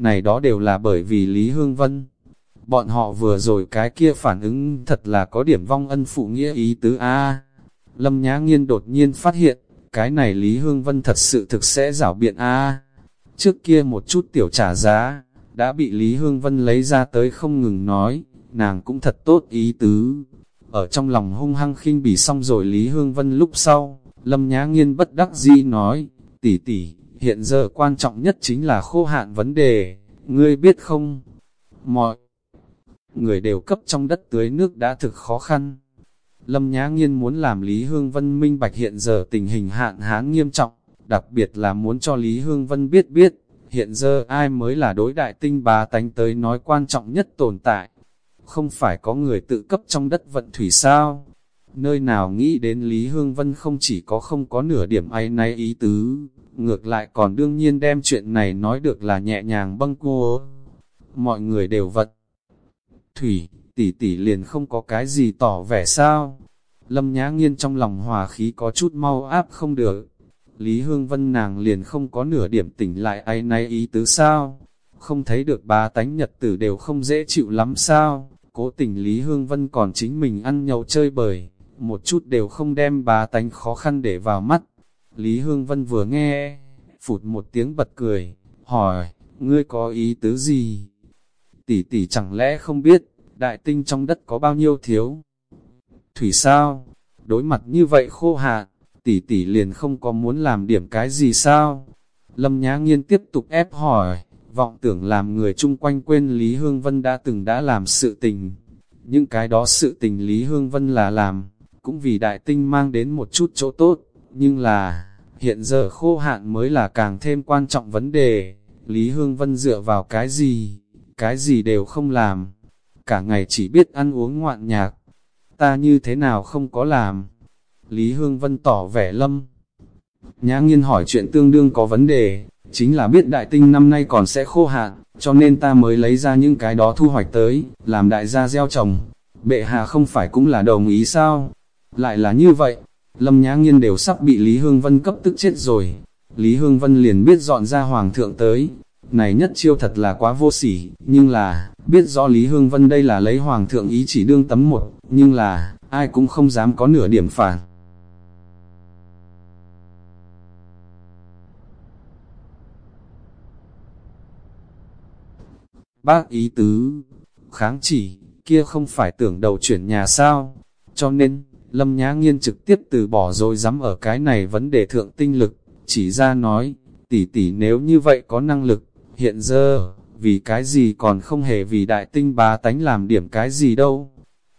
này đó đều là bởi vì Lý Hương Vân. Bọn họ vừa rồi cái kia phản ứng thật là có điểm vong ân phụ nghĩa ý tứ A. Lâm Nhã Nghiên đột nhiên phát hiện, cái này Lý Hương Vân thật sự thực sẽ rảo biện A. Trước kia một chút tiểu trả giá, đã bị Lý Hương Vân lấy ra tới không ngừng nói, nàng cũng thật tốt ý tứ. Ở trong lòng hung hăng khinh bỉ xong rồi Lý Hương Vân lúc sau, Lâm Nhã Nghiên bất đắc dĩ nói, tỷ tỷ, hiện giờ quan trọng nhất chính là khô hạn vấn đề, ngươi biết không? Mọi người đều cấp trong đất tưới nước đã thực khó khăn. Lâm Nhã Nghiên muốn làm Lý Hương Vân minh bạch hiện giờ tình hình hạn hán nghiêm trọng, đặc biệt là muốn cho Lý Hương Vân biết biết, hiện giờ ai mới là đối đại tinh bá tánh tới nói quan trọng nhất tồn tại. Không phải có người tự cấp trong đất vận thủy sao? Nơi nào nghĩ đến Lý Hương Vân không chỉ có không có nửa điểm ai nay ý tứ, ngược lại còn đương nhiên đem chuyện này nói được là nhẹ nhàng bâng cô. Mọi người đều vật. Thủy, tỷ tỷ liền không có cái gì tỏ vẻ sao. Lâm Nhã Nghiên trong lòng hòa khí có chút mau áp không được. Lý Hương Vân nàng liền không có nửa điểm tỉnh lại ai nay ý tứ sao. Không thấy được ba tánh nhật tử đều không dễ chịu lắm sao. Cố tình Lý Hương Vân còn chính mình ăn nhậu chơi bời, một chút đều không đem ba tánh khó khăn để vào mắt. Lý Hương Vân vừa nghe, phụt một tiếng bật cười, hỏi, ngươi có ý tứ gì? Tỷ tỷ chẳng lẽ không biết, đại tinh trong đất có bao nhiêu thiếu? Thủy sao? Đối mặt như vậy khô hạn, tỷ tỷ liền không có muốn làm điểm cái gì sao? Lâm Nhã Nghiên tiếp tục ép hỏi, vọng tưởng làm người chung quanh quên Lý Hương Vân đã từng đã làm sự tình. Những cái đó sự tình Lý Hương Vân là làm, cũng vì đại tinh mang đến một chút chỗ tốt, nhưng là, hiện giờ khô hạn mới là càng thêm quan trọng vấn đề. Lý Hương Vân dựa vào cái gì, cái gì đều không làm, cả ngày chỉ biết ăn uống ngoạn nhạc. Ta như thế nào không có làm? Lý Hương Vân tỏ vẻ lâm. Nhã nghiên hỏi chuyện tương đương có vấn đề, chính là biết đại tinh năm nay còn sẽ khô hạn, cho nên ta mới lấy ra những cái đó thu hoạch tới, làm đại gia gieo trồng. Bệ hạ không phải cũng là đồng ý sao? Lại là như vậy, Lâm Nhã Nghiên đều sắp bị Lý Hương Vân cấp tức chết rồi. Lý Hương Vân liền biết dọn ra hoàng thượng tới. Này nhất chiêu thật là quá vô sỉ, nhưng là, biết rõ Lý Hương Vân đây là lấy hoàng thượng ý chỉ đương tấm một, nhưng là, ai cũng không dám có nửa điểm phản. Bác ý tứ, kháng chỉ, kia không phải tưởng đầu chuyển nhà sao, cho nên, Lâm Nhã Nghiên trực tiếp từ bỏ rồi dám ở cái này vấn đề thượng tinh lực, chỉ ra nói, tỷ tỷ nếu như vậy có năng lực, hiện giờ, vì cái gì còn không hề vì đại tinh bá tánh làm điểm cái gì đâu.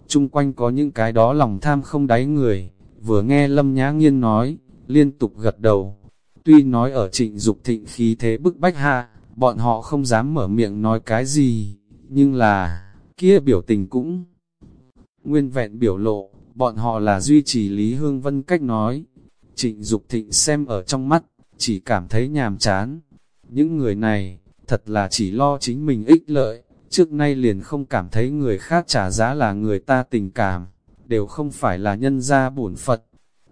Trung quanh có những cái đó lòng tham không đáy người, vừa nghe Lâm Nhã Nghiên nói, liên tục gật đầu. Tuy nói ở trịnh Dục thịnh khí thế bức bách hạ, bọn họ không dám mở miệng nói cái gì, nhưng là, kia biểu tình cũng nguyên vẹn biểu lộ, bọn họ là duy trì Lý Hương Vân cách nói. Trịnh Dục Thịnh xem ở trong mắt, chỉ cảm thấy nhàm chán. Những người này, thật là chỉ lo chính mình ích lợi, trước nay liền không cảm thấy người khác trả giá là người ta tình cảm, đều không phải là nhân gia bổn Phật.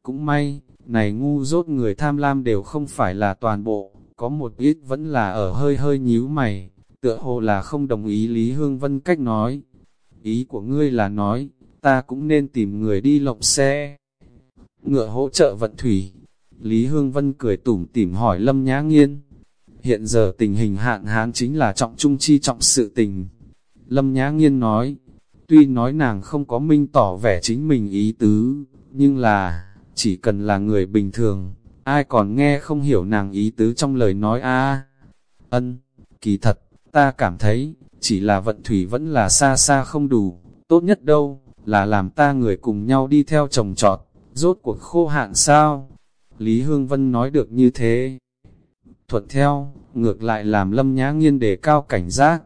Cũng may, này ngu dốt người tham lam đều không phải là toàn bộ, có một ít vẫn là ở hơi hơi nhíu mày, tựa hồ là không đồng ý Lý Hương Vân cách nói. Ý của ngươi là nói, ta cũng nên tìm người đi lộng xe. Ngựa hỗ trợ vận thủy. Lý Hương Vân cười tủm tỉm hỏi Lâm Nhã Nghiên. Hiện giờ tình hình hạn hán chính là trọng trung chi trọng sự tình. Lâm Nhã Nghiên nói, tuy nói nàng không có minh tỏ vẻ chính mình ý tứ, nhưng là, chỉ cần là người bình thường, ai còn nghe không hiểu nàng ý tứ trong lời nói a Ân, kỳ thật, ta cảm thấy, chỉ là vận thủy vẫn là xa xa không đủ, tốt nhất đâu, là làm ta người cùng nhau đi theo trồng trọt, rốt cuộc khô hạn sao? Lý Hương Vân nói được như thế. Thuận theo, ngược lại làm lâm nhã nghiên đề cao cảnh giác,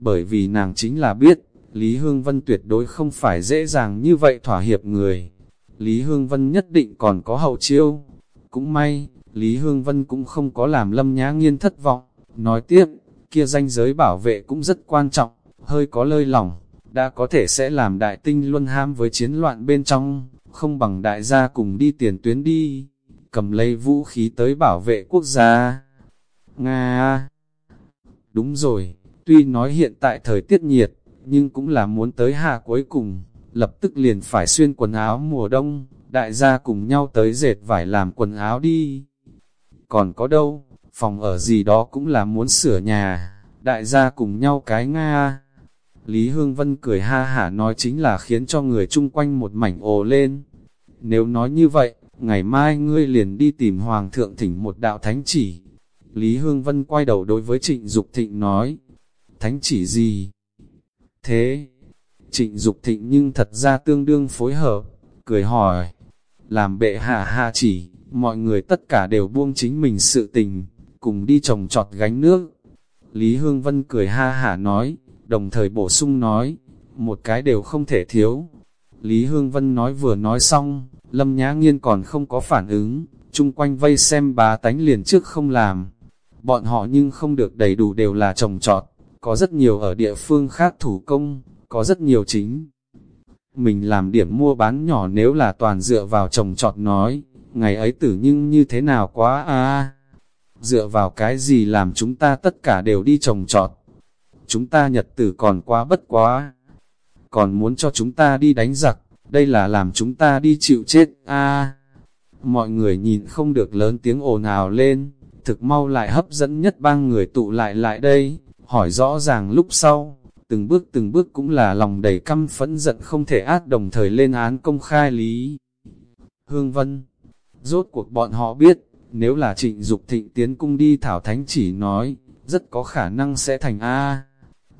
bởi vì nàng chính là biết, Lý Hương Vân tuyệt đối không phải dễ dàng như vậy thỏa hiệp người. Lý Hương Vân nhất định còn có hậu chiêu. Cũng may, Lý Hương Vân cũng không có làm lâm nhã nghiên thất vọng. Nói tiếp, kia danh giới bảo vệ cũng rất quan trọng, hơi có lơi lỏng, đã có thể sẽ làm đại tinh luân ham với chiến loạn bên trong, không bằng đại gia cùng đi tiền tuyến đi, cầm lấy vũ khí tới bảo vệ quốc gia. Nga Đúng rồi, tuy nói hiện tại thời tiết nhiệt, nhưng cũng là muốn tới hạ cuối cùng, lập tức liền phải xuyên quần áo mùa đông, đại gia cùng nhau tới dệt vải làm quần áo đi. Còn có đâu, phòng ở gì đó cũng là muốn sửa nhà, đại gia cùng nhau cái Nga. Lý Hương Vân cười ha hả nói chính là khiến cho người chung quanh một mảnh ồ lên. Nếu nói như vậy, ngày mai ngươi liền đi tìm Hoàng thượng thỉnh một đạo thánh chỉ. Lý Hương Vân quay đầu đối với Trịnh Dục Thịnh nói, thánh chỉ gì? Thế, Trịnh Dục Thịnh nhưng thật ra tương đương phối hợp, cười hỏi, làm bệ hạ hạ chỉ, mọi người tất cả đều buông chính mình sự tình, cùng đi trồng trọt gánh nước. Lý Hương Vân cười ha hả nói, đồng thời bổ sung nói, một cái đều không thể thiếu. Lý Hương Vân nói vừa nói xong, Lâm Nhã Nghiên còn không có phản ứng, chung quanh vây xem bà tánh liền trước không làm. Bọn họ nhưng không được đầy đủ đều là trồng trọt, có rất nhiều ở địa phương khác thủ công, có rất nhiều chính. Mình làm điểm mua bán nhỏ nếu là toàn dựa vào trồng trọt nói, ngày ấy tử nhưng như thế nào quá a Dựa vào cái gì làm chúng ta tất cả đều đi trồng trọt. Chúng ta nhật tử còn quá bất quá. Còn muốn cho chúng ta đi đánh giặc, đây là làm chúng ta đi chịu chết a Mọi người nhìn không được lớn tiếng ồn ào lên, thực mau lại hấp dẫn nhất bang người tụ lại lại đây, hỏi rõ ràng lúc sau, từng bước từng bước cũng là lòng đầy căm phẫn giận không thể át đồng thời lên án công khai lý. Hương Vân Rốt cuộc bọn họ biết, nếu là trịnh Dục thịnh tiến cung đi thảo thánh chỉ nói, rất có khả năng sẽ thành A.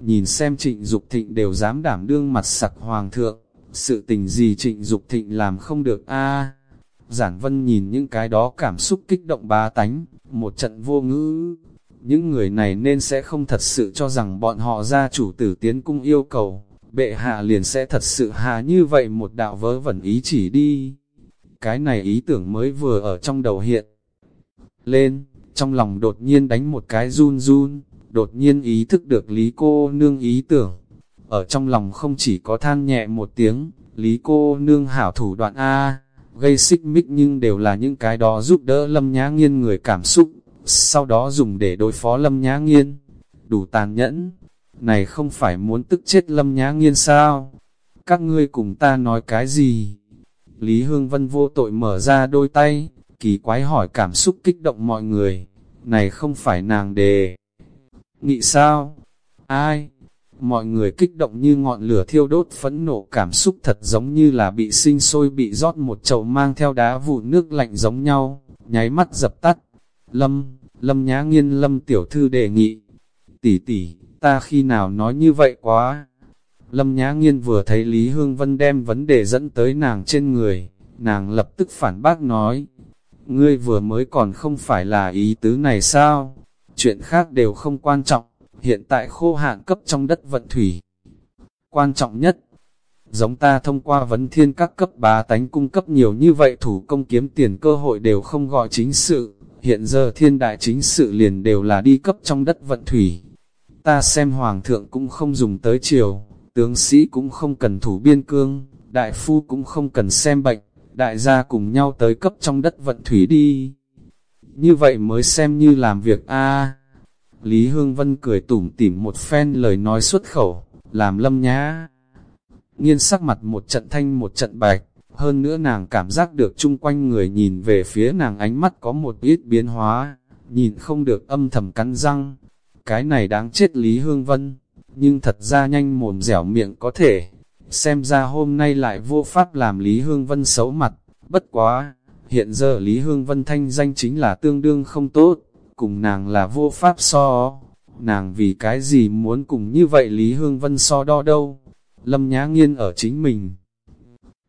Nhìn xem trịnh Dục thịnh đều dám đảm đương mặt sặc hoàng thượng, sự tình gì trịnh Dục thịnh làm không được A. Giản vân nhìn những cái đó cảm xúc kích động ba tánh, một trận vô ngữ. Những người này nên sẽ không thật sự cho rằng bọn họ ra chủ tử tiến cung yêu cầu, bệ hạ liền sẽ thật sự hạ như vậy một đạo vớ vẩn ý chỉ đi. Cái này ý tưởng mới vừa ở trong đầu hiện. Lên, trong lòng đột nhiên đánh một cái run run, đột nhiên ý thức được Lý cô nương ý tưởng. Ở trong lòng không chỉ có than nhẹ một tiếng, Lý cô nương hảo thủ đoạn A, gây xích mích nhưng đều là những cái đó giúp đỡ lâm nhã nghiên người cảm xúc, sau đó dùng để đối phó lâm nhã nghiên. Đủ tàn nhẫn, này không phải muốn tức chết lâm nhã nghiên sao? Các ngươi cùng ta nói cái gì? Lý Hương Vân vô tội mở ra đôi tay, kỳ quái hỏi cảm xúc kích động mọi người, này không phải nàng đề. Nghĩ sao? Ai? Mọi người kích động như ngọn lửa thiêu đốt phẫn nộ cảm xúc thật giống như là bị sinh sôi bị rót một chậu mang theo đá vụ nước lạnh giống nhau, nháy mắt dập tắt. Lâm, Lâm nhá nghiên Lâm tiểu thư đề nghị. Tỷ tỷ, ta khi nào nói như vậy quá? Lâm Nhã Nghiên vừa thấy Lý Hương Vân đem vấn đề dẫn tới nàng trên người, nàng lập tức phản bác nói, ngươi vừa mới còn không phải là ý tứ này sao? Chuyện khác đều không quan trọng, hiện tại khô hạn cấp trong đất vận thủy. Quan trọng nhất, giống ta thông qua vấn thiên các cấp bá tánh cung cấp nhiều như vậy thủ công kiếm tiền cơ hội đều không gọi chính sự, hiện giờ thiên đại chính sự liền đều là đi cấp trong đất vận thủy. Ta xem hoàng thượng cũng không dùng tới chiều, tướng sĩ cũng không cần thủ biên cương, đại phu cũng không cần xem bệnh, đại gia cùng nhau tới cấp trong đất vận thủy đi. Như vậy mới xem như làm việc a Lý Hương Vân cười tủm tỉm một phen lời nói xuất khẩu, làm lâm nhá. Nghiên sắc mặt một trận thanh một trận bạch, hơn nữa nàng cảm giác được chung quanh người nhìn về phía nàng ánh mắt có một ít biến hóa, nhìn không được âm thầm cắn răng. Cái này đáng chết Lý Hương Vân, nhưng thật ra nhanh mồm dẻo miệng có thể. Xem ra hôm nay lại vô pháp làm Lý Hương Vân xấu mặt, bất quá, hiện giờ Lý Hương Vân thanh danh chính là tương đương không tốt, cùng nàng là vô pháp so. Nàng vì cái gì muốn cùng như vậy Lý Hương Vân so đo đâu? Lâm Nhã Nghiên ở chính mình.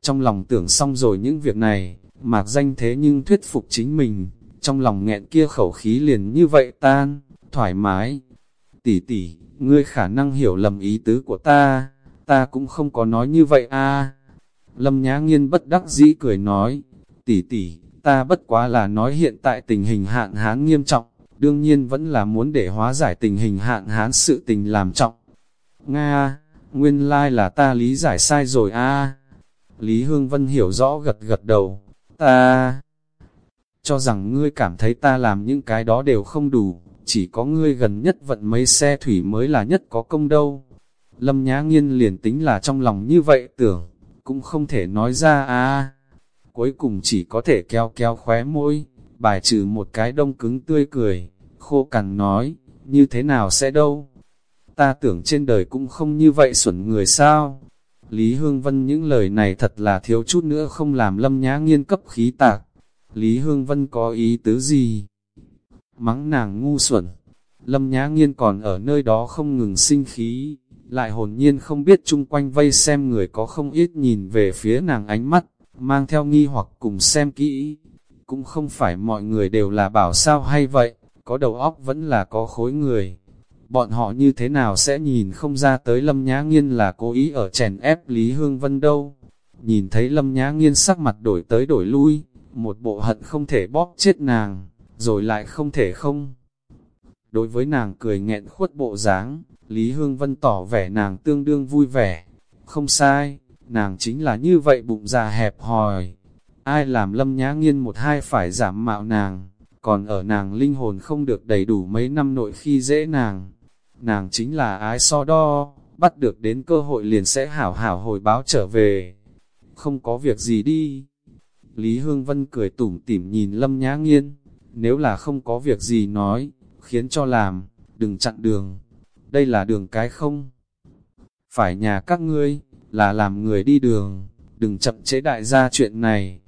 Trong lòng tưởng xong rồi những việc này, mạc danh thế nhưng thuyết phục chính mình, trong lòng nghẹn kia khẩu khí liền như vậy tan, thoải mái. Tỷ tỷ, ngươi khả năng hiểu lầm ý tứ của ta, ta cũng không có nói như vậy a. Lâm Nhã Nghiên bất đắc dĩ cười nói, tỷ tỷ, ta bất quá là nói hiện tại tình hình hạn hán nghiêm trọng, đương nhiên vẫn là muốn để hóa giải tình hình hạn hán sự tình làm trọng. Nga, nguyên lai là ta lý giải sai rồi a. Lý Hương Vân hiểu rõ gật gật đầu, ta cho rằng ngươi cảm thấy ta làm những cái đó đều không đủ, chỉ có ngươi gần nhất vận mấy xe thủy mới là nhất có công đâu. Lâm Nhã Nghiên liền tính là trong lòng như vậy tưởng, cũng không thể nói ra à. Cuối cùng chỉ có thể keo keo khóe môi, bài trừ một cái đông cứng tươi cười, khô cằn nói, như thế nào sẽ đâu. Ta tưởng trên đời cũng không như vậy xuẩn người sao. Lý Hương Vân những lời này thật là thiếu chút nữa không làm lâm nhã nghiên cấp khí tạc. Lý Hương Vân có ý tứ gì? Mắng nàng ngu xuẩn. Lâm nhã nghiên còn ở nơi đó không ngừng sinh khí, lại hồn nhiên không biết chung quanh vây xem người có không ít nhìn về phía nàng ánh mắt, mang theo nghi hoặc cùng xem kỹ. Cũng không phải mọi người đều là bảo sao hay vậy, có đầu óc vẫn là có khối người. Bọn họ như thế nào sẽ nhìn không ra tới Lâm Nhã Nghiên là cố ý ở chèn ép Lý Hương Vân đâu. Nhìn thấy Lâm Nhã Nghiên sắc mặt đổi tới đổi lui, một bộ hận không thể bóp chết nàng, rồi lại không thể không. Đối với nàng cười nghẹn khuất bộ dáng, Lý Hương Vân tỏ vẻ nàng tương đương vui vẻ. Không sai, nàng chính là như vậy bụng già hẹp hòi. Ai làm lâm nhã nghiên một hai phải giảm mạo nàng, còn ở nàng linh hồn không được đầy đủ mấy năm nội khi dễ nàng. Nàng chính là ái so đo, bắt được đến cơ hội liền sẽ hảo hảo hồi báo trở về. Không có việc gì đi. Lý Hương Vân cười tủm tỉm nhìn lâm nhã nghiên, nếu là không có việc gì nói, khiến cho làm, đừng chặn đường. Đây là đường cái không? Phải nhà các ngươi, là làm người đi đường, đừng chậm chế đại gia chuyện này.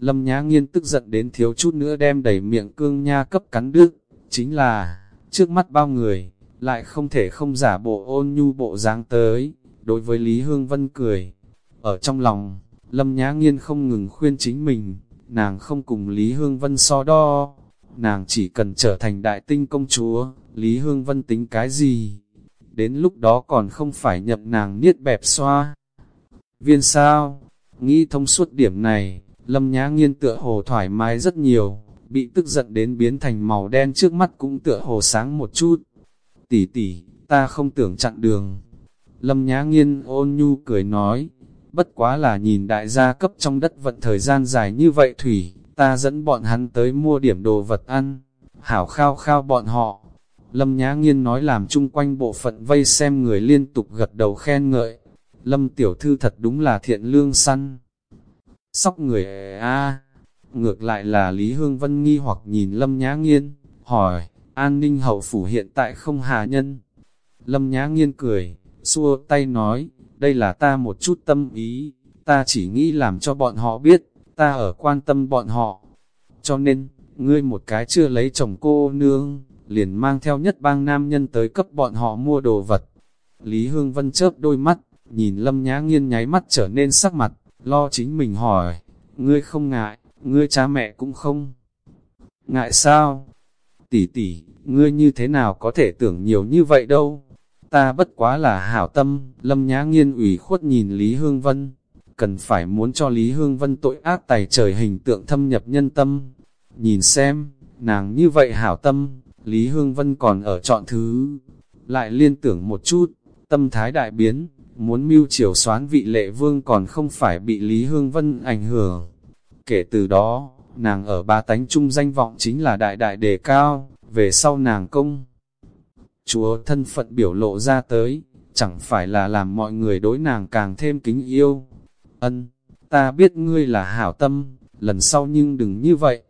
Lâm Nhã Nghiên tức giận đến thiếu chút nữa đem đẩy miệng cương nha cấp cắn đứt, chính là, trước mắt bao người, lại không thể không giả bộ ôn nhu bộ dáng tới, đối với Lý Hương Vân cười. Ở trong lòng, Lâm Nhã Nghiên không ngừng khuyên chính mình, nàng không cùng Lý Hương Vân so đo, nàng chỉ cần trở thành đại tinh công chúa, Lý Hương Vân tính cái gì? Đến lúc đó còn không phải nhậm nàng niết bẹp xoa. Viên sao? Nghĩ thông suốt điểm này, Lâm Nhã Nghiên tựa hồ thoải mái rất nhiều, bị tức giận đến biến thành màu đen trước mắt cũng tựa hồ sáng một chút. Tỷ tỷ, ta không tưởng chặn đường. Lâm Nhã Nghiên ôn nhu cười nói, bất quá là nhìn đại gia cấp trong đất vận thời gian dài như vậy thủy, ta dẫn bọn hắn tới mua điểm đồ vật ăn, hảo khao khao bọn họ. Lâm Nhã Nghiên nói làm chung quanh bộ phận vây xem người liên tục gật đầu khen ngợi. Lâm Tiểu Thư thật đúng là thiện lương săn. Sóc người a Ngược lại là Lý Hương Vân nghi hoặc nhìn Lâm Nhã Nghiên, hỏi, an ninh hậu phủ hiện tại không hà nhân. Lâm Nhã Nghiên cười, xua tay nói, đây là ta một chút tâm ý, ta chỉ nghĩ làm cho bọn họ biết, ta ở quan tâm bọn họ. Cho nên, ngươi một cái chưa lấy chồng cô nương, liền mang theo nhất bang nam nhân tới cấp bọn họ mua đồ vật. Lý Hương Vân chớp đôi mắt, nhìn Lâm Nhã Nghiên nháy mắt trở nên sắc mặt, lo chính mình hỏi, ngươi không ngại, ngươi cha mẹ cũng không. Ngại sao? Tỷ tỷ, ngươi như thế nào có thể tưởng nhiều như vậy đâu? Ta bất quá là hảo tâm, Lâm Nhã Nghiên ủy khuất nhìn Lý Hương Vân, cần phải muốn cho Lý Hương Vân tội ác tài trời hình tượng thâm nhập nhân tâm. Nhìn xem, nàng như vậy hảo tâm, Lý Hương Vân còn ở chọn thứ, lại liên tưởng một chút, tâm thái đại biến, muốn mưu triều soán vị lệ vương còn không phải bị Lý Hương Vân ảnh hưởng. Kể từ đó, nàng ở ba tánh trung danh vọng chính là đại đại đề cao, về sau nàng công. Chúa thân phận biểu lộ ra tới, chẳng phải là làm mọi người đối nàng càng thêm kính yêu. Ân, ta biết ngươi là hảo tâm, lần sau nhưng đừng như vậy.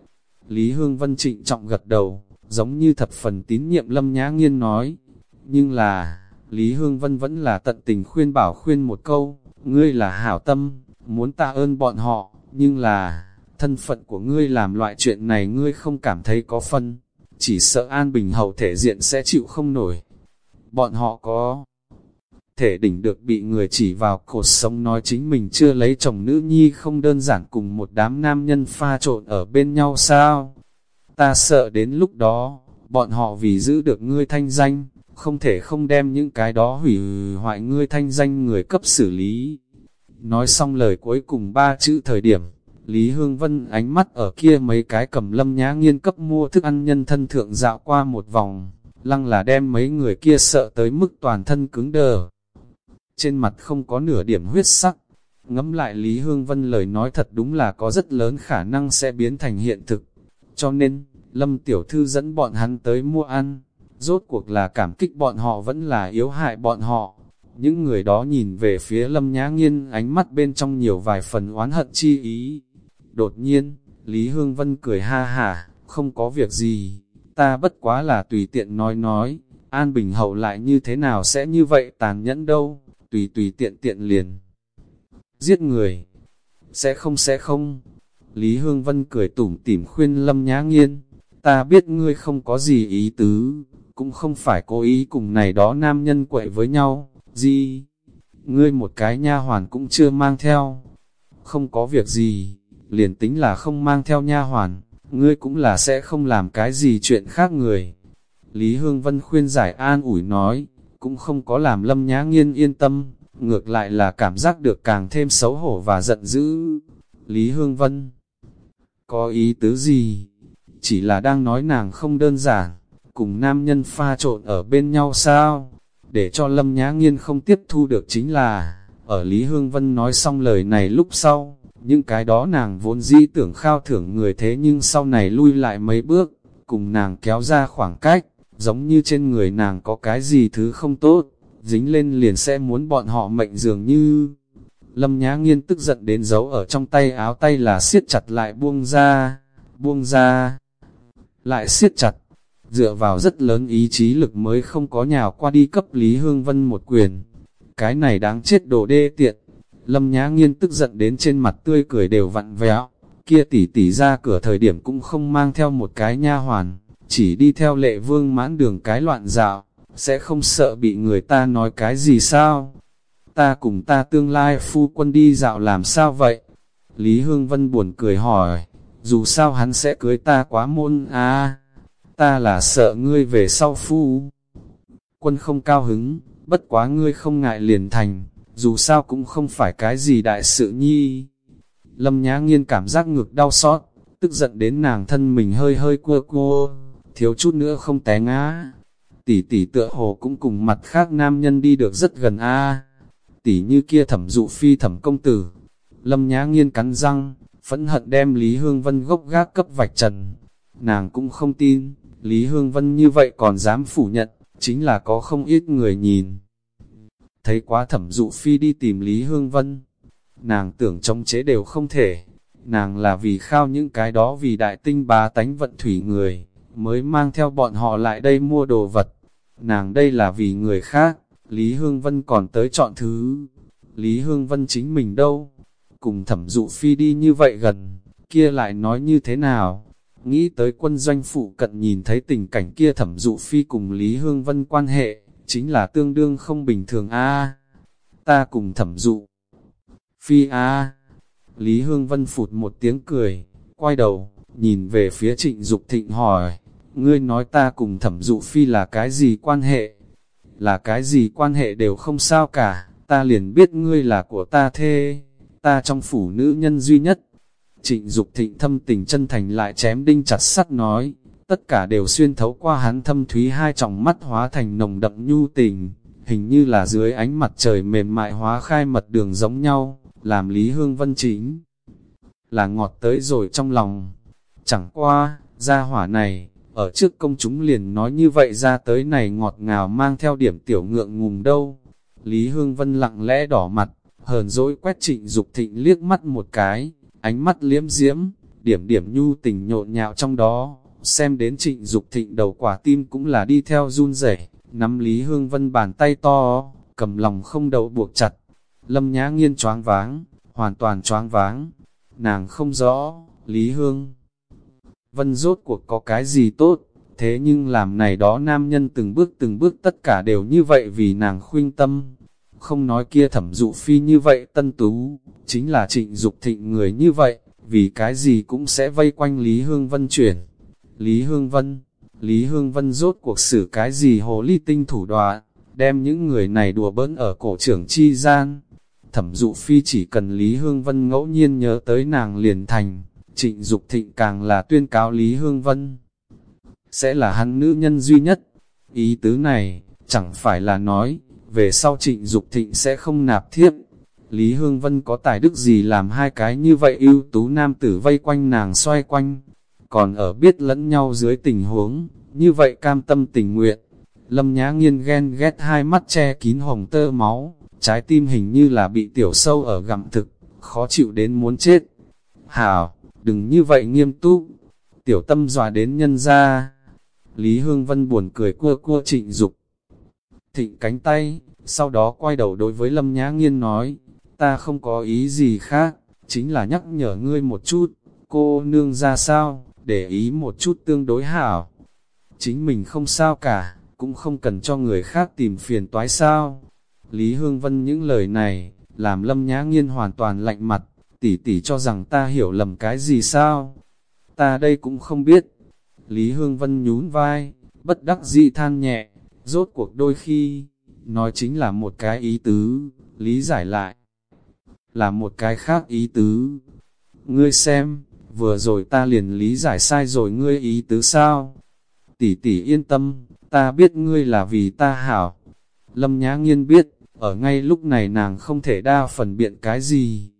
Lý Hương Vân trịnh trọng gật đầu, giống như thập phần tín nhiệm Lâm Nhã Nghiên nói. Nhưng là, Lý Hương Vân vẫn là tận tình khuyên bảo khuyên một câu, ngươi là hảo tâm, muốn ta ơn bọn họ, nhưng là, thân phận của ngươi làm loại chuyện này ngươi không cảm thấy có phân, chỉ sợ an bình hậu thể diện sẽ chịu không nổi. Bọn họ có thể đỉnh được bị người chỉ vào cột sống nói chính mình chưa lấy chồng nữ nhi không đơn giản cùng một đám nam nhân pha trộn ở bên nhau sao? Ta sợ đến lúc đó, bọn họ vì giữ được ngươi thanh danh, không thể không đem những cái đó hủy hoại ngươi thanh danh người cấp xử lý. Nói xong lời cuối cùng ba chữ thời điểm, Lý Hương Vân ánh mắt ở kia mấy cái cầm lâm nhá nghiên cấp mua thức ăn nhân thân thượng dạo qua một vòng, lăng là đem mấy người kia sợ tới mức toàn thân cứng đờ. Trên mặt không có nửa điểm huyết sắc, ngẫm lại Lý Hương Vân lời nói thật đúng là có rất lớn khả năng sẽ biến thành hiện thực. Cho nên, Lâm Tiểu Thư dẫn bọn hắn tới mua ăn, rốt cuộc là cảm kích bọn họ vẫn là yếu hại bọn họ. Những người đó nhìn về phía lâm nhã nghiên ánh mắt bên trong nhiều vài phần oán hận chi ý. Đột nhiên, Lý Hương Vân cười ha hả, không có việc gì, ta bất quá là tùy tiện nói nói, An Bình Hậu lại như thế nào sẽ như vậy tàn nhẫn đâu, tùy tùy tiện tiện liền. Giết người, sẽ không sẽ không. Lý Hương Vân cười tủm tỉm khuyên Lâm Nhã Nghiên, ta biết ngươi không có gì ý tứ, cũng không phải cố ý cùng này đó nam nhân quậy với nhau, gì? Ngươi một cái nha hoàn cũng chưa mang theo, không có việc gì, liền tính là không mang theo nha hoàn, ngươi cũng là sẽ không làm cái gì chuyện khác người. Lý Hương Vân khuyên giải an ủi nói, cũng không có làm lâm nhã nghiên yên tâm, ngược lại là cảm giác được càng thêm xấu hổ và giận dữ. Lý Hương Vân có ý tứ gì? Chỉ là đang nói nàng không đơn giản, cùng nam nhân pha trộn ở bên nhau sao? Để cho Lâm Nhã Nghiên không tiếp thu được chính là, ở Lý Hương Vân nói xong lời này lúc sau, những cái đó nàng vốn dĩ tưởng khao thưởng người thế nhưng sau này lui lại mấy bước, cùng nàng kéo ra khoảng cách, giống như trên người nàng có cái gì thứ không tốt, dính lên liền sẽ muốn bọn họ mệnh dường như... Lâm Nhã Nghiên tức giận đến giấu ở trong tay áo tay là siết chặt lại buông ra, buông ra, lại siết chặt, dựa vào rất lớn ý chí lực mới không có nhào qua đi cấp Lý Hương Vân một quyền. Cái này đáng chết đồ đê tiện. Lâm Nhã Nghiên tức giận đến trên mặt tươi cười đều vặn vẹo, kia tỷ tỷ ra cửa thời điểm cũng không mang theo một cái nha hoàn, chỉ đi theo lệ vương mãn đường cái loạn dạo, sẽ không sợ bị người ta nói cái gì sao? Ta cùng ta tương lai phu quân đi dạo làm sao vậy? Lý Hương Vân buồn cười hỏi, dù sao hắn sẽ cưới ta quá môn à, ta là sợ ngươi về sau phu. Quân không cao hứng, bất quá ngươi không ngại liền thành, dù sao cũng không phải cái gì đại sự nhi. Lâm Nhã Nghiên cảm giác ngược đau xót, tức giận đến nàng thân mình hơi hơi cua cua, thiếu chút nữa không té ngã. Tỷ tỷ tựa hồ cũng cùng mặt khác nam nhân đi được rất gần a. Tỷ như kia thẩm dụ phi thẩm công tử. Lâm Nhã Nghiên cắn răng, phẫn hận đem Lý Hương Vân gốc gác cấp vạch trần. Nàng cũng không tin, Lý Hương Vân như vậy còn dám phủ nhận, chính là có không ít người nhìn thấy quá thẩm dụ phi đi tìm Lý Hương Vân. Nàng tưởng trong chế đều không thể, nàng là vì khao những cái đó vì đại tinh bá tánh vận thủy người, mới mang theo bọn họ lại đây mua đồ vật. Nàng đây là vì người khác, Lý Hương Vân còn tới chọn thứ. Lý Hương Vân chính mình đâu? Cùng thẩm dụ phi đi như vậy gần, kia lại nói như thế nào? Nghĩ tới quân doanh phụ cận nhìn thấy tình cảnh kia thẩm dụ phi cùng Lý Hương Vân quan hệ, chính là tương đương không bình thường a Ta cùng thẩm dụ. Phi a Lý Hương Vân phụt một tiếng cười, quay đầu, nhìn về phía trịnh Dục thịnh hỏi, ngươi nói ta cùng thẩm dụ phi là cái gì quan hệ? Là cái gì quan hệ đều không sao cả, ta liền biết ngươi là của ta thê, ta trong phủ nữ nhân duy nhất. Trịnh Dục thịnh thâm tình chân thành lại chém đinh chặt sắt nói, tất cả đều xuyên thấu qua hắn thâm thúy hai tròng mắt hóa thành nồng đậm nhu tình, hình như là dưới ánh mặt trời mềm mại hóa khai mật đường giống nhau, làm Lý Hương Vân chính là ngọt tới rồi trong lòng. Chẳng qua, gia hỏa này, ở trước công chúng liền nói như vậy ra tới này ngọt ngào mang theo điểm tiểu ngượng ngùng đâu. Lý Hương Vân lặng lẽ đỏ mặt, hờn dỗi quét trịnh Dục thịnh liếc mắt một cái, ánh mắt liếm diễm, điểm điểm nhu tình nhộn nhạo trong đó, xem đến trịnh Dục thịnh đầu quả tim cũng là đi theo run rẩy nắm Lý Hương Vân bàn tay to, cầm lòng không đậu buộc chặt. Lâm Nhã Nghiên choáng váng, hoàn toàn choáng váng. Nàng không rõ, Lý Hương Vân rốt cuộc có cái gì tốt, thế nhưng làm này đó nam nhân từng bước từng bước tất cả đều như vậy vì nàng khuyên tâm. Không nói kia thẩm dụ phi như vậy tân tú, chính là trịnh Dục thịnh người như vậy, vì cái gì cũng sẽ vây quanh Lý Hương Vân chuyển. Lý Hương Vân, Lý Hương Vân rốt cuộc xử cái gì hồ ly tinh thủ đoạn, đem những người này đùa bỡn ở cổ trưởng chi gian. Thẩm dụ phi chỉ cần Lý Hương Vân ngẫu nhiên nhớ tới nàng liền thành, trịnh Dục thịnh càng là tuyên cáo Lý Hương Vân. Sẽ là hắn nữ nhân duy nhất. Ý tứ này, chẳng phải là nói, về sau trịnh Dục thịnh sẽ không nạp thiếp. Lý Hương Vân có tài đức gì làm hai cái như vậy ưu tú nam tử vây quanh nàng xoay quanh, còn ở biết lẫn nhau dưới tình huống, như vậy cam tâm tình nguyện, Lâm Nhã Nghiên ghen ghét hai mắt che kín hồng tơ máu, trái tim hình như là bị tiểu sâu ở gặm thực, khó chịu đến muốn chết. Hảo, đừng như vậy nghiêm túc, tiểu tâm dòa đến nhân ra. Lý Hương Vân buồn cười cua cua trịnh dục thịnh cánh tay, sau đó quay đầu đối với Lâm Nhã Nghiên nói, ta không có ý gì khác, chính là nhắc nhở ngươi một chút, cô nương ra sao, để ý một chút tương đối hảo. Chính mình không sao cả, cũng không cần cho người khác tìm phiền toái sao. Lý Hương Vân những lời này, làm Lâm Nhã Nghiên hoàn toàn lạnh mặt, tỷ tỷ cho rằng ta hiểu lầm cái gì sao. Ta đây cũng không biết. Lý Hương Vân nhún vai, bất đắc dĩ than nhẹ, rốt cuộc đôi khi, nói chính là một cái ý tứ, lý giải lại, là một cái khác ý tứ. Ngươi xem, vừa rồi ta liền lý giải sai rồi ngươi ý tứ sao? Tỷ tỷ yên tâm, ta biết ngươi là vì ta hảo. Lâm Nhã Nghiên biết, ở ngay lúc này nàng không thể đa phần biện cái gì.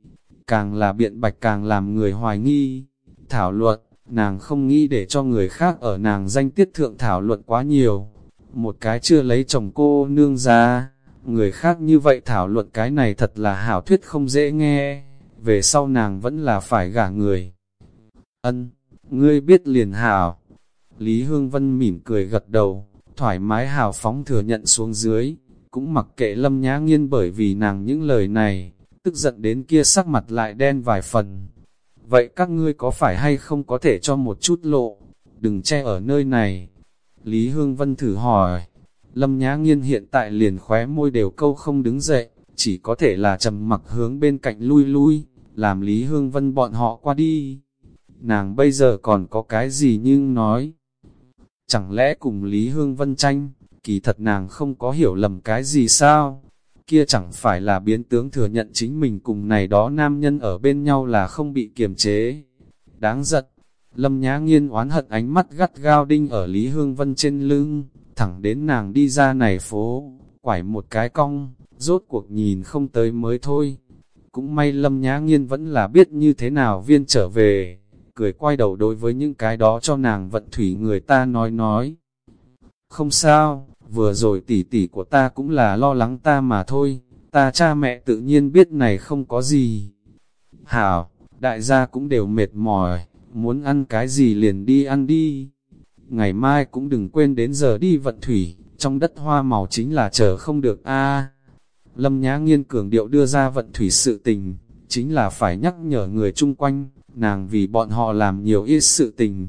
Càng là biện bạch càng làm người hoài nghi. Thảo luận, nàng không nghĩ để cho người khác ở nàng danh tiết thượng thảo luận quá nhiều một cái chưa lấy chồng cô nương ra, người khác như vậy thảo luận cái này thật là hảo thuyết không dễ nghe, về sau nàng vẫn là phải gả người. Ân, ngươi biết liền hảo. Lý Hương Vân mỉm cười gật đầu, thoải mái hào phóng thừa nhận xuống dưới, cũng mặc kệ lâm nhã nghiên bởi vì nàng những lời này, tức giận đến kia sắc mặt lại đen vài phần. Vậy các ngươi có phải hay không có thể cho một chút lộ, đừng che ở nơi này, Lý Hương Vân thử hỏi, Lâm Nhã Nghiên hiện tại liền khóe môi đều câu không đứng dậy, chỉ có thể là trầm mặc hướng bên cạnh lui lui, làm Lý Hương Vân bọn họ qua đi. Nàng bây giờ còn có cái gì nhưng nói. Chẳng lẽ cùng Lý Hương Vân tranh, kỳ thật nàng không có hiểu lầm cái gì sao? Kia chẳng phải là biến tướng thừa nhận chính mình cùng này đó nam nhân ở bên nhau là không bị kiềm chế. Đáng giận, Lâm Nhã Nghiên oán hận ánh mắt gắt gao đinh ở Lý Hương Vân trên lưng, thẳng đến nàng đi ra này phố, quải một cái cong, rốt cuộc nhìn không tới mới thôi. Cũng may Lâm Nhã Nghiên vẫn là biết như thế nào viên trở về, cười quay đầu đối với những cái đó cho nàng vận thủy người ta nói nói. Không sao, vừa rồi tỷ tỷ của ta cũng là lo lắng ta mà thôi, ta cha mẹ tự nhiên biết này không có gì. Hảo, đại gia cũng đều mệt mỏi, muốn ăn cái gì liền đi ăn đi. Ngày mai cũng đừng quên đến giờ đi vận thủy, trong đất hoa màu chính là chờ không được a. Lâm Nhã Nghiên cường điệu đưa ra vận thủy sự tình, chính là phải nhắc nhở người chung quanh, nàng vì bọn họ làm nhiều ít sự tình.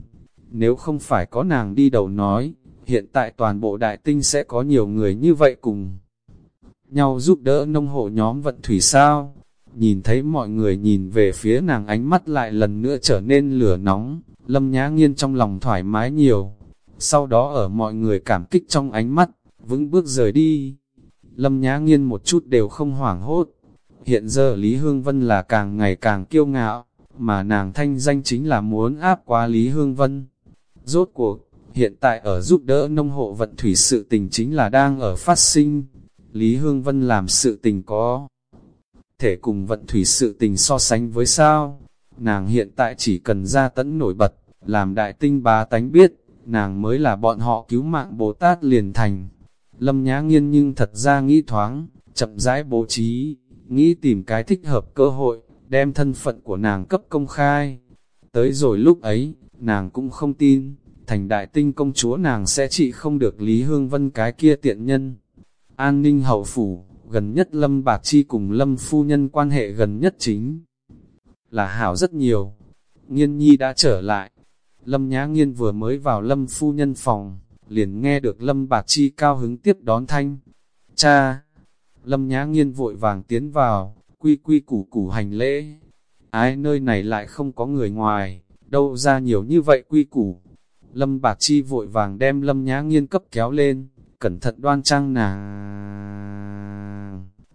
Nếu không phải có nàng đi đầu nói, hiện tại toàn bộ đại tinh sẽ có nhiều người như vậy cùng nhau giúp đỡ nông hộ nhóm vận thủy sao nhìn thấy mọi người nhìn về phía nàng ánh mắt lại lần nữa trở nên lửa nóng, lâm nhã nghiên trong lòng thoải mái nhiều. Sau đó ở mọi người cảm kích trong ánh mắt, vững bước rời đi. Lâm nhã nghiên một chút đều không hoảng hốt. Hiện giờ Lý Hương Vân là càng ngày càng kiêu ngạo, mà nàng thanh danh chính là muốn áp qua Lý Hương Vân. Rốt cuộc, hiện tại ở giúp đỡ nông hộ vận thủy sự tình chính là đang ở phát sinh. Lý Hương Vân làm sự tình có thể cùng vận thủy sự tình so sánh với sao. Nàng hiện tại chỉ cần ra tẫn nổi bật, làm đại tinh bá tánh biết, nàng mới là bọn họ cứu mạng Bồ Tát liền thành. Lâm Nhã Nghiên nhưng thật ra nghĩ thoáng, chậm rãi bố trí, nghĩ tìm cái thích hợp cơ hội, đem thân phận của nàng cấp công khai. Tới rồi lúc ấy, nàng cũng không tin, thành đại tinh công chúa nàng sẽ trị không được Lý Hương Vân cái kia tiện nhân. An ninh hậu phủ, gần nhất Lâm Bạc Chi cùng Lâm Phu Nhân quan hệ gần nhất chính là hảo rất nhiều. Nghiên nhi đã trở lại. Lâm Nhã Nghiên vừa mới vào Lâm Phu Nhân phòng, liền nghe được Lâm Bạc Chi cao hứng tiếp đón thanh. Cha! Lâm Nhã Nghiên vội vàng tiến vào, quy quy củ củ hành lễ. Ai nơi này lại không có người ngoài, đâu ra nhiều như vậy quy củ. Lâm Bạc Chi vội vàng đem Lâm Nhã Nghiên cấp kéo lên, cẩn thận đoan trang nàng.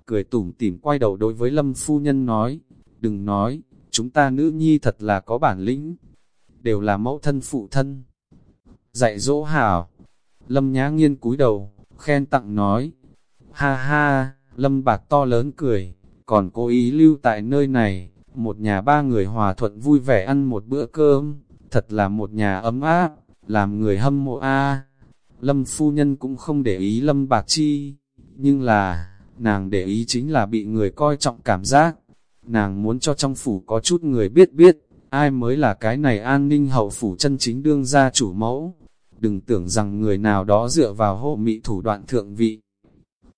Cười tủm tỉm quay đầu đối với Lâm Phu Nhân nói, đừng nói, chúng ta nữ nhi thật là có bản lĩnh, đều là mẫu thân phụ thân. Dạy dỗ hảo, Lâm Nhã Nghiên cúi đầu, khen tặng nói, ha ha, Lâm Bạc to lớn cười, còn cố ý lưu tại nơi này, một nhà ba người hòa thuận vui vẻ ăn một bữa cơm, thật là một nhà ấm áp, làm người hâm mộ a. Lâm phu nhân cũng không để ý Lâm Bạc Chi, nhưng là, nàng để ý chính là bị người coi trọng cảm giác. Nàng muốn cho trong phủ có chút người biết biết, ai mới là cái này an ninh hậu phủ chân chính đương gia chủ mẫu. Đừng tưởng rằng người nào đó dựa vào hộ mị thủ đoạn thượng vị.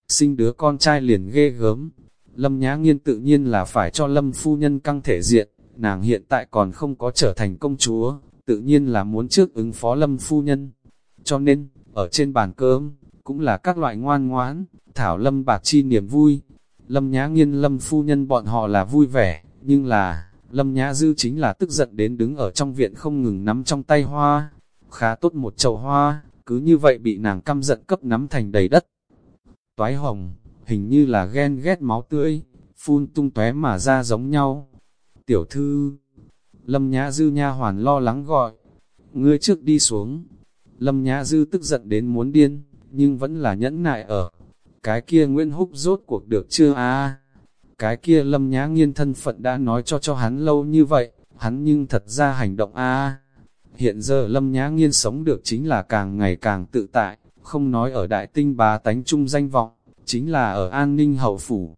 Sinh đứa con trai liền ghê gớm. Lâm Nhã Nghiên tự nhiên là phải cho Lâm phu nhân căng thể diện, nàng hiện tại còn không có trở thành công chúa, tự nhiên là muốn trước ứng phó Lâm phu nhân. Cho nên, ở trên bàn cơm, cũng là các loại ngoan ngoãn, thảo Lâm bạc chi niềm vui. Lâm Nhã Nghiên Lâm phu nhân bọn họ là vui vẻ, nhưng là, Lâm Nhã Dư chính là tức giận đến đứng ở trong viện không ngừng nắm trong tay hoa. Khá tốt một chậu hoa, cứ như vậy bị nàng căm giận cấp nắm thành đầy đất. Toái hồng, hình như là ghen ghét máu tươi, phun tung tóe mà ra giống nhau. Tiểu thư, Lâm Nhã Dư nha hoàn lo lắng gọi, ngươi trước đi xuống. Lâm Nhã Dư tức giận đến muốn điên, nhưng vẫn là nhẫn nại ở. Cái kia Nguyễn Húc rốt cuộc được chưa à? Cái kia Lâm Nhã Nghiên thân phận đã nói cho cho hắn lâu như vậy, hắn nhưng thật ra hành động à? Hiện giờ Lâm Nhã Nghiên sống được chính là càng ngày càng tự tại, không nói ở đại tinh bá tánh trung danh vọng, chính là ở an ninh hậu phủ.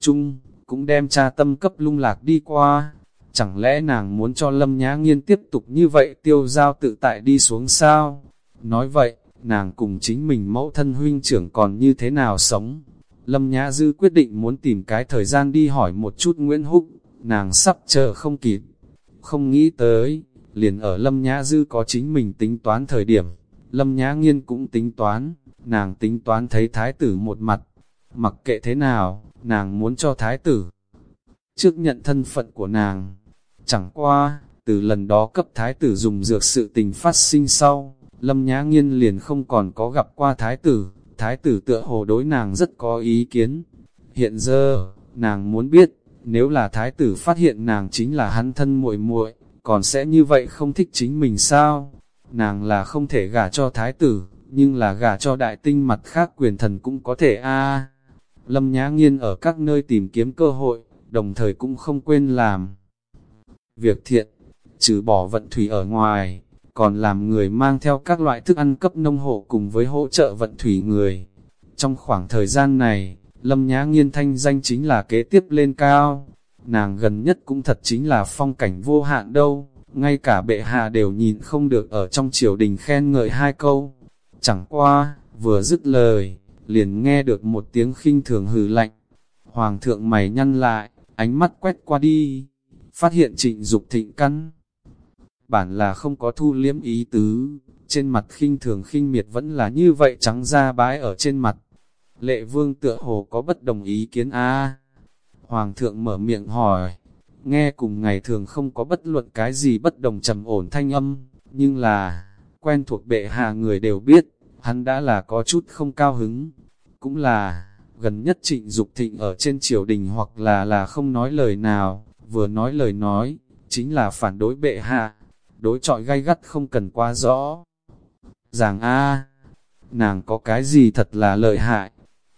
Trung, cũng đem cha tâm cấp lung lạc đi qua, chẳng lẽ nàng muốn cho Lâm Nhã Nghiên tiếp tục như vậy tiêu giao tự tại đi xuống sao? Nói vậy, nàng cùng chính mình mẫu thân huynh trưởng còn như thế nào sống? Lâm Nhã Dư quyết định muốn tìm cái thời gian đi hỏi một chút Nguyễn Húc, nàng sắp chờ không kịp. Không nghĩ tới, liền ở Lâm Nhã Dư có chính mình tính toán thời điểm, Lâm Nhã Nghiên cũng tính toán, nàng tính toán thấy thái tử một mặt, mặc kệ thế nào, nàng muốn cho thái tử trước nhận thân phận của nàng. Chẳng qua, từ lần đó cấp thái tử dùng dược sự tình phát sinh sau, Lâm Nhã Nghiên liền không còn có gặp qua thái tử, thái tử tựa hồ đối nàng rất có ý kiến. Hiện giờ, nàng muốn biết, nếu là thái tử phát hiện nàng chính là hắn thân muội muội, còn sẽ như vậy không thích chính mình sao? Nàng là không thể gả cho thái tử, nhưng là gả cho đại tinh mặt khác quyền thần cũng có thể a. Lâm Nhã Nghiên ở các nơi tìm kiếm cơ hội, đồng thời cũng không quên làm. Việc thiện, trừ bỏ vận thủy ở ngoài, còn làm người mang theo các loại thức ăn cấp nông hộ cùng với hỗ trợ vận thủy người. Trong khoảng thời gian này, Lâm Nhã Nghiên thanh danh chính là kế tiếp lên cao. Nàng gần nhất cũng thật chính là phong cảnh vô hạn đâu, ngay cả bệ hạ đều nhìn không được ở trong triều đình khen ngợi hai câu. Chẳng qua, vừa dứt lời, liền nghe được một tiếng khinh thường hừ lạnh. Hoàng thượng mày nhăn lại, ánh mắt quét qua đi, phát hiện trịnh Dục thịnh căn. Bản là không có thu liếm ý tứ, trên mặt khinh thường khinh miệt vẫn là như vậy trắng ra bái ở trên mặt. Lệ vương tựa hồ có bất đồng ý kiến a Hoàng thượng mở miệng hỏi, nghe cùng ngày thường không có bất luận cái gì bất đồng trầm ổn thanh âm, nhưng là, quen thuộc bệ hạ người đều biết, hắn đã là có chút không cao hứng. Cũng là, gần nhất trịnh Dục thịnh ở trên triều đình hoặc là là không nói lời nào, vừa nói lời nói, chính là phản đối bệ hạ, đối trọi gay gắt không cần quá rõ. giàng A, nàng có cái gì thật là lợi hại?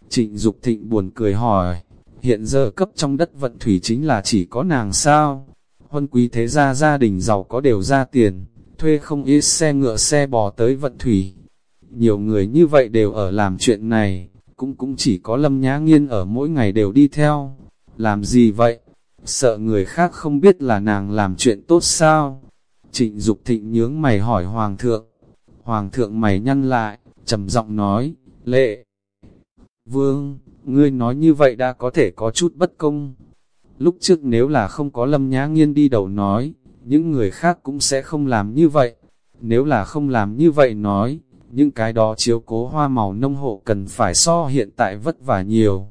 Trịnh Dục thịnh buồn cười hỏi, hiện giờ cấp trong đất vận thủy chính là chỉ có nàng sao? Huân quý thế gia gia đình giàu có đều ra tiền, thuê không ít xe ngựa xe bò tới vận thủy. Nhiều người như vậy đều ở làm chuyện này, cũng cũng chỉ có lâm nhã nghiên ở mỗi ngày đều đi theo. Làm gì vậy? Sợ người khác không biết là nàng làm chuyện tốt sao? Trịnh Dục thịnh nhướng mày hỏi Hoàng thượng. Hoàng thượng mày nhăn lại, trầm giọng nói, lệ. Vương, ngươi nói như vậy đã có thể có chút bất công. Lúc trước nếu là không có lâm nhã nghiên đi đầu nói, những người khác cũng sẽ không làm như vậy. Nếu là không làm như vậy nói, những cái đó chiếu cố hoa màu nông hộ cần phải so hiện tại vất vả nhiều.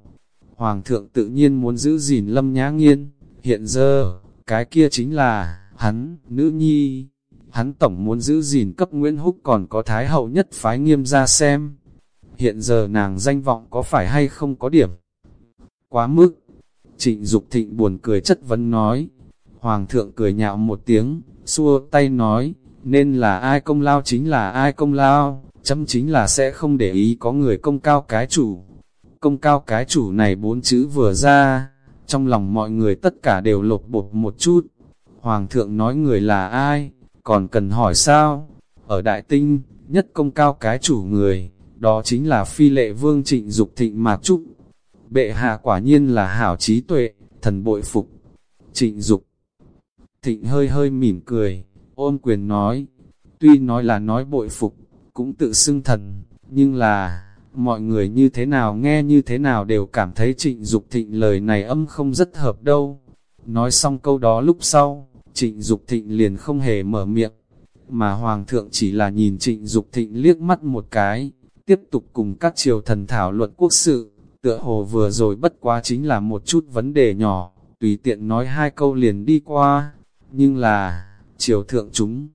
Hoàng thượng tự nhiên muốn giữ gìn lâm nhã nghiên, hiện giờ, cái kia chính là, hắn, nữ nhi. Hắn tổng muốn giữ gìn cấp Nguyễn Húc còn có thái hậu nhất phái nghiêm ra xem. Hiện giờ nàng danh vọng có phải hay không có điểm? Quá mức. Trịnh Dục thịnh buồn cười chất vấn nói. Hoàng thượng cười nhạo một tiếng, xua tay nói, nên là ai công lao chính là ai công lao chấm chính là sẽ không để ý có người công cao cái chủ. Công cao cái chủ này bốn chữ vừa ra, trong lòng mọi người tất cả đều lột bột một chút. Hoàng thượng nói người là ai, còn cần hỏi sao? Ở Đại Tinh, nhất công cao cái chủ người, đó chính là phi lệ vương trịnh Dục thịnh mạc trúc. Bệ hạ quả nhiên là hảo trí tuệ, thần bội phục. Trịnh Dục thịnh hơi hơi mỉm cười, ôm quyền nói, tuy nói là nói bội phục, cũng tự xưng thần, nhưng là, mọi người như thế nào nghe như thế nào đều cảm thấy trịnh Dục thịnh lời này âm không rất hợp đâu. Nói xong câu đó lúc sau, trịnh Dục thịnh liền không hề mở miệng, mà hoàng thượng chỉ là nhìn trịnh Dục thịnh liếc mắt một cái, tiếp tục cùng các triều thần thảo luận quốc sự, tựa hồ vừa rồi bất quá chính là một chút vấn đề nhỏ, tùy tiện nói hai câu liền đi qua, nhưng là, triều thượng chúng,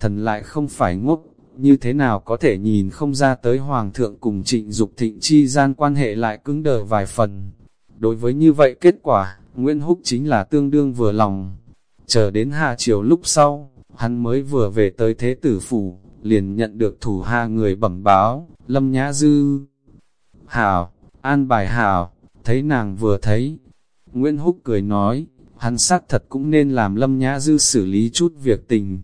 thần lại không phải ngốc, như thế nào có thể nhìn không ra tới hoàng thượng cùng trịnh Dục thịnh chi gian quan hệ lại cứng đờ vài phần. Đối với như vậy kết quả, Nguyễn Húc chính là tương đương vừa lòng. Chờ đến hạ chiều lúc sau, hắn mới vừa về tới thế tử phủ, liền nhận được thủ hạ người bẩm báo, lâm nhã dư. Hảo, an bài hảo, thấy nàng vừa thấy. Nguyễn Húc cười nói, hắn xác thật cũng nên làm lâm nhã dư xử lý chút việc tình.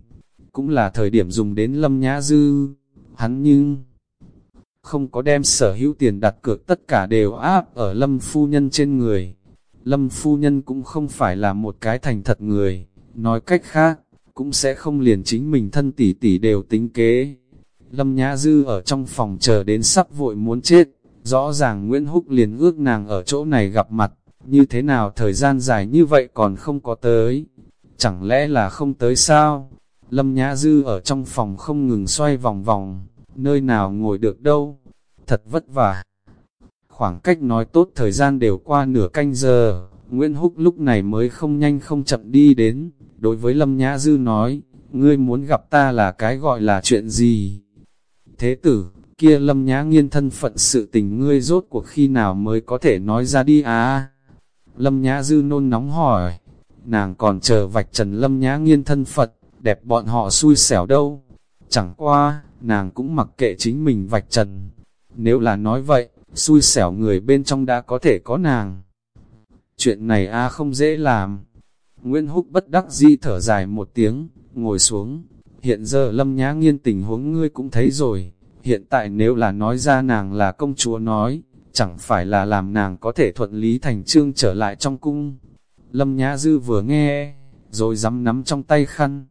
Cũng là thời điểm dùng đến lâm nhã dư, hắn nhưng không có đem sở hữu tiền đặt cược tất cả đều áp ở lâm phu nhân trên người. Lâm phu nhân cũng không phải là một cái thành thật người, nói cách khác, cũng sẽ không liền chính mình thân tỷ tỷ đều tính kế. Lâm Nhã Dư ở trong phòng chờ đến sắp vội muốn chết, rõ ràng Nguyễn Húc liền ước nàng ở chỗ này gặp mặt, như thế nào thời gian dài như vậy còn không có tới, chẳng lẽ là không tới sao? Lâm Nhã Dư ở trong phòng không ngừng xoay vòng vòng, nơi nào ngồi được đâu, thật vất vả. Khoảng cách nói tốt thời gian đều qua nửa canh giờ, Nguyễn Húc lúc này mới không nhanh không chậm đi đến, đối với Lâm Nhã Dư nói, ngươi muốn gặp ta là cái gọi là chuyện gì? Thế tử, kia Lâm Nhã nghiên thân phận sự tình ngươi rốt cuộc khi nào mới có thể nói ra đi à? Lâm Nhã Dư nôn nóng hỏi, nàng còn chờ vạch trần Lâm Nhã nghiên thân phận, đẹp bọn họ xui xẻo đâu. Chẳng qua, nàng cũng mặc kệ chính mình vạch trần. Nếu là nói vậy, xui xẻo người bên trong đã có thể có nàng. Chuyện này a không dễ làm. Nguyễn Húc bất đắc di thở dài một tiếng, ngồi xuống. Hiện giờ lâm nhã nghiên tình huống ngươi cũng thấy rồi. Hiện tại nếu là nói ra nàng là công chúa nói, chẳng phải là làm nàng có thể thuận lý thành trương trở lại trong cung. Lâm Nhã Dư vừa nghe, rồi dám nắm trong tay khăn.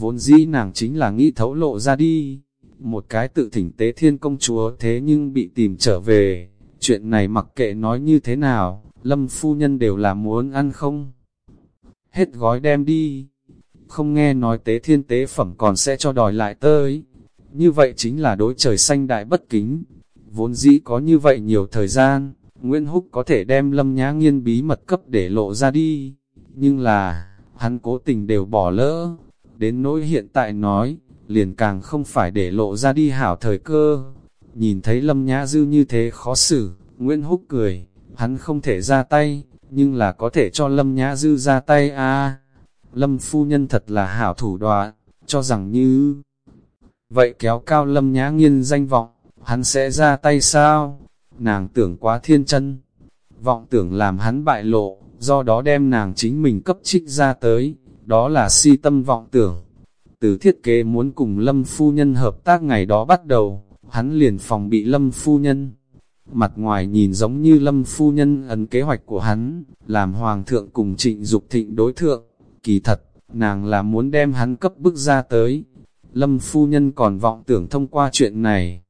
Vốn dĩ nàng chính là nghĩ thấu lộ ra đi. Một cái tự thỉnh tế thiên công chúa thế nhưng bị tìm trở về. Chuyện này mặc kệ nói như thế nào, lâm phu nhân đều là muốn ăn không. Hết gói đem đi. Không nghe nói tế thiên tế phẩm còn sẽ cho đòi lại tới. Như vậy chính là đối trời xanh đại bất kính. Vốn dĩ có như vậy nhiều thời gian, Nguyễn Húc có thể đem lâm nhã nghiên bí mật cấp để lộ ra đi. Nhưng là, hắn cố tình đều bỏ lỡ. Đến nỗi hiện tại nói, liền càng không phải để lộ ra đi hảo thời cơ. Nhìn thấy lâm nhã dư như thế khó xử, Nguyễn Húc cười, hắn không thể ra tay, nhưng là có thể cho Lâm Nhã Dư ra tay a Lâm phu nhân thật là hảo thủ đoạn, cho rằng như vậy kéo cao Lâm Nhã Nghiên danh vọng, hắn sẽ ra tay sao? Nàng tưởng quá thiên chân, vọng tưởng làm hắn bại lộ, do đó đem nàng chính mình cấp trích ra tới, đó là si tâm vọng tưởng. Từ thiết kế muốn cùng Lâm phu nhân hợp tác ngày đó bắt đầu, hắn liền phòng bị Lâm phu nhân Mặt ngoài nhìn giống như lâm phu nhân ấn kế hoạch của hắn, làm hoàng thượng cùng trịnh Dục thịnh đối thượng. Kỳ thật, nàng là muốn đem hắn cấp bức ra tới. Lâm phu nhân còn vọng tưởng thông qua chuyện này.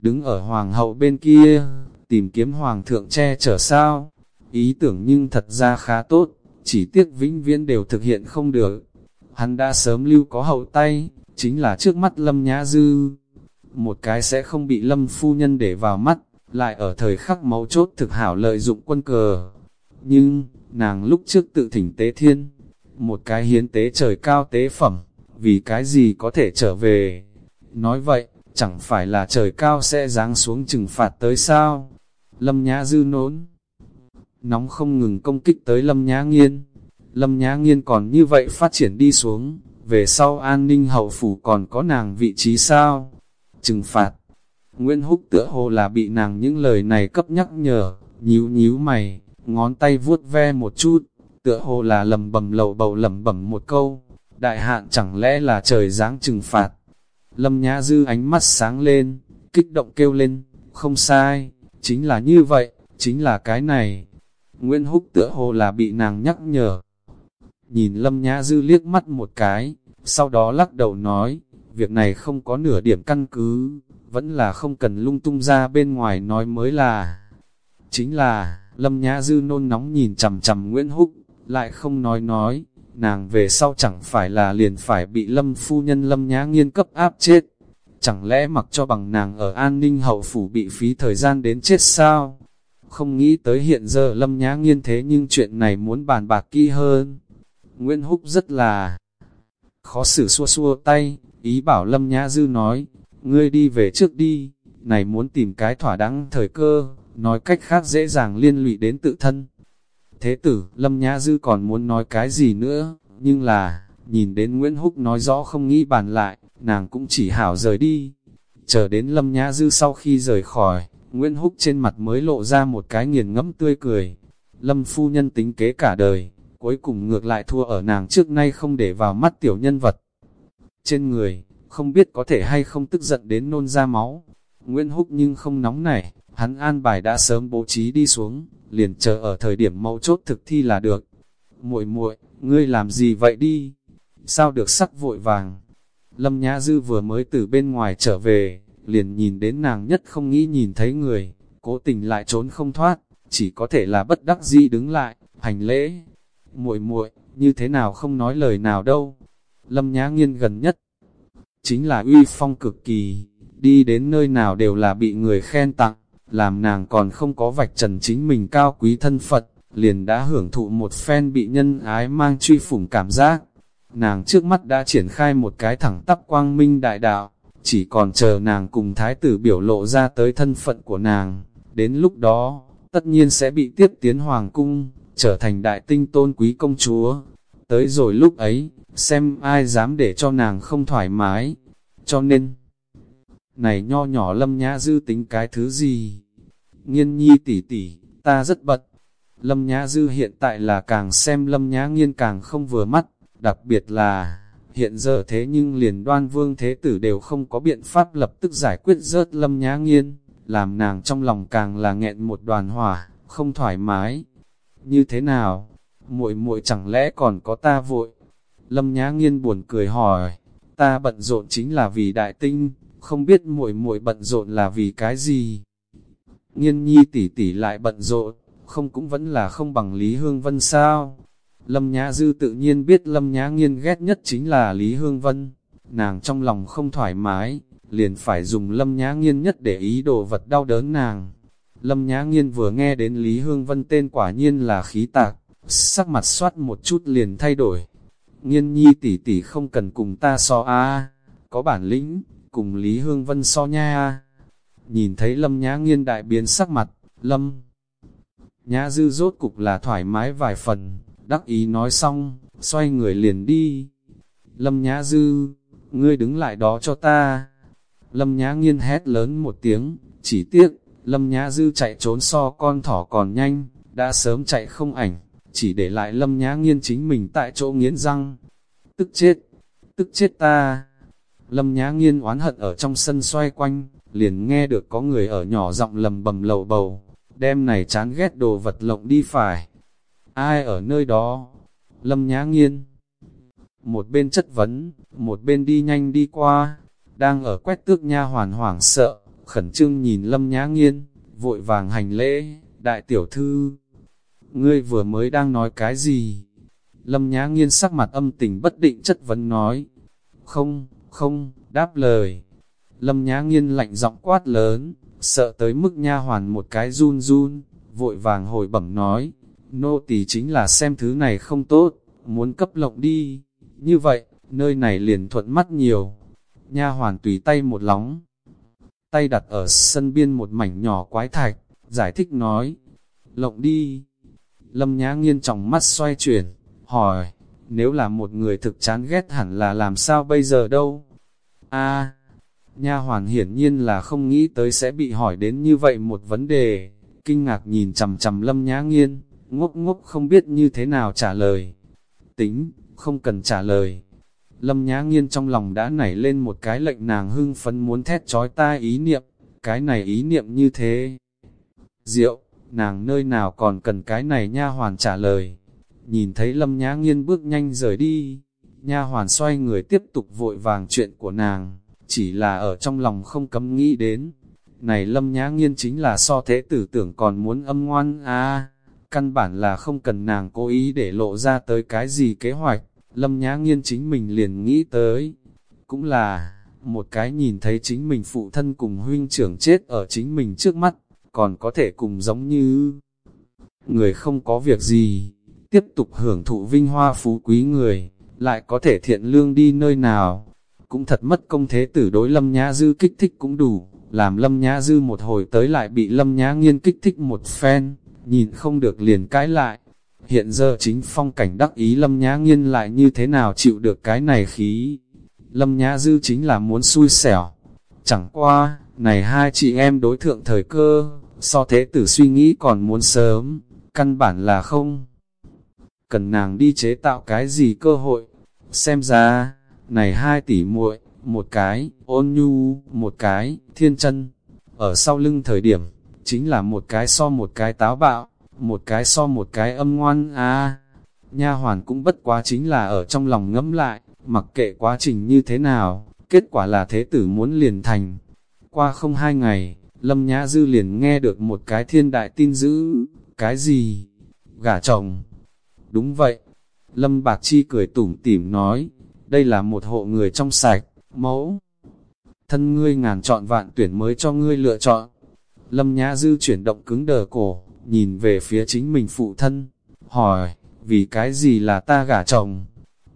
Đứng ở hoàng hậu bên kia, tìm kiếm hoàng thượng che chở sao. Ý tưởng nhưng thật ra khá tốt, chỉ tiếc vĩnh viễn đều thực hiện không được. Hắn đã sớm lưu có hậu tay, chính là trước mắt lâm nhã dư. Một cái sẽ không bị lâm phu nhân để vào mắt, lại ở thời khắc máu chốt thực hảo lợi dụng quân cờ. Nhưng, nàng lúc trước tự thỉnh tế thiên, một cái hiến tế trời cao tế phẩm, vì cái gì có thể trở về. Nói vậy, chẳng phải là trời cao sẽ giáng xuống trừng phạt tới sao? Lâm Nhã Dư nốn. Nóng không ngừng công kích tới Lâm Nhã Nghiên. Lâm Nhã Nghiên còn như vậy phát triển đi xuống, về sau an ninh hậu phủ còn có nàng vị trí sao? Trừng phạt, Nguyễn Húc tựa hồ là bị nàng những lời này cấp nhắc nhở, nhíu nhíu mày, ngón tay vuốt ve một chút, tựa hồ là lầm bầm lầu bầu lầm bầm một câu, đại hạn chẳng lẽ là trời giáng trừng phạt. Lâm Nhã Dư ánh mắt sáng lên, kích động kêu lên, không sai, chính là như vậy, chính là cái này. Nguyễn Húc tựa hồ là bị nàng nhắc nhở. Nhìn Lâm Nhã Dư liếc mắt một cái, sau đó lắc đầu nói, việc này không có nửa điểm căn cứ, vẫn là không cần lung tung ra bên ngoài nói mới là. Chính là, Lâm Nhã Dư nôn nóng nhìn chầm chầm Nguyễn Húc, lại không nói nói, nàng về sau chẳng phải là liền phải bị Lâm phu nhân Lâm Nhã nghiên cấp áp chết. Chẳng lẽ mặc cho bằng nàng ở an ninh hậu phủ bị phí thời gian đến chết sao? Không nghĩ tới hiện giờ Lâm Nhã nghiên thế nhưng chuyện này muốn bàn bạc kỹ hơn. Nguyễn Húc rất là khó xử xua xua tay, ý bảo Lâm Nhã Dư nói, ngươi đi về trước đi, này muốn tìm cái thỏa đáng thời cơ, nói cách khác dễ dàng liên lụy đến tự thân. Thế tử, Lâm Nhã Dư còn muốn nói cái gì nữa, nhưng là, nhìn đến Nguyễn Húc nói rõ không nghĩ bàn lại, nàng cũng chỉ hảo rời đi. Chờ đến Lâm Nhã Dư sau khi rời khỏi, Nguyễn Húc trên mặt mới lộ ra một cái nghiền ngẫm tươi cười. Lâm phu nhân tính kế cả đời, cuối cùng ngược lại thua ở nàng trước nay không để vào mắt tiểu nhân vật. Trên người, không biết có thể hay không tức giận đến nôn ra máu. Nguyễn Húc nhưng không nóng nảy, hắn an bài đã sớm bố trí đi xuống, liền chờ ở thời điểm mâu chốt thực thi là được. muội muội ngươi làm gì vậy đi? Sao được sắc vội vàng? Lâm Nhã Dư vừa mới từ bên ngoài trở về, liền nhìn đến nàng nhất không nghĩ nhìn thấy người, cố tình lại trốn không thoát, chỉ có thể là bất đắc dĩ đứng lại, hành lễ. muội muội như thế nào không nói lời nào đâu. Lâm Nhã Nghiên gần nhất, chính là uy phong cực kỳ, đi đến nơi nào đều là bị người khen tặng, làm nàng còn không có vạch trần chính mình cao quý thân Phật, liền đã hưởng thụ một phen bị nhân ái mang truy phủng cảm giác. Nàng trước mắt đã triển khai một cái thẳng tắp quang minh đại đạo, chỉ còn chờ nàng cùng thái tử biểu lộ ra tới thân phận của nàng. Đến lúc đó, tất nhiên sẽ bị tiếp tiến hoàng cung, trở thành đại tinh tôn quý công chúa. Tới rồi lúc ấy, xem ai dám để cho nàng không thoải mái. Cho nên, này nho nhỏ lâm nhã dư tính cái thứ gì? Nghiên nhi tỷ tỷ, ta rất bật. Lâm nhã dư hiện tại là càng xem lâm nhã nghiên càng không vừa mắt, đặc biệt là, hiện giờ thế nhưng liền đoan vương thế tử đều không có biện pháp lập tức giải quyết rớt lâm nhã nghiên, làm nàng trong lòng càng là nghẹn một đoàn hỏa, không thoải mái. Như thế nào? muội muội chẳng lẽ còn có ta vội? Lâm nhã nghiên buồn cười hỏi, ta bận rộn chính là vì đại tinh, không biết muội muội bận rộn là vì cái gì? Nghiên nhi tỷ tỷ lại bận rộn, không cũng vẫn là không bằng Lý Hương Vân sao? Lâm Nhã Dư tự nhiên biết Lâm Nhã Nghiên ghét nhất chính là Lý Hương Vân. Nàng trong lòng không thoải mái, liền phải dùng Lâm Nhã Nghiên nhất để ý đồ vật đau đớn nàng. Lâm Nhã Nghiên vừa nghe đến Lý Hương Vân tên quả nhiên là khí tạc, sắc mặt soát một chút liền thay đổi. Nghiên nhi tỷ tỷ không cần cùng ta so a có bản lĩnh, cùng Lý Hương Vân so nha Nhìn thấy Lâm Nhã Nghiên đại biến sắc mặt, Lâm Nhã Dư rốt cục là thoải mái vài phần, đắc ý nói xong, xoay người liền đi. Lâm Nhã Dư, ngươi đứng lại đó cho ta. Lâm Nhã Nghiên hét lớn một tiếng, chỉ tiếc, Lâm Nhã Dư chạy trốn so con thỏ còn nhanh, đã sớm chạy không ảnh, chỉ để lại Lâm Nhã Nghiên chính mình tại chỗ nghiến răng. Tức chết, tức chết ta. Lâm Nhã Nghiên oán hận ở trong sân xoay quanh, liền nghe được có người ở nhỏ giọng lầm bầm lầu bầu, đem này chán ghét đồ vật lộng đi phải. Ai ở nơi đó? Lâm Nhã Nghiên. Một bên chất vấn, một bên đi nhanh đi qua, đang ở quét tước nha hoàn hoảng sợ, khẩn trương nhìn Lâm Nhã Nghiên, vội vàng hành lễ, đại tiểu thư. Ngươi vừa mới đang nói cái gì? Lâm Nhã Nghiên sắc mặt âm tình bất định chất vấn nói. Không, không, đáp lời. Lâm Nhã Nghiên lạnh giọng quát lớn, sợ tới mức nha hoàn một cái run run, vội vàng hồi bẩm nói, nô tỳ chính là xem thứ này không tốt, muốn cấp lộng đi, như vậy, nơi này liền thuận mắt nhiều. Nha hoàn tùy tay một lóng, tay đặt ở sân biên một mảnh nhỏ quái thạch, giải thích nói, lộng đi. Lâm Nhã Nghiên trọng mắt xoay chuyển, hỏi, nếu là một người thực chán ghét hẳn là làm sao bây giờ đâu? A, Nha hoàn hiển nhiên là không nghĩ tới sẽ bị hỏi đến như vậy một vấn đề, kinh ngạc nhìn chầm chầm lâm nhã nghiên, ngốc ngốc không biết như thế nào trả lời. Tính, không cần trả lời. Lâm Nhã Nghiên trong lòng đã nảy lên một cái lệnh nàng hưng phấn muốn thét trói tai ý niệm, cái này ý niệm như thế. Diệu, nàng nơi nào còn cần cái này nha hoàn trả lời. Nhìn thấy Lâm Nhã Nghiên bước nhanh rời đi, nha hoàn xoay người tiếp tục vội vàng chuyện của nàng, chỉ là ở trong lòng không cấm nghĩ đến. Này Lâm Nhã Nghiên chính là so thế tử tưởng còn muốn âm ngoan à, căn bản là không cần nàng cố ý để lộ ra tới cái gì kế hoạch, Lâm Nhã Nghiên chính mình liền nghĩ tới. Cũng là, một cái nhìn thấy chính mình phụ thân cùng huynh trưởng chết ở chính mình trước mắt, còn có thể cùng giống như người không có việc gì, tiếp tục hưởng thụ vinh hoa phú quý người, lại có thể thiện lương đi nơi nào. Cũng thật mất công thế tử đối Lâm Nhã Dư kích thích cũng đủ, làm Lâm Nhã Dư một hồi tới lại bị Lâm Nhã Nghiên kích thích một phen, nhìn không được liền cãi lại. Hiện giờ chính phong cảnh đắc ý Lâm Nhã Nghiên lại như thế nào chịu được cái này khí. Lâm Nhã Dư chính là muốn xui xẻo. Chẳng qua, này hai chị em đối thượng thời cơ, so thế tử suy nghĩ còn muốn sớm, căn bản là không. Cần nàng đi chế tạo cái gì cơ hội. Xem ra, này hai tỷ muội một cái, ôn nhu, một cái, thiên chân. Ở sau lưng thời điểm, chính là một cái so một cái táo bạo, một cái so một cái âm ngoan à. Nha hoàn cũng bất quá chính là ở trong lòng ngẫm lại, mặc kệ quá trình như thế nào, kết quả là thế tử muốn liền thành. Qua không hai ngày, Lâm Nhã Dư liền nghe được một cái thiên đại tin dữ, cái gì? Gả chồng. Đúng vậy. Lâm Bạc Chi cười tủm tỉm nói, đây là một hộ người trong sạch, mẫu. Thân ngươi ngàn chọn vạn tuyển mới cho ngươi lựa chọn. Lâm Nhã Dư chuyển động cứng đờ cổ, nhìn về phía chính mình phụ thân, hỏi, vì cái gì là ta gả chồng?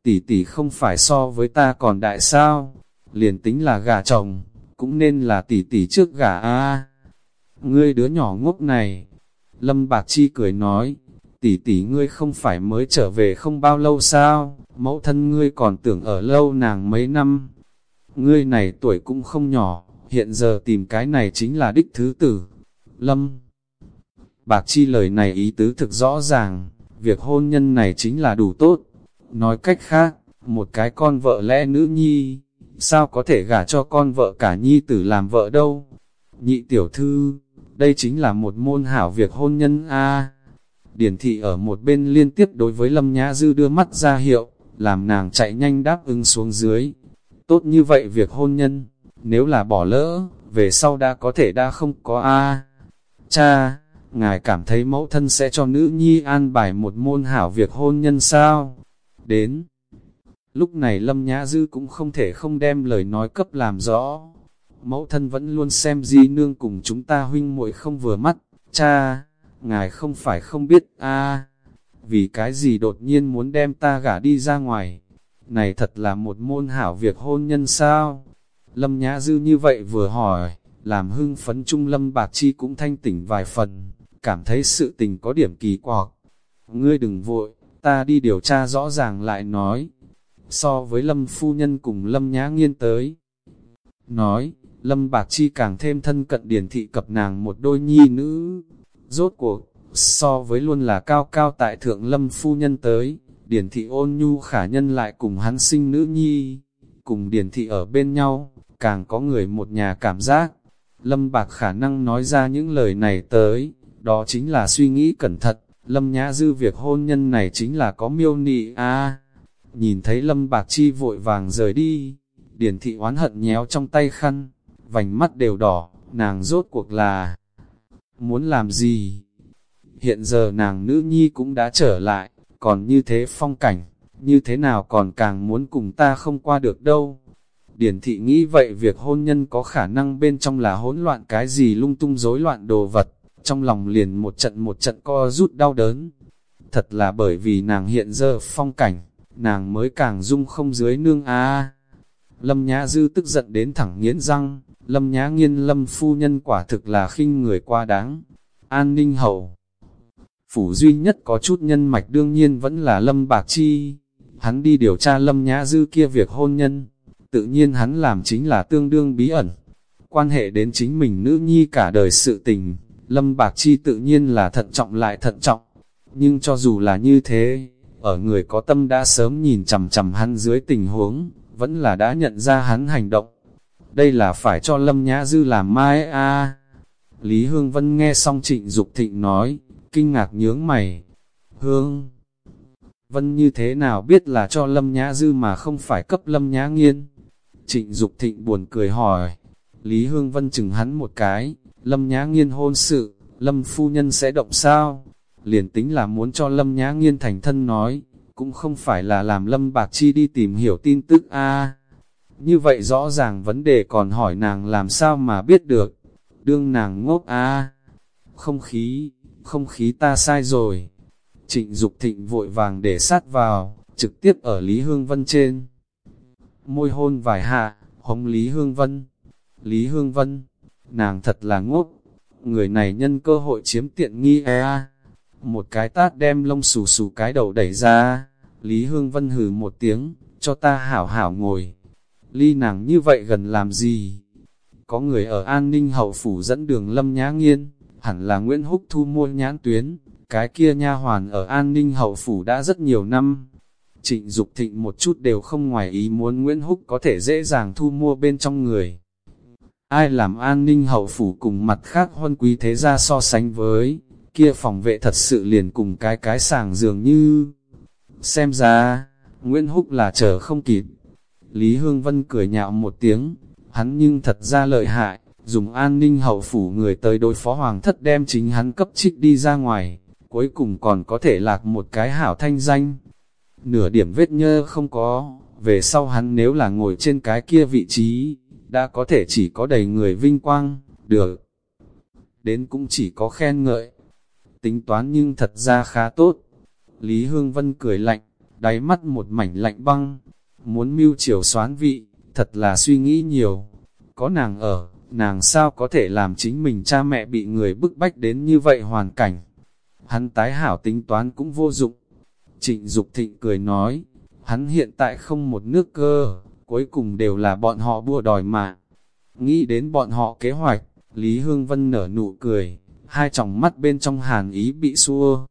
Tỷ tỷ không phải so với ta còn đại sao? Liền tính là gả chồng, cũng nên là tỷ tỷ trước gả a. Ngươi đứa nhỏ ngốc này. Lâm Bạc Chi cười nói, tỷ tỷ ngươi không phải mới trở về không bao lâu sao? Mẫu thân ngươi còn tưởng ở lâu nàng mấy năm. Ngươi này tuổi cũng không nhỏ, hiện giờ tìm cái này chính là đích thứ tử. Lâm Bạc Chi lời này ý tứ thực rõ ràng, việc hôn nhân này chính là đủ tốt. Nói cách khác, một cái con vợ lẽ nữ nhi, sao có thể gả cho con vợ cả nhi tử làm vợ đâu? Nhị tiểu thư, đây chính là một môn hảo việc hôn nhân a. Điển thị ở một bên liên tiếp đối với Lâm Nhã Dư đưa mắt ra hiệu, làm nàng chạy nhanh đáp ứng xuống dưới. Tốt như vậy việc hôn nhân, nếu là bỏ lỡ, về sau đã có thể đã không có a. Cha, ngài cảm thấy mẫu thân sẽ cho nữ nhi an bài một môn hảo việc hôn nhân sao? Đến lúc này Lâm Nhã Dư cũng không thể không đem lời nói cấp làm rõ. Mẫu thân vẫn luôn xem di nương cùng chúng ta huynh muội không vừa mắt, cha, ngài không phải không biết a vì cái gì đột nhiên muốn đem ta gả đi ra ngoài. Này thật là một môn hảo việc hôn nhân sao? Lâm Nhã Dư như vậy vừa hỏi, làm hưng phấn trung Lâm Bạc Chi cũng thanh tỉnh vài phần cảm thấy sự tình có điểm kỳ quặc. Ngươi đừng vội, ta đi điều tra rõ ràng lại nói. So với Lâm Phu Nhân cùng Lâm Nhã Nghiên tới. Nói, Lâm Bạc Chi càng thêm thân cận điển thị cập nàng một đôi nhi nữ. Rốt cuộc, so với luôn là cao cao tại thượng Lâm Phu Nhân tới, điển thị ôn nhu khả nhân lại cùng hắn sinh nữ nhi. Cùng điển thị ở bên nhau, càng có người một nhà cảm giác. Lâm Bạc khả năng nói ra những lời này tới, đó chính là suy nghĩ cẩn thận, Lâm Nhã Dư việc hôn nhân này chính là có miêu nị a Nhìn thấy Lâm Bạc Chi vội vàng rời đi, Điển thị oán hận nhéo trong tay khăn, vành mắt đều đỏ, nàng rốt cuộc là muốn làm gì? Hiện giờ nàng nữ nhi cũng đã trở lại, còn như thế phong cảnh, như thế nào còn càng muốn cùng ta không qua được đâu. Điển thị nghĩ vậy việc hôn nhân có khả năng bên trong là hỗn loạn cái gì lung tung rối loạn đồ vật, trong lòng liền một trận một trận co rút đau đớn. Thật là bởi vì nàng hiện giờ phong cảnh, nàng mới càng dung không dưới nương a. Lâm Nhã Dư tức giận đến thẳng nghiến răng, Lâm Nhã Nghiên Lâm phu nhân quả thực là khinh người qua đáng. An ninh hậu Phủ duy nhất có chút nhân mạch đương nhiên vẫn là Lâm Bạc Chi. Hắn đi điều tra Lâm Nhã Dư kia việc hôn nhân, tự nhiên hắn làm chính là tương đương bí ẩn. Quan hệ đến chính mình nữ nhi cả đời sự tình, Lâm Bạc Chi tự nhiên là thận trọng lại thận trọng. Nhưng cho dù là như thế, ở người có tâm đã sớm nhìn chằm chằm hắn dưới tình huống, vẫn là đã nhận ra hắn hành động. Đây là phải cho Lâm Nhã Dư làm mai a Lý Hương Vân nghe xong trịnh Dục thịnh nói, kinh ngạc nhướng mày. Hương Vân như thế nào biết là cho Lâm Nhã Dư mà không phải cấp Lâm Nhã Nghiên? Trịnh Dục thịnh buồn cười hỏi. Lý Hương Vân chừng hắn một cái, Lâm Nhã Nghiên hôn sự, Lâm Phu Nhân sẽ động sao? Liền tính là muốn cho Lâm Nhã Nghiên thành thân nói, cũng không phải là làm Lâm Bạc Chi đi tìm hiểu tin tức a Như vậy rõ ràng vấn đề còn hỏi nàng làm sao mà biết được. Đương nàng ngốc a Không khí, không khí ta sai rồi. Trịnh Dục thịnh vội vàng để sát vào, trực tiếp ở Lý Hương Vân trên. Môi hôn vài hạ, hống Lý Hương Vân. Lý Hương Vân, nàng thật là ngốc. Người này nhân cơ hội chiếm tiện nghi e Một cái tát đem lông xù xù cái đầu đẩy ra. Lý Hương Vân hừ một tiếng, cho ta hảo hảo ngồi. Ly nàng như vậy gần làm gì? Có người ở an ninh hậu phủ dẫn đường lâm nhã nghiên, hẳn là Nguyễn Húc thu mua nhãn tuyến, cái kia nha hoàn ở an ninh hậu phủ đã rất nhiều năm. Trịnh Dục thịnh một chút đều không ngoài ý muốn Nguyễn Húc có thể dễ dàng thu mua bên trong người. Ai làm an ninh hậu phủ cùng mặt khác huân quý thế gia so sánh với, kia phòng vệ thật sự liền cùng cái cái sàng dường như. Xem ra, Nguyễn Húc là chờ không kịp. Lý Hương Vân cười nhạo một tiếng, hắn nhưng thật ra lợi hại, dùng an ninh hậu phủ người tới đối phó hoàng thất đem chính hắn cấp trích đi ra ngoài, cuối cùng còn có thể lạc một cái hảo thanh danh. Nửa điểm vết nhơ không có, về sau hắn nếu là ngồi trên cái kia vị trí, đã có thể chỉ có đầy người vinh quang, được. Đến cũng chỉ có khen ngợi. Tính toán nhưng thật ra khá tốt. Lý Hương Vân cười lạnh, đáy mắt một mảnh lạnh băng. Muốn mưu chiều xoán vị, thật là suy nghĩ nhiều. Có nàng ở, nàng sao có thể làm chính mình cha mẹ bị người bức bách đến như vậy hoàn cảnh. Hắn tái hảo tính toán cũng vô dụng. Trịnh Dục Thịnh cười nói, hắn hiện tại không một nước cơ, cuối cùng đều là bọn họ bua đòi mạng. Nghĩ đến bọn họ kế hoạch, Lý Hương Vân nở nụ cười, hai tròng mắt bên trong hàn ý bị xua.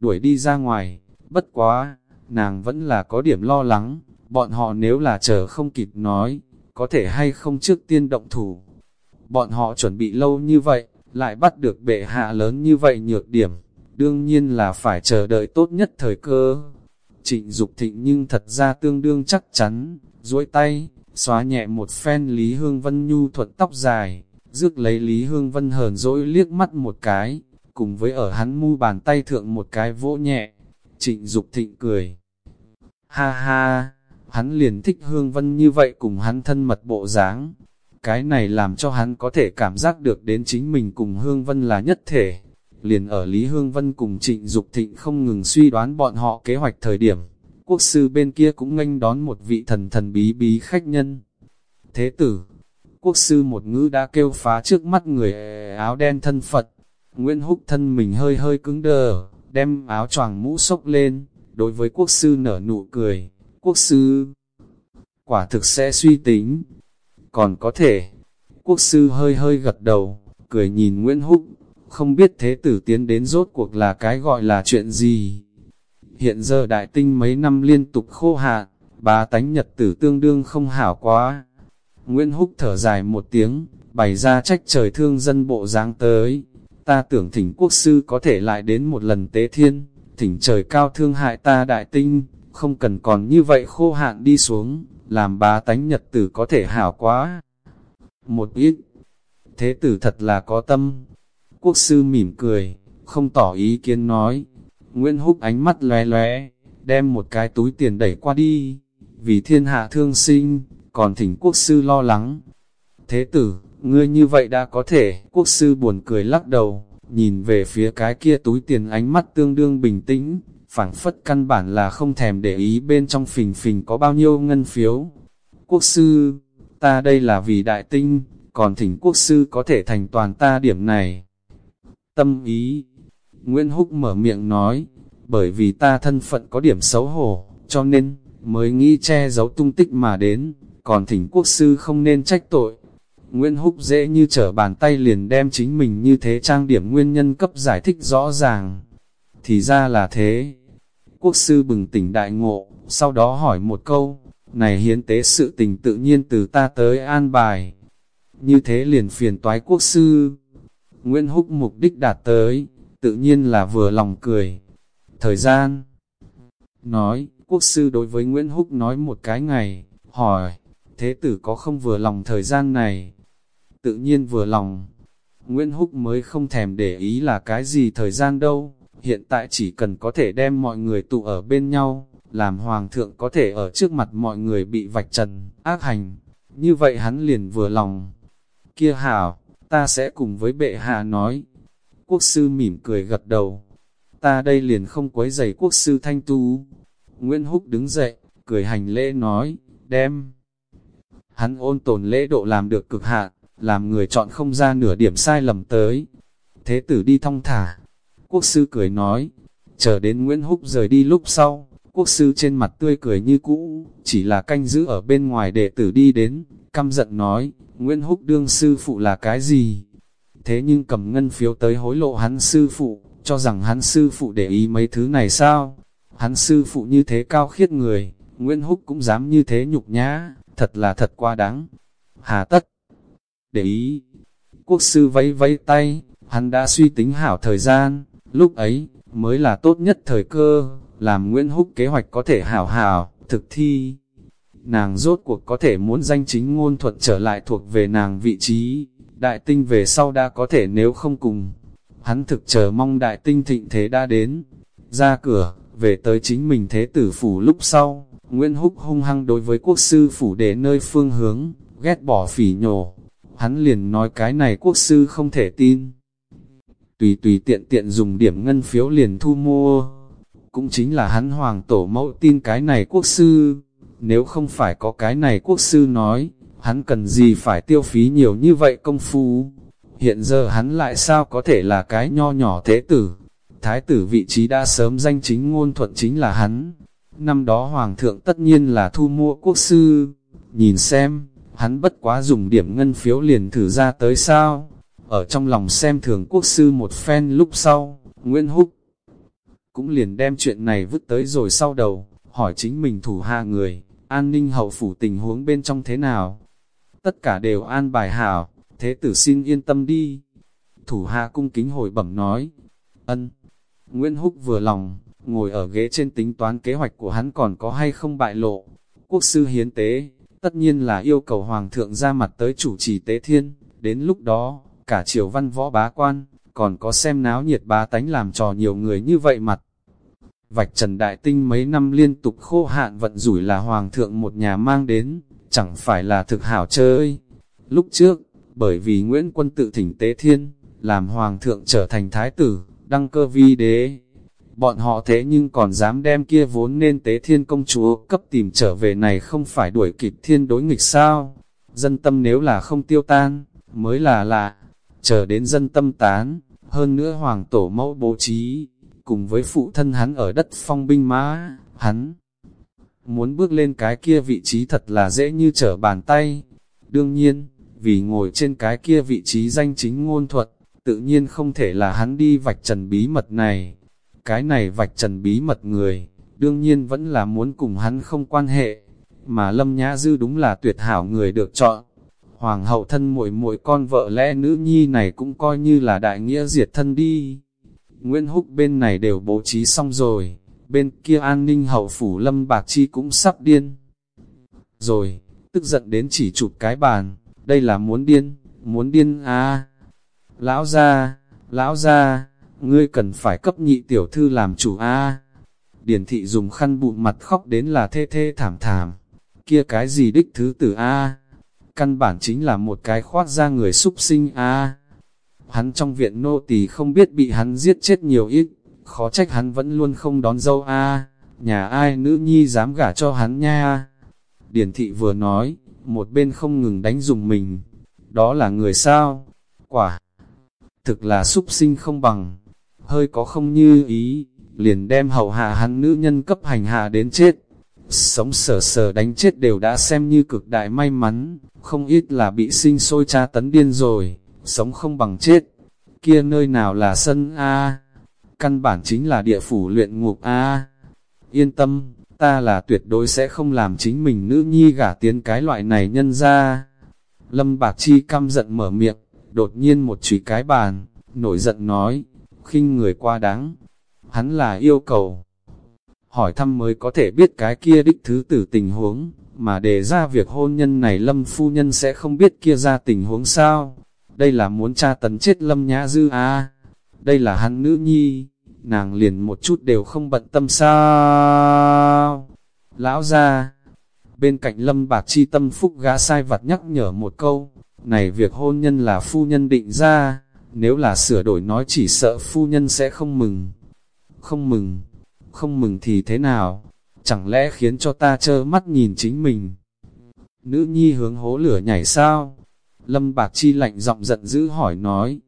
Đuổi đi ra ngoài, bất quá, nàng vẫn là có điểm lo lắng, bọn họ nếu là chờ không kịp nói, có thể hay không trước tiên động thủ. Bọn họ chuẩn bị lâu như vậy, lại bắt được bệ hạ lớn như vậy nhược điểm, đương nhiên là phải chờ đợi tốt nhất thời cơ. Trịnh Dục thịnh nhưng thật ra tương đương chắc chắn, duỗi tay, xóa nhẹ một phen Lý Hương Vân nhu thuận tóc dài, rước lấy Lý Hương Vân hờn dỗi liếc mắt một cái, cùng với ở hắn mu bàn tay thượng một cái vỗ nhẹ, trịnh Dục thịnh cười. Ha ha, hắn liền thích Hương Vân như vậy cùng hắn thân mật bộ dáng. Cái này làm cho hắn có thể cảm giác được đến chính mình cùng Hương Vân là nhất thể. Liền ở Lý Hương Vân cùng trịnh Dục thịnh không ngừng suy đoán bọn họ kế hoạch thời điểm, quốc sư bên kia cũng nghênh đón một vị thần thần bí bí khách nhân. Thế tử, quốc sư một ngữ đã kêu phá trước mắt người ờ, áo đen thân Phật. Nguyễn Húc thân mình hơi hơi cứng đờ, đem áo choàng mũ sốc lên, đối với quốc sư nở nụ cười, quốc sư quả thực sẽ suy tính, còn có thể, quốc sư hơi hơi gật đầu, cười nhìn Nguyễn Húc, không biết thế tử tiến đến rốt cuộc là cái gọi là chuyện gì. Hiện giờ đại tinh mấy năm liên tục khô hạn, bà tánh nhật tử tương đương không hảo quá. Nguyễn Húc thở dài một tiếng, bày ra trách trời thương dân bộ dáng tới. Ta tưởng thỉnh quốc sư có thể lại đến một lần tế thiên, thỉnh trời cao thương hại ta đại tinh, không cần còn như vậy khô hạn đi xuống, làm bá tánh nhật tử có thể hảo quá. Một ít, thế tử thật là có tâm. Quốc sư mỉm cười, không tỏ ý kiến nói, Nguyễn Húc ánh mắt lóe lóe, đem một cái túi tiền đẩy qua đi, vì thiên hạ thương sinh, còn thỉnh quốc sư lo lắng. Thế tử, ngươi như vậy đã có thể, quốc sư buồn cười lắc đầu, nhìn về phía cái kia túi tiền ánh mắt tương đương bình tĩnh, phảng phất căn bản là không thèm để ý bên trong phình phình có bao nhiêu ngân phiếu. Quốc sư, ta đây là vì đại tinh, còn thỉnh quốc sư có thể thành toàn ta điểm này. Tâm ý, Nguyễn Húc mở miệng nói, bởi vì ta thân phận có điểm xấu hổ, cho nên, mới nghĩ che giấu tung tích mà đến, còn thỉnh quốc sư không nên trách tội. Nguyễn Húc dễ như trở bàn tay liền đem chính mình như thế trang điểm nguyên nhân cấp giải thích rõ ràng. Thì ra là thế. Quốc sư bừng tỉnh đại ngộ, sau đó hỏi một câu, này hiến tế sự tình tự nhiên từ ta tới an bài. Như thế liền phiền toái quốc sư. Nguyễn Húc mục đích đạt tới, tự nhiên là vừa lòng cười. Thời gian Nói, quốc sư đối với Nguyễn Húc nói một cái ngày, hỏi, thế tử có không vừa lòng thời gian này? Tự nhiên vừa lòng. Nguyễn Húc mới không thèm để ý là cái gì thời gian đâu, hiện tại chỉ cần có thể đem mọi người tụ ở bên nhau, làm hoàng thượng có thể ở trước mặt mọi người bị vạch trần, ác hành, như vậy hắn liền vừa lòng. Kia hảo, ta sẽ cùng với bệ hạ nói. Quốc sư mỉm cười gật đầu. Ta đây liền không quấy giày quốc sư thanh tu. Nguyễn Húc đứng dậy, cười hành lễ nói, đem. Hắn ôn tồn lễ độ làm được cực hạn, làm người chọn không ra nửa điểm sai lầm tới. Thế tử đi thong thả. Quốc sư cười nói, chờ đến Nguyễn Húc rời đi lúc sau, quốc sư trên mặt tươi cười như cũ, chỉ là canh giữ ở bên ngoài đệ tử đi đến, căm giận nói, Nguyễn Húc đương sư phụ là cái gì? Thế nhưng cầm ngân phiếu tới hối lộ hắn sư phụ, cho rằng hắn sư phụ để ý mấy thứ này sao? Hắn sư phụ như thế cao khiết người, Nguyễn Húc cũng dám như thế nhục nhã, thật là thật quá đáng. Hà tất, để ý, quốc sư vẫy vẫy tay, hắn đã suy tính hảo thời gian, lúc ấy, mới là tốt nhất thời cơ, làm Nguyễn Húc kế hoạch có thể hảo hảo, thực thi. Nàng rốt cuộc có thể muốn danh chính ngôn thuận trở lại thuộc về nàng vị trí, đại tinh về sau đã có thể nếu không cùng. Hắn thực chờ mong đại tinh thịnh thế đã đến, ra cửa, về tới chính mình thế tử phủ lúc sau, Nguyễn Húc hung hăng đối với quốc sư phủ để nơi phương hướng, ghét bỏ phỉ nhổ. Hắn liền nói cái này quốc sư không thể tin. Tùy tùy tiện tiện dùng điểm ngân phiếu liền thu mua. Cũng chính là hắn hoàng tổ mẫu tin cái này quốc sư. Nếu không phải có cái này quốc sư nói, hắn cần gì phải tiêu phí nhiều như vậy công phu. Hiện giờ hắn lại sao có thể là cái nho nhỏ thế tử. Thái tử vị trí đã sớm danh chính ngôn thuận chính là hắn. Năm đó hoàng thượng tất nhiên là thu mua quốc sư. Nhìn xem, hắn bất quá dùng điểm ngân phiếu liền thử ra tới sao. Ở trong lòng xem thường quốc sư một phen lúc sau, Nguyễn Húc cũng liền đem chuyện này vứt tới rồi sau đầu, hỏi chính mình thủ hạ người, an ninh hậu phủ tình huống bên trong thế nào. Tất cả đều an bài hảo, thế tử xin yên tâm đi. Thủ hạ cung kính hồi bẩm nói, ân. Nguyễn Húc vừa lòng, ngồi ở ghế trên tính toán kế hoạch của hắn còn có hay không bại lộ. Quốc sư hiến tế, tất nhiên là yêu cầu Hoàng thượng ra mặt tới chủ trì tế thiên, đến lúc đó, cả triều văn võ bá quan, còn có xem náo nhiệt bá tánh làm trò nhiều người như vậy mặt. Vạch Trần Đại Tinh mấy năm liên tục khô hạn vận rủi là Hoàng thượng một nhà mang đến, chẳng phải là thực hảo chơi. Lúc trước, bởi vì Nguyễn Quân tự thỉnh tế thiên, làm Hoàng thượng trở thành Thái tử, đăng cơ vi đế, bọn họ thế nhưng còn dám đem kia vốn nên tế thiên công chúa cấp tìm trở về này không phải đuổi kịp thiên đối nghịch sao. Dân tâm nếu là không tiêu tan, mới là lạ, chờ đến dân tâm tán, hơn nữa hoàng tổ mẫu bố trí, cùng với phụ thân hắn ở đất phong binh mã, hắn muốn bước lên cái kia vị trí thật là dễ như trở bàn tay. Đương nhiên, vì ngồi trên cái kia vị trí danh chính ngôn thuật, tự nhiên không thể là hắn đi vạch trần bí mật này cái này vạch trần bí mật người, đương nhiên vẫn là muốn cùng hắn không quan hệ, mà Lâm Nhã Dư đúng là tuyệt hảo người được chọn. Hoàng hậu thân muội muội con vợ lẽ nữ nhi này cũng coi như là đại nghĩa diệt thân đi. Nguyễn Húc bên này đều bố trí xong rồi, bên kia an ninh hậu phủ Lâm Bạc Chi cũng sắp điên. Rồi, tức giận đến chỉ chụp cái bàn, đây là muốn điên, muốn điên à. Lão ra, lão ra, ngươi cần phải cấp nhị tiểu thư làm chủ a. Điển thị dùng khăn bụng mặt khóc đến là thê thê thảm thảm. Kia cái gì đích thứ tử a? Căn bản chính là một cái khoát ra người súc sinh a. Hắn trong viện nô tỳ không biết bị hắn giết chết nhiều ít, khó trách hắn vẫn luôn không đón dâu a. Nhà ai nữ nhi dám gả cho hắn nha. Điển thị vừa nói, một bên không ngừng đánh dùng mình. Đó là người sao? Quả! Thực là súc sinh không bằng hơi có không như ý, liền đem hậu hạ hắn nữ nhân cấp hành hạ đến chết. Sống sờ sờ đánh chết đều đã xem như cực đại may mắn, không ít là bị sinh sôi tra tấn điên rồi, sống không bằng chết. Kia nơi nào là sân A, căn bản chính là địa phủ luyện ngục A. yên tâm, ta là tuyệt đối sẽ không làm chính mình nữ nhi gả tiến cái loại này nhân ra. Lâm Bạc Chi căm giận mở miệng, đột nhiên một chùy cái bàn, nổi giận nói, khinh người qua đáng. Hắn là yêu cầu. Hỏi thăm mới có thể biết cái kia đích thứ tử tình huống, mà đề ra việc hôn nhân này Lâm Phu Nhân sẽ không biết kia ra tình huống sao. Đây là muốn cha tấn chết Lâm Nhã Dư à. Đây là hắn nữ nhi, nàng liền một chút đều không bận tâm sao. Lão ra, bên cạnh Lâm Bạc Chi tâm phúc gã sai vặt nhắc nhở một câu, này việc hôn nhân là phu nhân định ra, nếu là sửa đổi nói chỉ sợ phu nhân sẽ không mừng. Không mừng, không mừng thì thế nào, chẳng lẽ khiến cho ta trơ mắt nhìn chính mình. Nữ nhi hướng hố lửa nhảy sao? Lâm Bạc Chi lạnh giọng giận dữ hỏi nói,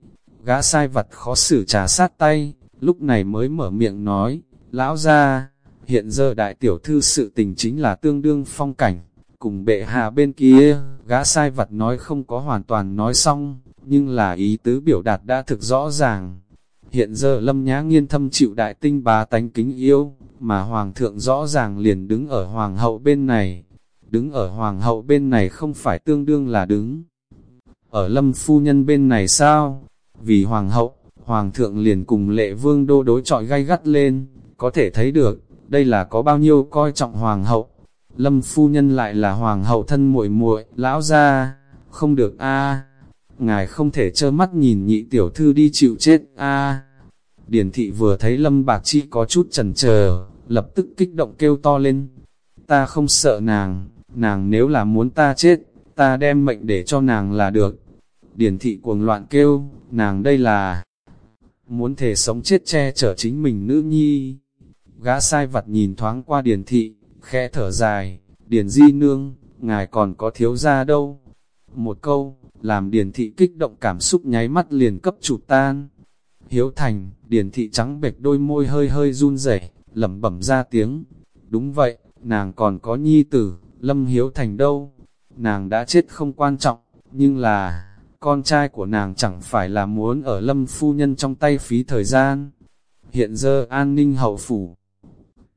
gã sai vật khó xử trà sát tay, lúc này mới mở miệng nói, lão ra, hiện giờ đại tiểu thư sự tình chính là tương đương phong cảnh, cùng bệ hạ bên kia, gã sai vật nói không có hoàn toàn nói xong, nhưng là ý tứ biểu đạt đã thực rõ ràng. Hiện giờ lâm nhã nghiên thâm chịu đại tinh bá tánh kính yêu, mà hoàng thượng rõ ràng liền đứng ở hoàng hậu bên này. Đứng ở hoàng hậu bên này không phải tương đương là đứng. Ở lâm phu nhân bên này sao? Vì hoàng hậu, hoàng thượng liền cùng lệ vương đô đối trọi gay gắt lên, có thể thấy được, đây là có bao nhiêu coi trọng hoàng hậu. Lâm phu nhân lại là hoàng hậu thân muội muội, lão gia, không được a. Ngài không thể trơ mắt nhìn nhị tiểu thư đi chịu chết a. Điển thị vừa thấy Lâm Bạc Chi có chút chần chờ, lập tức kích động kêu to lên. Ta không sợ nàng, nàng nếu là muốn ta chết, ta đem mệnh để cho nàng là được. Điển thị cuồng loạn kêu, nàng đây là muốn thể sống chết che chở chính mình nữ nhi. Gã sai vặt nhìn thoáng qua điển thị, khẽ thở dài, điển di nương, ngài còn có thiếu ra đâu. Một câu, làm điển thị kích động cảm xúc nháy mắt liền cấp chụp tan. Hiếu thành, điển thị trắng bệch đôi môi hơi hơi run rẩy lẩm bẩm ra tiếng. Đúng vậy, nàng còn có nhi tử, lâm hiếu thành đâu. Nàng đã chết không quan trọng, nhưng là, con trai của nàng chẳng phải là muốn ở lâm phu nhân trong tay phí thời gian. Hiện giờ an ninh hậu phủ,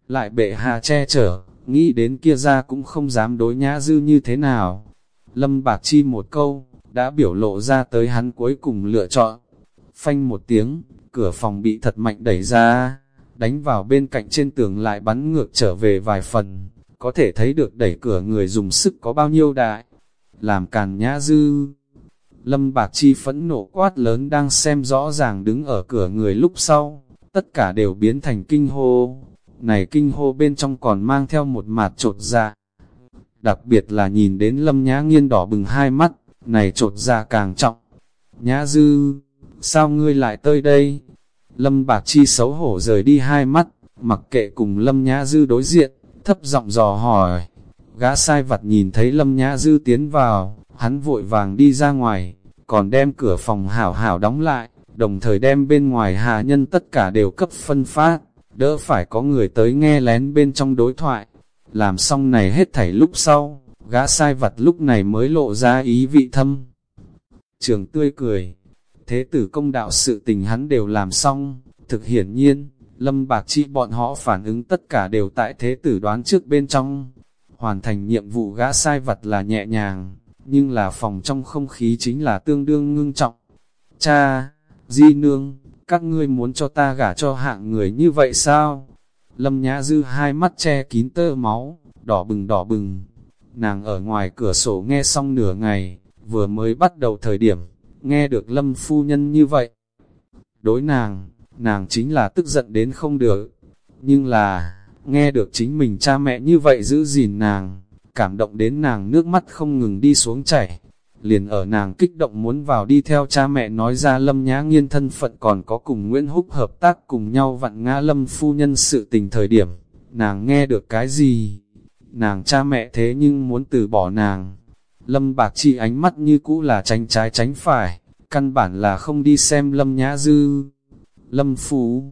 lại bệ hạ che chở, nghĩ đến kia ra cũng không dám đối nhã dư như thế nào. Lâm Bạc Chi một câu, đã biểu lộ ra tới hắn cuối cùng lựa chọn. Phanh một tiếng, cửa phòng bị thật mạnh đẩy ra, đánh vào bên cạnh trên tường lại bắn ngược trở về vài phần, có thể thấy được đẩy cửa người dùng sức có bao nhiêu đại. Làm càn nhã dư, Lâm Bạc Chi phẫn nộ quát lớn đang xem rõ ràng đứng ở cửa người lúc sau, tất cả đều biến thành kinh hô. Này kinh hô bên trong còn mang theo một mạt trột dạ. Đặc biệt là nhìn đến Lâm Nhã Nghiên đỏ bừng hai mắt, này trột dạ càng trọng. Nhã Dư, sao ngươi lại tới đây? Lâm Bạc Chi xấu hổ rời đi hai mắt, mặc kệ cùng Lâm Nhã Dư đối diện, thấp giọng dò hỏi. Gã sai vặt nhìn thấy Lâm Nhã Dư tiến vào, hắn vội vàng đi ra ngoài, còn đem cửa phòng hảo hảo đóng lại, đồng thời đem bên ngoài hạ nhân tất cả đều cấp phân phát, đỡ phải có người tới nghe lén bên trong đối thoại. Làm xong này hết thảy lúc sau, gã sai vặt lúc này mới lộ ra ý vị thâm. Trường tươi cười, thế tử công đạo sự tình hắn đều làm xong, thực hiển nhiên, lâm bạc chi bọn họ phản ứng tất cả đều tại thế tử đoán trước bên trong. Hoàn thành nhiệm vụ gã sai vật là nhẹ nhàng, nhưng là phòng trong không khí chính là tương đương ngưng trọng. Cha, di nương, các ngươi muốn cho ta gả cho hạng người như vậy sao? Lâm Nhã Dư hai mắt che kín tơ máu, đỏ bừng đỏ bừng. Nàng ở ngoài cửa sổ nghe xong nửa ngày, vừa mới bắt đầu thời điểm, nghe được Lâm Phu Nhân như vậy. Đối nàng, nàng chính là tức giận đến không được. Nhưng là, nghe được chính mình cha mẹ như vậy giữ gìn nàng, cảm động đến nàng nước mắt không ngừng đi xuống chảy. Liền ở nàng kích động muốn vào đi theo cha mẹ nói ra Lâm Nhã Nghiên thân phận còn có cùng Nguyễn Húc hợp tác cùng nhau vặn ngã Lâm phu nhân sự tình thời điểm, nàng nghe được cái gì? Nàng cha mẹ thế nhưng muốn từ bỏ nàng. Lâm Bạc Chi ánh mắt như cũ là tránh trái tránh phải, căn bản là không đi xem Lâm Nhã Dư. Lâm Phú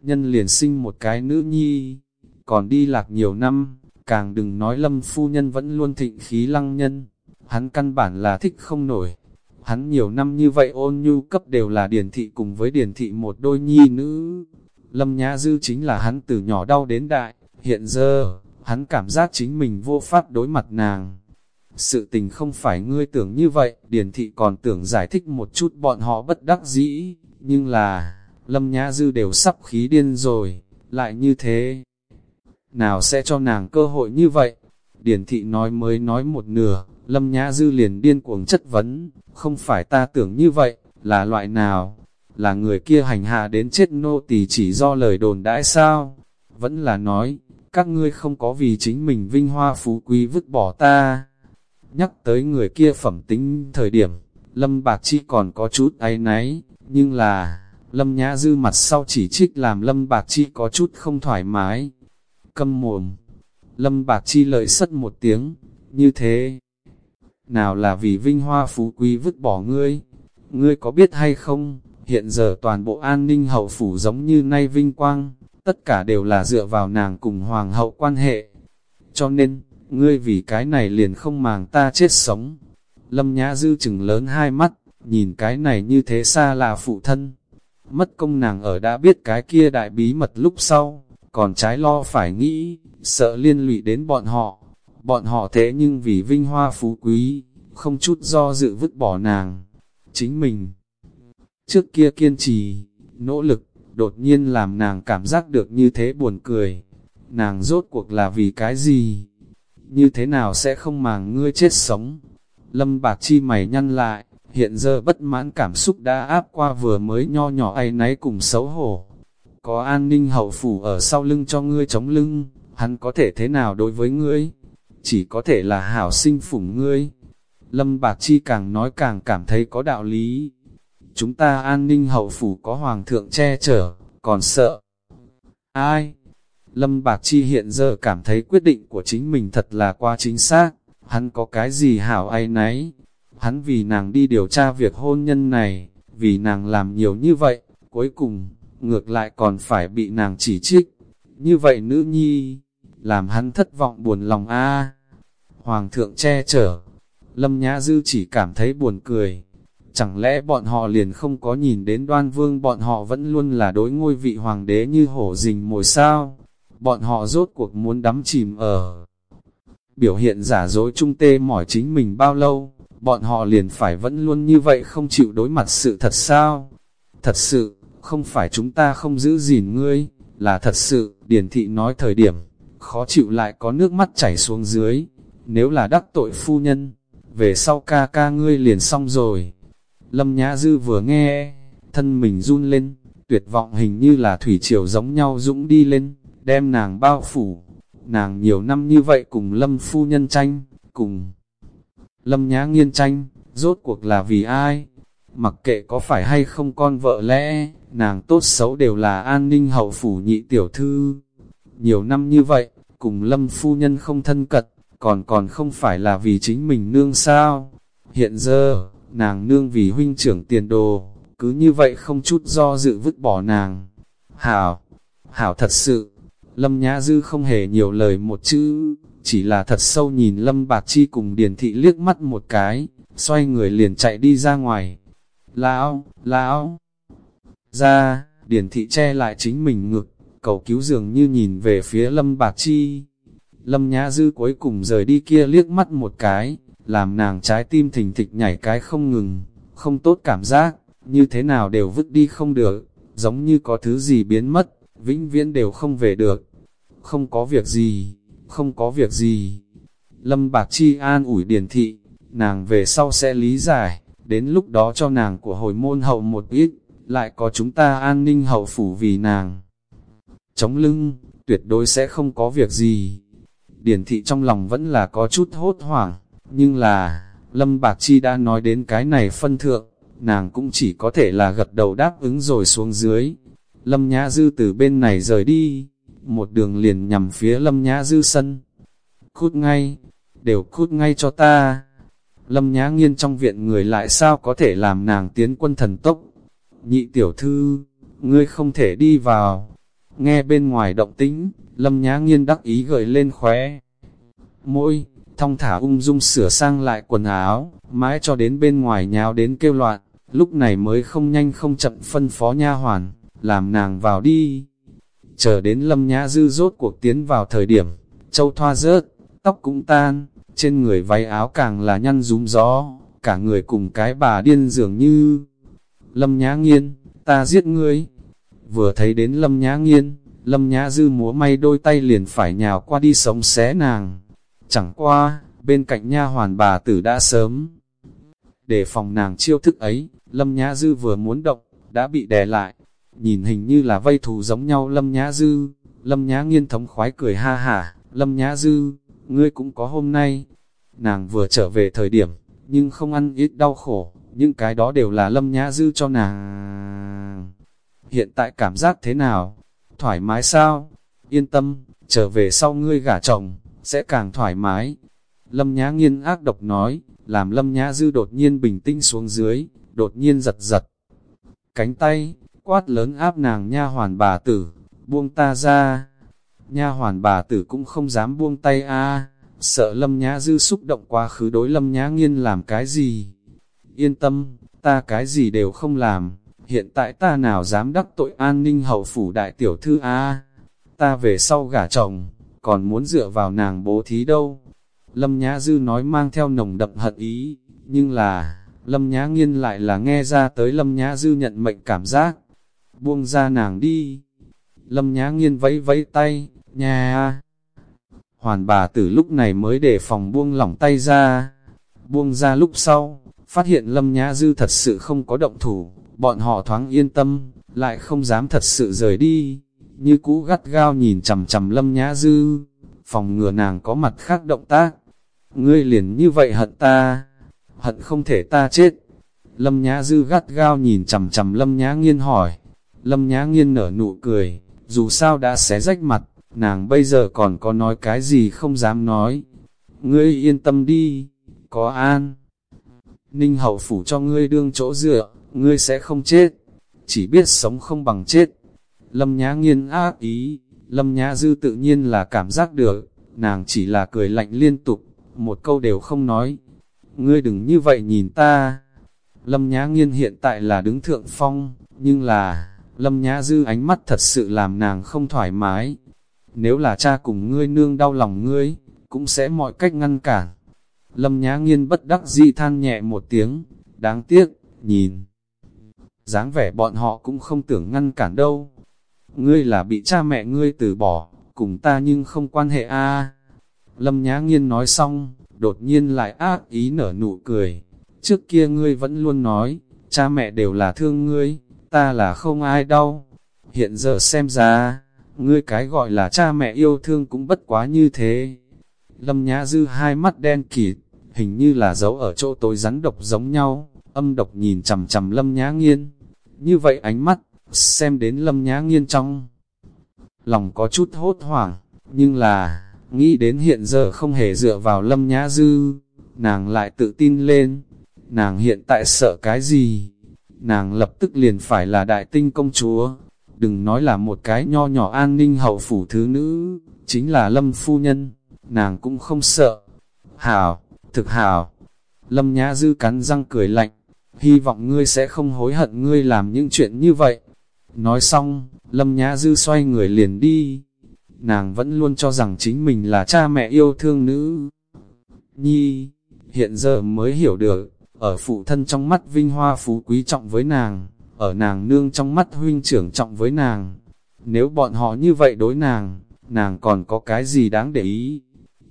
Nhân liền sinh một cái nữ nhi, còn đi lạc nhiều năm, Càng đừng nói lâm phu nhân vẫn luôn thịnh khí lăng nhân, hắn căn bản là thích không nổi. Hắn nhiều năm như vậy ôn nhu cấp đều là điển thị cùng với điển thị một đôi nhi nữ. Lâm Nhã Dư chính là hắn từ nhỏ đau đến đại, Hiện giờ, hắn cảm giác chính mình vô pháp đối mặt nàng. Sự tình không phải ngươi tưởng như vậy, Điền Thị còn tưởng giải thích một chút bọn họ bất đắc dĩ, nhưng là, Lâm Nhã Dư đều sắp khí điên rồi, lại như thế. Nào sẽ cho nàng cơ hội như vậy? Điền Thị nói mới nói một nửa, Lâm Nhã Dư liền điên cuồng chất vấn, không phải ta tưởng như vậy, là loại nào? Là người kia hành hạ đến chết nô tỳ chỉ do lời đồn đãi sao? Vẫn là nói, các ngươi không có vì chính mình vinh hoa phú quý vứt bỏ ta. Nhắc tới người kia phẩm tính thời điểm, Lâm Bạc Chi còn có chút áy náy, nhưng là, Lâm Nhã Dư mặt sau chỉ trích làm Lâm Bạc Chi có chút không thoải mái. Câm mồm, Lâm Bạc Chi lợi sất một tiếng, như thế. Nào là vì vinh hoa phú quý vứt bỏ ngươi, ngươi có biết hay không, hiện giờ toàn bộ an ninh hậu phủ giống như nay vinh quang, tất cả đều là dựa vào nàng cùng hoàng hậu quan hệ. Cho nên, ngươi vì cái này liền không màng ta chết sống. Lâm Nhã Dư chừng lớn hai mắt, nhìn cái này như thế xa là phụ thân. Mất công nàng ở đã biết cái kia đại bí mật lúc sau, còn trái lo phải nghĩ, sợ liên lụy đến bọn họ. Bọn họ thế nhưng vì vinh hoa phú quý, không chút do dự vứt bỏ nàng. Chính mình, trước kia kiên trì, nỗ lực, đột nhiên làm nàng cảm giác được như thế buồn cười. Nàng rốt cuộc là vì cái gì? Như thế nào sẽ không màng ngươi chết sống? Lâm bạc chi mày nhăn lại, hiện giờ bất mãn cảm xúc đã áp qua vừa mới nho nhỏ ai náy cùng xấu hổ. Có an ninh hậu phủ ở sau lưng cho ngươi chống lưng, hắn có thể thế nào đối với ngươi? Chỉ có thể là hảo sinh phủng ngươi. Lâm Bạc Chi càng nói càng cảm thấy có đạo lý. Chúng ta an ninh hậu phủ có hoàng thượng che chở, còn sợ. Ai? Lâm Bạc Chi hiện giờ cảm thấy quyết định của chính mình thật là quá chính xác. Hắn có cái gì hảo ai nấy? Hắn vì nàng đi điều tra việc hôn nhân này, vì nàng làm nhiều như vậy, cuối cùng, ngược lại còn phải bị nàng chỉ trích. Như vậy nữ nhi, làm hắn thất vọng buồn lòng a Hoàng thượng che chở, Lâm Nhã Dư chỉ cảm thấy buồn cười. Chẳng lẽ bọn họ liền không có nhìn đến đoan vương bọn họ vẫn luôn là đối ngôi vị hoàng đế như hổ rình mồi sao? Bọn họ rốt cuộc muốn đắm chìm ở. Biểu hiện giả dối trung tê mỏi chính mình bao lâu, bọn họ liền phải vẫn luôn như vậy không chịu đối mặt sự thật sao? Thật sự, không phải chúng ta không giữ gìn ngươi, là thật sự, Điền Thị nói thời điểm, khó chịu lại có nước mắt chảy xuống dưới, nếu là đắc tội phu nhân, về sau ca ca ngươi liền xong rồi. Lâm Nhã Dư vừa nghe, thân mình run lên, tuyệt vọng hình như là thủy triều giống nhau dũng đi lên, đem nàng bao phủ. Nàng nhiều năm như vậy cùng Lâm phu nhân tranh, cùng Lâm Nhã nghiên tranh, rốt cuộc là vì ai? Mặc kệ có phải hay không con vợ lẽ, nàng tốt xấu đều là an ninh hậu phủ nhị tiểu thư. Nhiều năm như vậy, cùng Lâm phu nhân không thân cật, còn còn không phải là vì chính mình nương sao. Hiện giờ, nàng nương vì huynh trưởng tiền đồ, cứ như vậy không chút do dự vứt bỏ nàng. Hảo, hảo thật sự, Lâm Nhã Dư không hề nhiều lời một chữ, chỉ là thật sâu nhìn Lâm Bạc Chi cùng Điền Thị liếc mắt một cái, xoay người liền chạy đi ra ngoài. Lão, lão, ra, Điền Thị che lại chính mình ngực, cầu cứu dường như nhìn về phía Lâm Bạc Chi. Lâm Nhã Dư cuối cùng rời đi kia liếc mắt một cái, làm nàng trái tim thình thịch nhảy cái không ngừng, không tốt cảm giác, như thế nào đều vứt đi không được, giống như có thứ gì biến mất, vĩnh viễn đều không về được. Không có việc gì, không có việc gì. Lâm Bạc Chi an ủi điển thị, nàng về sau sẽ lý giải, đến lúc đó cho nàng của hồi môn hậu một ít, lại có chúng ta an ninh hậu phủ vì nàng. Chống lưng, tuyệt đối sẽ không có việc gì. Điển thị trong lòng vẫn là có chút hốt hoảng, nhưng là, Lâm Bạc Chi đã nói đến cái này phân thượng, nàng cũng chỉ có thể là gật đầu đáp ứng rồi xuống dưới. Lâm Nhã Dư từ bên này rời đi, một đường liền nhằm phía Lâm Nhã Dư sân. Cút ngay, đều cút ngay cho ta. Lâm Nhã Nghiên trong viện người lại sao có thể làm nàng tiến quân thần tốc. Nhị tiểu thư, ngươi không thể đi vào. Nghe bên ngoài động tĩnh, Lâm Nhã Nghiên đắc ý gợi lên khóe. Môi, thong thả ung dung sửa sang lại quần áo, mãi cho đến bên ngoài nháo đến kêu loạn, lúc này mới không nhanh không chậm phân phó nha hoàn, làm nàng vào đi chờ đến Lâm Nhã Dư rốt cuộc tiến vào thời điểm, châu thoa rớt, tóc cũng tan, trên người váy áo càng là nhăn rúm gió, cả người cùng cái bà điên dường như. Lâm Nhã Nghiên, ta giết ngươi. Vừa thấy đến Lâm Nhã Nghiên, Lâm Nhã Dư múa may đôi tay liền phải nhào qua đi sống xé nàng. Chẳng qua, bên cạnh nha hoàn bà tử đã sớm. Để phòng nàng chiêu thức ấy, Lâm Nhã Dư vừa muốn động, đã bị đè lại. Nhìn hình như là vây thù giống nhau Lâm Nhã Dư, Lâm Nhã Nghiên thống khoái cười ha hả, Lâm Nhã Dư, ngươi cũng có hôm nay. Nàng vừa trở về thời điểm, nhưng không ăn ít đau khổ, những cái đó đều là Lâm Nhã Dư cho nàng. Hiện tại cảm giác thế nào? Thoải mái sao? Yên tâm, trở về sau ngươi gả chồng, sẽ càng thoải mái. Lâm Nhã Nghiên ác độc nói, làm Lâm Nhã Dư đột nhiên bình tĩnh xuống dưới, đột nhiên giật giật. Cánh tay, quát lớn áp nàng nha hoàn bà tử, buông ta ra. Nha hoàn bà tử cũng không dám buông tay a sợ Lâm Nhã Dư xúc động quá khứ đối Lâm Nhã Nghiên làm cái gì. Yên tâm, ta cái gì đều không làm, hiện tại ta nào dám đắc tội an ninh hậu phủ đại tiểu thư a ta về sau gả chồng, còn muốn dựa vào nàng bố thí đâu. Lâm Nhã Dư nói mang theo nồng đậm hận ý, nhưng là, Lâm Nhã Nghiên lại là nghe ra tới Lâm Nhã Dư nhận mệnh cảm giác. Buông ra nàng đi. Lâm Nhã Nghiên vẫy vẫy tay, nhà Hoàn bà tử lúc này mới để phòng buông lỏng tay ra. Buông ra lúc sau, phát hiện Lâm Nhã Dư thật sự không có động thủ, bọn họ thoáng yên tâm, lại không dám thật sự rời đi. Như cũ gắt gao nhìn chầm chầm Lâm Nhã Dư, phòng ngừa nàng có mặt khác động tác. Ngươi liền như vậy hận ta, hận không thể ta chết. Lâm Nhã Dư gắt gao nhìn chầm chầm Lâm Nhã Nghiên hỏi. Lâm Nhã Nghiên nở nụ cười, dù sao đã xé rách mặt, nàng bây giờ còn có nói cái gì không dám nói. Ngươi yên tâm đi, có an. Ninh hậu phủ cho ngươi đương chỗ dựa, ngươi sẽ không chết, chỉ biết sống không bằng chết. Lâm Nhã nghiên ác ý, Lâm Nhã dư tự nhiên là cảm giác được, nàng chỉ là cười lạnh liên tục, một câu đều không nói. Ngươi đừng như vậy nhìn ta. Lâm Nhã nghiên hiện tại là đứng thượng phong, nhưng là, Lâm Nhã dư ánh mắt thật sự làm nàng không thoải mái. Nếu là cha cùng ngươi nương đau lòng ngươi, cũng sẽ mọi cách ngăn cản. Lâm Nhã nghiên bất đắc dĩ than nhẹ một tiếng, đáng tiếc, nhìn dáng vẻ bọn họ cũng không tưởng ngăn cản đâu. Ngươi là bị cha mẹ ngươi từ bỏ, cùng ta nhưng không quan hệ a. Lâm Nhã Nghiên nói xong, đột nhiên lại ác ý nở nụ cười. Trước kia ngươi vẫn luôn nói, cha mẹ đều là thương ngươi, ta là không ai đau. Hiện giờ xem ra, ngươi cái gọi là cha mẹ yêu thương cũng bất quá như thế. Lâm Nhã Dư hai mắt đen kịt, hình như là dấu ở chỗ tối rắn độc giống nhau âm độc nhìn chầm chầm lâm nhã nghiên. Như vậy ánh mắt, xem đến lâm nhã nghiên trong. Lòng có chút hốt hoảng, nhưng là, nghĩ đến hiện giờ không hề dựa vào lâm nhã dư, nàng lại tự tin lên. Nàng hiện tại sợ cái gì? Nàng lập tức liền phải là đại tinh công chúa. Đừng nói là một cái nho nhỏ an ninh hậu phủ thứ nữ, chính là lâm phu nhân, nàng cũng không sợ. Hảo, thực hảo. Lâm Nhã Dư cắn răng cười lạnh, hy vọng ngươi sẽ không hối hận ngươi làm những chuyện như vậy. Nói xong, Lâm Nhã Dư xoay người liền đi. Nàng vẫn luôn cho rằng chính mình là cha mẹ yêu thương nữ. Nhi, hiện giờ mới hiểu được, ở phụ thân trong mắt vinh hoa phú quý trọng với nàng, ở nàng nương trong mắt huynh trưởng trọng với nàng. Nếu bọn họ như vậy đối nàng, nàng còn có cái gì đáng để ý?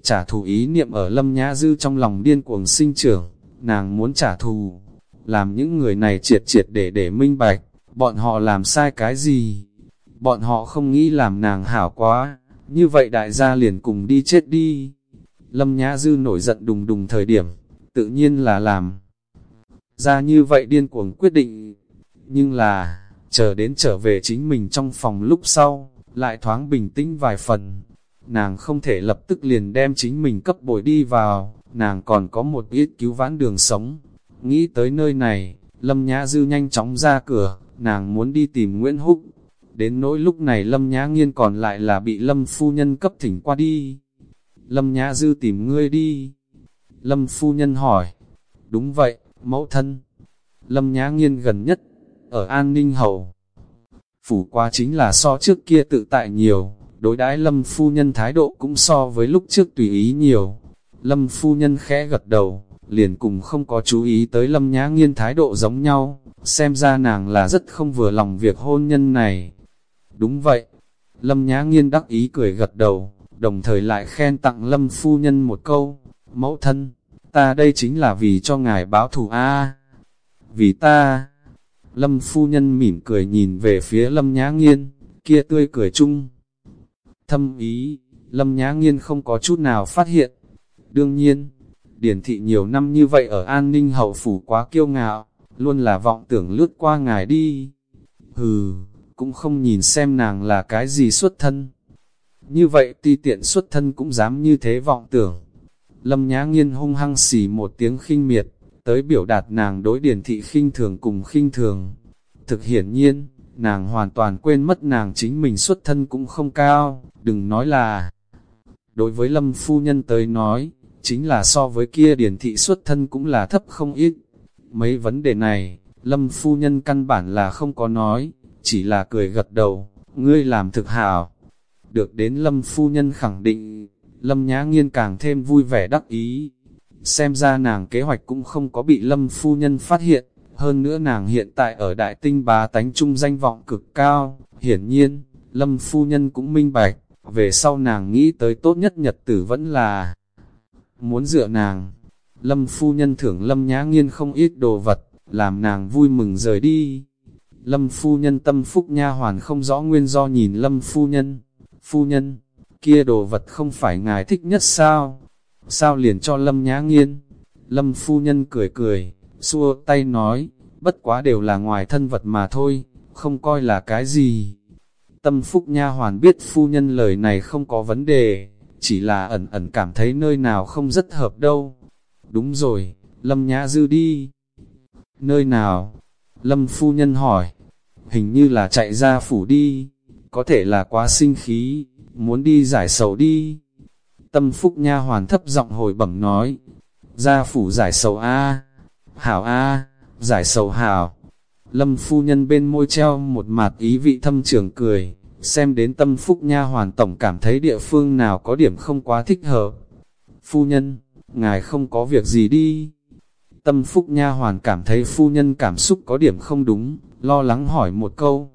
Trả thù ý niệm ở Lâm Nhã Dư trong lòng điên cuồng sinh trưởng, nàng muốn trả thù, làm những người này triệt triệt để để minh bạch, bọn họ làm sai cái gì? Bọn họ không nghĩ làm nàng hảo quá, như vậy đại gia liền cùng đi chết đi. Lâm Nhã Dư nổi giận đùng đùng thời điểm, tự nhiên là làm. Ra như vậy điên cuồng quyết định, nhưng là, chờ đến trở về chính mình trong phòng lúc sau, lại thoáng bình tĩnh vài phần. Nàng không thể lập tức liền đem chính mình cấp bồi đi vào, nàng còn có một ít cứu vãn đường sống, Nghĩ tới nơi này, Lâm Nhã Dư nhanh chóng ra cửa, nàng muốn đi tìm Nguyễn Húc. Đến nỗi lúc này Lâm Nhã Nghiên còn lại là bị Lâm Phu Nhân cấp thỉnh qua đi. Lâm Nhã Dư tìm ngươi đi. Lâm Phu Nhân hỏi. Đúng vậy, mẫu thân. Lâm Nhã Nghiên gần nhất, ở An Ninh Hầu. phủ qua chính là so trước kia tự tại nhiều, đối đãi lâm phu nhân thái độ cũng so với lúc trước tùy ý nhiều. Lâm phu nhân khẽ gật đầu, liền cùng không có chú ý tới lâm nhã nghiên thái độ giống nhau, xem ra nàng là rất không vừa lòng việc hôn nhân này. Đúng vậy, lâm nhã nghiên đắc ý cười gật đầu, đồng thời lại khen tặng lâm phu nhân một câu, mẫu thân, ta đây chính là vì cho ngài báo thù a Vì ta, lâm phu nhân mỉm cười nhìn về phía lâm nhã nghiên, kia tươi cười chung. Thâm ý, lâm nhã nghiên không có chút nào phát hiện. Đương nhiên, điển thị nhiều năm như vậy ở an ninh hậu phủ quá kiêu ngạo, luôn là vọng tưởng lướt qua ngài đi. Hừ, cũng không nhìn xem nàng là cái gì xuất thân. Như vậy ti tiện xuất thân cũng dám như thế vọng tưởng. Lâm Nhã Nghiên hung hăng xỉ một tiếng khinh miệt, tới biểu đạt nàng đối điển thị khinh thường cùng khinh thường. Thực hiển nhiên, nàng hoàn toàn quên mất nàng chính mình xuất thân cũng không cao, đừng nói là... Đối với Lâm Phu Nhân tới nói, chính là so với kia điển thị xuất thân cũng là thấp không ít. Mấy vấn đề này, Lâm Phu Nhân căn bản là không có nói, chỉ là cười gật đầu, ngươi làm thực hảo. Được đến Lâm Phu Nhân khẳng định, Lâm Nhã Nghiên càng thêm vui vẻ đắc ý. Xem ra nàng kế hoạch cũng không có bị Lâm Phu Nhân phát hiện, hơn nữa nàng hiện tại ở Đại Tinh bá tánh trung danh vọng cực cao, hiển nhiên, Lâm Phu Nhân cũng minh bạch, về sau nàng nghĩ tới tốt nhất nhật tử vẫn là muốn dựa nàng. Lâm Phu Nhân thưởng Lâm Nhã Nghiên không ít đồ vật, làm nàng vui mừng rời đi. Lâm Phu Nhân tâm phúc nha hoàn không rõ nguyên do nhìn Lâm Phu Nhân. Phu Nhân, kia đồ vật không phải ngài thích nhất sao? Sao liền cho Lâm Nhã Nghiên? Lâm Phu Nhân cười cười, xua tay nói, bất quá đều là ngoài thân vật mà thôi, không coi là cái gì. Tâm Phúc Nha Hoàn biết Phu Nhân lời này không có vấn đề, chỉ là ẩn ẩn cảm thấy nơi nào không rất hợp đâu. Đúng rồi, Lâm Nhã Dư đi. Nơi nào? Lâm Phu Nhân hỏi. Hình như là chạy ra phủ đi, có thể là quá sinh khí, muốn đi giải sầu đi. Tâm Phúc Nha Hoàn thấp giọng hồi bẩm nói. Ra phủ giải sầu A. Hảo A, giải sầu hảo. Lâm Phu Nhân bên môi treo một mặt ý vị thâm trường cười xem đến tâm phúc nha hoàn tổng cảm thấy địa phương nào có điểm không quá thích hợp. Phu nhân, ngài không có việc gì đi. Tâm phúc nha hoàn cảm thấy phu nhân cảm xúc có điểm không đúng, lo lắng hỏi một câu.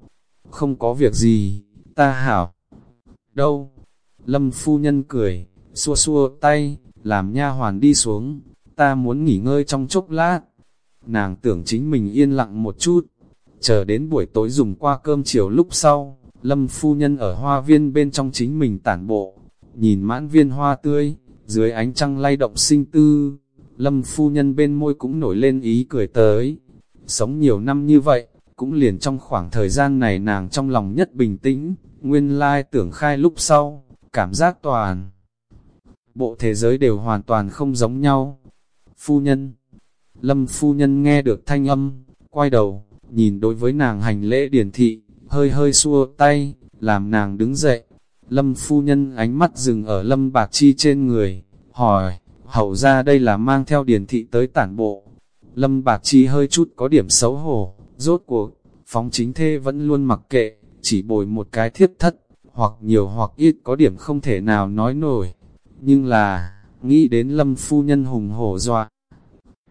Không có việc gì, ta hảo. Đâu? Lâm phu nhân cười, xua xua tay, làm nha hoàn đi xuống, ta muốn nghỉ ngơi trong chốc lát. Nàng tưởng chính mình yên lặng một chút, chờ đến buổi tối dùng qua cơm chiều lúc sau, Lâm phu nhân ở hoa viên bên trong chính mình tản bộ, nhìn mãn viên hoa tươi, dưới ánh trăng lay động sinh tư, Lâm phu nhân bên môi cũng nổi lên ý cười tới. Sống nhiều năm như vậy, cũng liền trong khoảng thời gian này nàng trong lòng nhất bình tĩnh, nguyên lai tưởng khai lúc sau, cảm giác toàn. Bộ thế giới đều hoàn toàn không giống nhau. Phu nhân, Lâm phu nhân nghe được thanh âm, quay đầu, nhìn đối với nàng hành lễ điển thị, hơi hơi xua tay, làm nàng đứng dậy. Lâm phu nhân ánh mắt dừng ở lâm bạc chi trên người, hỏi, hậu ra đây là mang theo điển thị tới tản bộ. Lâm bạc chi hơi chút có điểm xấu hổ, rốt cuộc, phóng chính thê vẫn luôn mặc kệ, chỉ bồi một cái thiết thất, hoặc nhiều hoặc ít có điểm không thể nào nói nổi. Nhưng là, nghĩ đến lâm phu nhân hùng hổ dọa.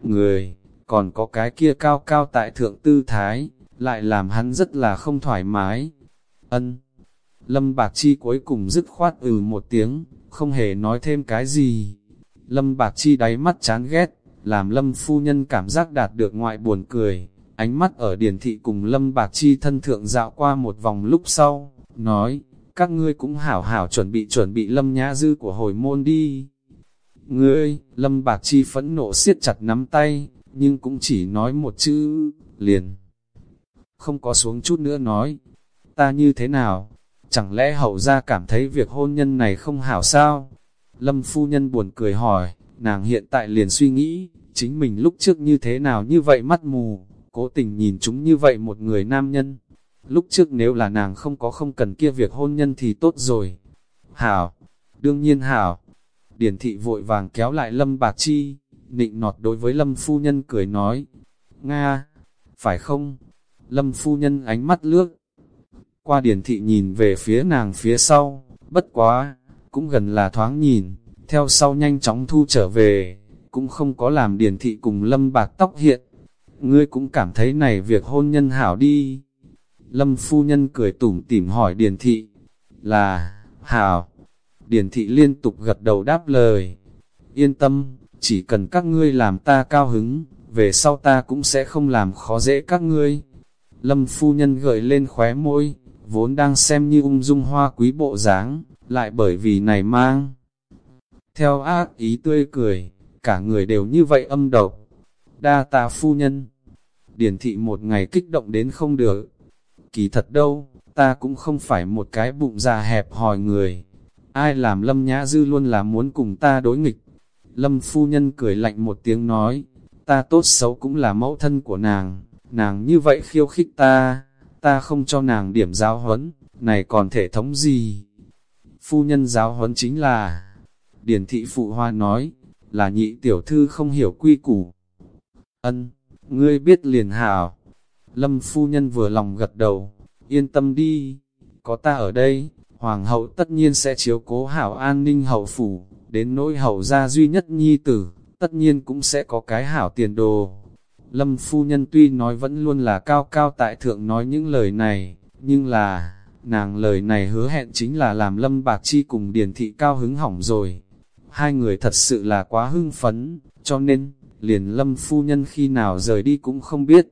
Người, còn có cái kia cao cao tại thượng tư thái, lại làm hắn rất là không thoải mái. Ân. Lâm Bạc Chi cuối cùng dứt khoát ừ một tiếng, không hề nói thêm cái gì. Lâm Bạc Chi đáy mắt chán ghét, làm Lâm phu nhân cảm giác đạt được ngoại buồn cười. Ánh mắt ở điển thị cùng Lâm Bạc Chi thân thượng dạo qua một vòng lúc sau, nói, các ngươi cũng hảo hảo chuẩn bị chuẩn bị Lâm Nhã Dư của hồi môn đi. Ngươi, Lâm Bạc Chi phẫn nộ siết chặt nắm tay, nhưng cũng chỉ nói một chữ, liền không có xuống chút nữa nói, ta như thế nào, chẳng lẽ hậu ra cảm thấy việc hôn nhân này không hảo sao? Lâm phu nhân buồn cười hỏi, nàng hiện tại liền suy nghĩ, chính mình lúc trước như thế nào như vậy mắt mù, cố tình nhìn chúng như vậy một người nam nhân. Lúc trước nếu là nàng không có không cần kia việc hôn nhân thì tốt rồi. Hảo, đương nhiên hảo. Điển thị vội vàng kéo lại Lâm Bạc Chi, nịnh nọt đối với Lâm phu nhân cười nói, Nga, phải không? Lâm phu nhân ánh mắt lướt, Qua điển thị nhìn về phía nàng phía sau, bất quá, cũng gần là thoáng nhìn, theo sau nhanh chóng thu trở về, cũng không có làm điển thị cùng lâm bạc tóc hiện. Ngươi cũng cảm thấy này việc hôn nhân hảo đi. Lâm phu nhân cười tủm tỉm hỏi điền thị, là, hảo. điền thị liên tục gật đầu đáp lời. Yên tâm, chỉ cần các ngươi làm ta cao hứng, về sau ta cũng sẽ không làm khó dễ các ngươi. Lâm phu nhân gợi lên khóe môi, vốn đang xem như ung dung hoa quý bộ dáng, lại bởi vì này mang. Theo ác ý tươi cười, cả người đều như vậy âm độc. Đa tà phu nhân. Điển thị một ngày kích động đến không được. Kỳ thật đâu, ta cũng không phải một cái bụng già hẹp hòi người. Ai làm lâm nhã dư luôn là muốn cùng ta đối nghịch. Lâm phu nhân cười lạnh một tiếng nói, ta tốt xấu cũng là mẫu thân của nàng, nàng như vậy khiêu khích ta, ta không cho nàng điểm giáo huấn, này còn thể thống gì? Phu nhân giáo huấn chính là, Điển thị phụ hoa nói, là nhị tiểu thư không hiểu quy củ. Ân, ngươi biết liền hảo. Lâm phu nhân vừa lòng gật đầu, yên tâm đi, có ta ở đây, hoàng hậu tất nhiên sẽ chiếu cố hảo an ninh hậu phủ, đến nỗi hậu gia duy nhất nhi tử, tất nhiên cũng sẽ có cái hảo tiền đồ. Lâm phu nhân tuy nói vẫn luôn là cao cao tại thượng nói những lời này, nhưng là, nàng lời này hứa hẹn chính là làm Lâm Bạc Chi cùng Điền Thị cao hứng hỏng rồi. Hai người thật sự là quá hưng phấn, cho nên, liền Lâm phu nhân khi nào rời đi cũng không biết.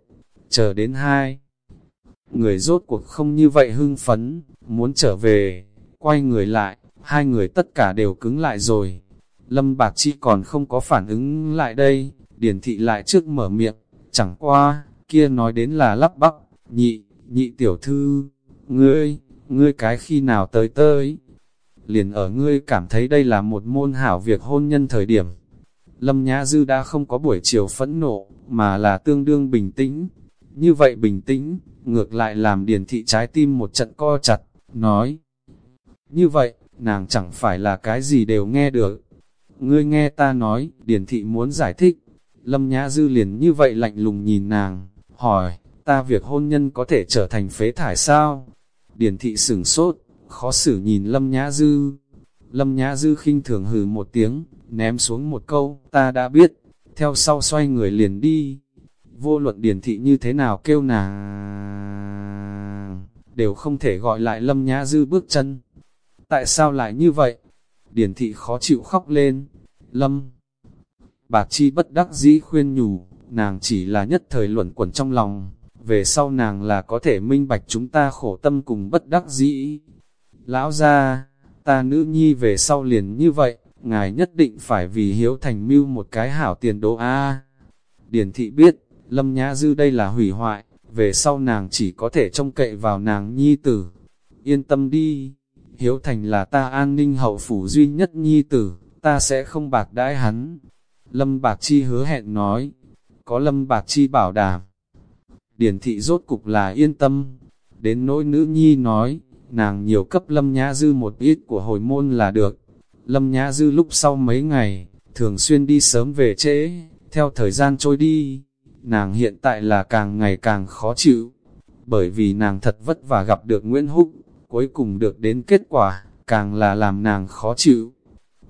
Chờ đến hai, người rốt cuộc không như vậy hưng phấn, muốn trở về, quay người lại, hai người tất cả đều cứng lại rồi. Lâm Bạc Chi còn không có phản ứng lại đây, điển Thị lại trước mở miệng, chẳng qua, kia nói đến là lắp bắp, nhị, nhị tiểu thư, ngươi, ngươi cái khi nào tới tới. Liền ở ngươi cảm thấy đây là một môn hảo việc hôn nhân thời điểm. Lâm Nhã Dư đã không có buổi chiều phẫn nộ, mà là tương đương bình tĩnh. Như vậy bình tĩnh, ngược lại làm điền thị trái tim một trận co chặt, nói. Như vậy, nàng chẳng phải là cái gì đều nghe được. Ngươi nghe ta nói, điền thị muốn giải thích. Lâm Nhã Dư liền như vậy lạnh lùng nhìn nàng, hỏi, ta việc hôn nhân có thể trở thành phế thải sao? Điền thị sửng sốt, khó xử nhìn Lâm Nhã Dư. Lâm Nhã Dư khinh thường hừ một tiếng, ném xuống một câu, ta đã biết, theo sau xoay người liền đi. Vô luận điền thị như thế nào kêu nàng, đều không thể gọi lại Lâm Nhã Dư bước chân. Tại sao lại như vậy? Điền thị khó chịu khóc lên. Lâm, bạc chi bất đắc dĩ khuyên nhủ, nàng chỉ là nhất thời luẩn quẩn trong lòng, về sau nàng là có thể minh bạch chúng ta khổ tâm cùng bất đắc dĩ. Lão ra, ta nữ nhi về sau liền như vậy, ngài nhất định phải vì hiếu thành mưu một cái hảo tiền đồ A. Điền thị biết, Lâm Nhã Dư đây là hủy hoại, về sau nàng chỉ có thể trông cậy vào nàng nhi tử. Yên tâm đi, hiếu thành là ta an ninh hậu phủ duy nhất nhi tử, ta sẽ không bạc đãi hắn. Lâm Bạc Chi hứa hẹn nói, có Lâm Bạc Chi bảo đảm. Điển thị rốt cục là yên tâm, đến nỗi nữ nhi nói, nàng nhiều cấp Lâm Nhã Dư một ít của hồi môn là được. Lâm Nhã Dư lúc sau mấy ngày, thường xuyên đi sớm về trễ, theo thời gian trôi đi, nàng hiện tại là càng ngày càng khó chịu, bởi vì nàng thật vất vả gặp được Nguyễn Húc, cuối cùng được đến kết quả, càng là làm nàng khó chịu.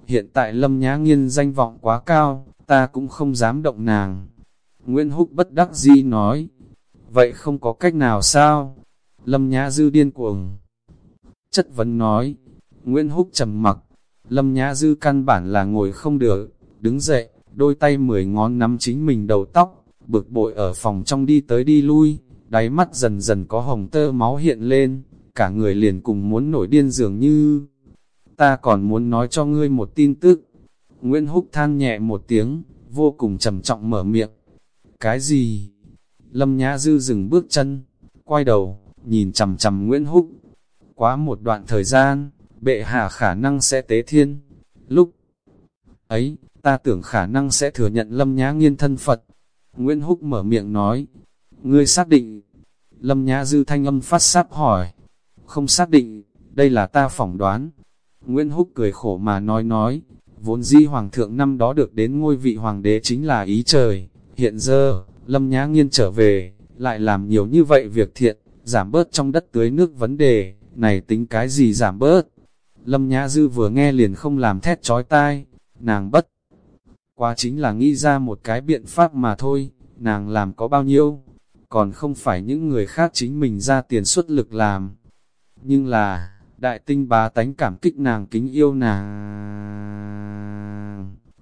Hiện tại Lâm Nhã Nghiên danh vọng quá cao, ta cũng không dám động nàng. Nguyễn Húc bất đắc dĩ nói, vậy không có cách nào sao? Lâm Nhã Dư điên cuồng. Chất vấn nói, Nguyễn Húc trầm mặc, Lâm Nhã Dư căn bản là ngồi không được, đứng dậy, đôi tay mười ngón nắm chính mình đầu tóc, bực bội ở phòng trong đi tới đi lui, đáy mắt dần dần có hồng tơ máu hiện lên, cả người liền cùng muốn nổi điên dường như. Ta còn muốn nói cho ngươi một tin tức. Nguyễn Húc than nhẹ một tiếng, vô cùng trầm trọng mở miệng. Cái gì? Lâm Nhã Dư dừng bước chân, quay đầu, nhìn chầm chầm Nguyễn Húc. Quá một đoạn thời gian, bệ hạ khả năng sẽ tế thiên. Lúc ấy, ta tưởng khả năng sẽ thừa nhận Lâm Nhã Nghiên thân Phật. Nguyễn Húc mở miệng nói, ngươi xác định. Lâm Nhã Dư thanh âm phát sáp hỏi, không xác định, đây là ta phỏng đoán. Nguyễn Húc cười khổ mà nói nói, vốn di hoàng thượng năm đó được đến ngôi vị hoàng đế chính là ý trời, hiện giờ, Lâm Nhã Nghiên trở về, lại làm nhiều như vậy việc thiện, giảm bớt trong đất tưới nước vấn đề, này tính cái gì giảm bớt. Lâm Nhã Dư vừa nghe liền không làm thét trói tai, nàng bất. Quá chính là nghĩ ra một cái biện pháp mà thôi, nàng làm có bao nhiêu, còn không phải những người khác chính mình ra tiền xuất lực làm. Nhưng là, đại tinh bá tánh cảm kích nàng kính yêu nàng.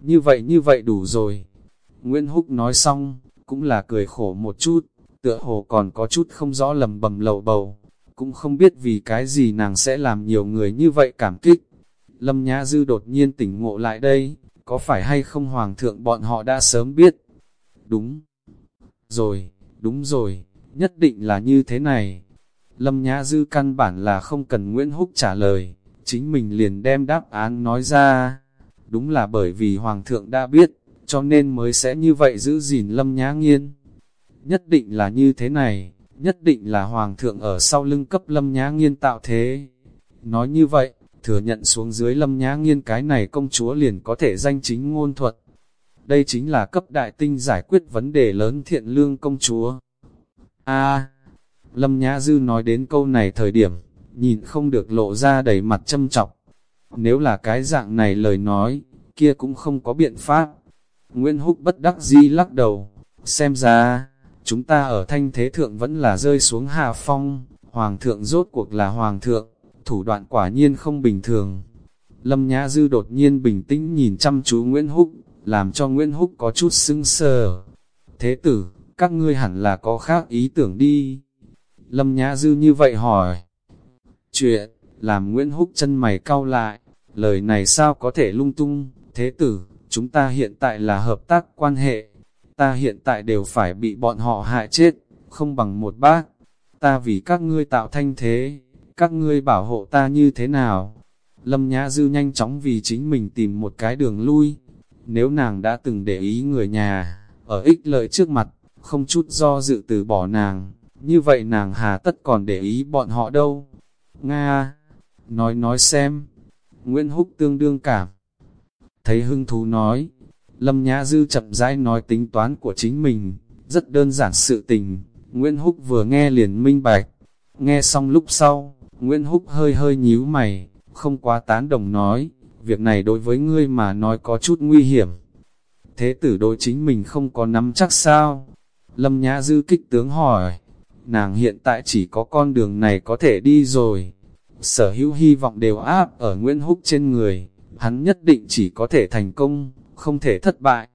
Như vậy như vậy đủ rồi. Nguyễn Húc nói xong, cũng là cười khổ một chút, tựa hồ còn có chút không rõ lầm bầm lầu bầu, cũng không biết vì cái gì nàng sẽ làm nhiều người như vậy cảm kích. Lâm Nhã Dư đột nhiên tỉnh ngộ lại đây, có phải hay không hoàng thượng bọn họ đã sớm biết? Đúng rồi, đúng rồi, nhất định là như thế này. Lâm Nhã Dư căn bản là không cần Nguyễn Húc trả lời, chính mình liền đem đáp án nói ra. Đúng là bởi vì Hoàng thượng đã biết, cho nên mới sẽ như vậy giữ gìn Lâm Nhã Nghiên. Nhất định là như thế này, nhất định là Hoàng thượng ở sau lưng cấp Lâm Nhã Nghiên tạo thế. Nói như vậy, thừa nhận xuống dưới Lâm Nhã Nghiên cái này công chúa liền có thể danh chính ngôn thuật. Đây chính là cấp đại tinh giải quyết vấn đề lớn thiện lương công chúa. A, Lâm Nhã Dư nói đến câu này thời điểm, nhìn không được lộ ra đầy mặt châm trọc. Nếu là cái dạng này lời nói, kia cũng không có biện pháp. Nguyễn Húc bất đắc di lắc đầu, xem ra, chúng ta ở thanh thế thượng vẫn là rơi xuống hạ phong, hoàng thượng rốt cuộc là hoàng thượng, thủ đoạn quả nhiên không bình thường. Lâm Nhã Dư đột nhiên bình tĩnh nhìn chăm chú Nguyễn Húc, làm cho Nguyễn Húc có chút sưng sờ. Thế tử, các ngươi hẳn là có khác ý tưởng đi. Lâm Nhã Dư như vậy hỏi. Chuyện, làm Nguyễn Húc chân mày cau lại, lời này sao có thể lung tung, thế tử, chúng ta hiện tại là hợp tác quan hệ, ta hiện tại đều phải bị bọn họ hại chết, không bằng một bác, ta vì các ngươi tạo thanh thế, các ngươi bảo hộ ta như thế nào? Lâm Nhã Dư nhanh chóng vì chính mình tìm một cái đường lui, nếu nàng đã từng để ý người nhà, ở ích lợi trước mặt, không chút do dự từ bỏ nàng, như vậy nàng hà tất còn để ý bọn họ đâu. Nga, nói nói xem, Nguyễn Húc tương đương cảm. Thấy hưng thú nói, Lâm Nhã Dư chậm rãi nói tính toán của chính mình, rất đơn giản sự tình, Nguyễn Húc vừa nghe liền minh bạch. Nghe xong lúc sau, Nguyễn Húc hơi hơi nhíu mày, không quá tán đồng nói, việc này đối với ngươi mà nói có chút nguy hiểm. Thế tử đối chính mình không có nắm chắc sao? Lâm Nhã Dư kích tướng hỏi, nàng hiện tại chỉ có con đường này có thể đi rồi. Sở hữu hy vọng đều áp ở Nguyễn Húc trên người, hắn nhất định chỉ có thể thành công, không thể thất bại.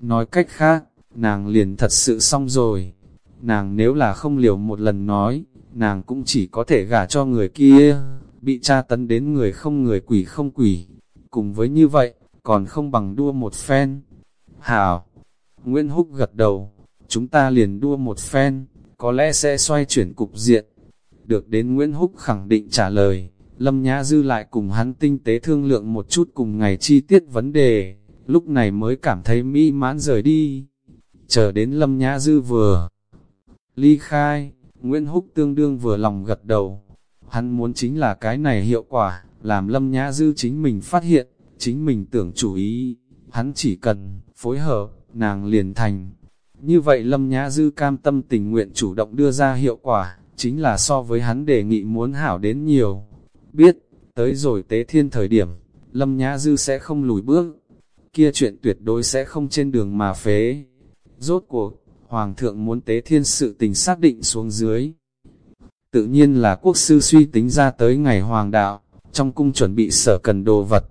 Nói cách khác, nàng liền thật sự xong rồi. Nàng nếu là không liều một lần nói, nàng cũng chỉ có thể gả cho người kia, bị tra tấn đến người không người quỷ không quỷ. Cùng với như vậy, còn không bằng đua một phen. Hảo! Nguyễn Húc gật đầu, chúng ta liền đua một phen, có lẽ sẽ xoay chuyển cục diện. Được đến Nguyễn Húc khẳng định trả lời, Lâm Nhã Dư lại cùng hắn tinh tế thương lượng một chút cùng ngày chi tiết vấn đề, lúc này mới cảm thấy mỹ mãn rời đi. Chờ đến Lâm Nhã Dư vừa ly khai, Nguyễn Húc tương đương vừa lòng gật đầu. Hắn muốn chính là cái này hiệu quả, làm Lâm Nhã Dư chính mình phát hiện, chính mình tưởng chủ ý, hắn chỉ cần phối hợp, nàng liền thành. Như vậy Lâm Nhã Dư cam tâm tình nguyện chủ động đưa ra hiệu quả, chính là so với hắn đề nghị muốn hảo đến nhiều. Biết, tới rồi tế thiên thời điểm, Lâm Nhã Dư sẽ không lùi bước, kia chuyện tuyệt đối sẽ không trên đường mà phế. Rốt cuộc, Hoàng thượng muốn tế thiên sự tình xác định xuống dưới. Tự nhiên là quốc sư suy tính ra tới ngày hoàng đạo, trong cung chuẩn bị sở cần đồ vật.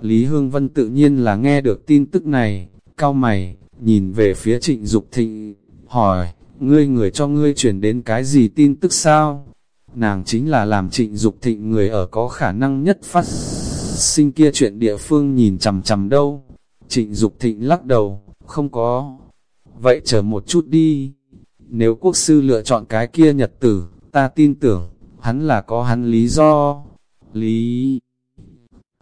Lý Hương Vân tự nhiên là nghe được tin tức này, cao mày, nhìn về phía trịnh Dục thịnh, hỏi, ngươi người cho ngươi chuyển đến cái gì tin tức sao? Nàng chính là làm trịnh Dục thịnh người ở có khả năng nhất phát sinh kia chuyện địa phương nhìn chằm chằm đâu. Trịnh Dục thịnh lắc đầu, không có. Vậy chờ một chút đi. Nếu quốc sư lựa chọn cái kia nhật tử, ta tin tưởng, hắn là có hắn lý do. Lý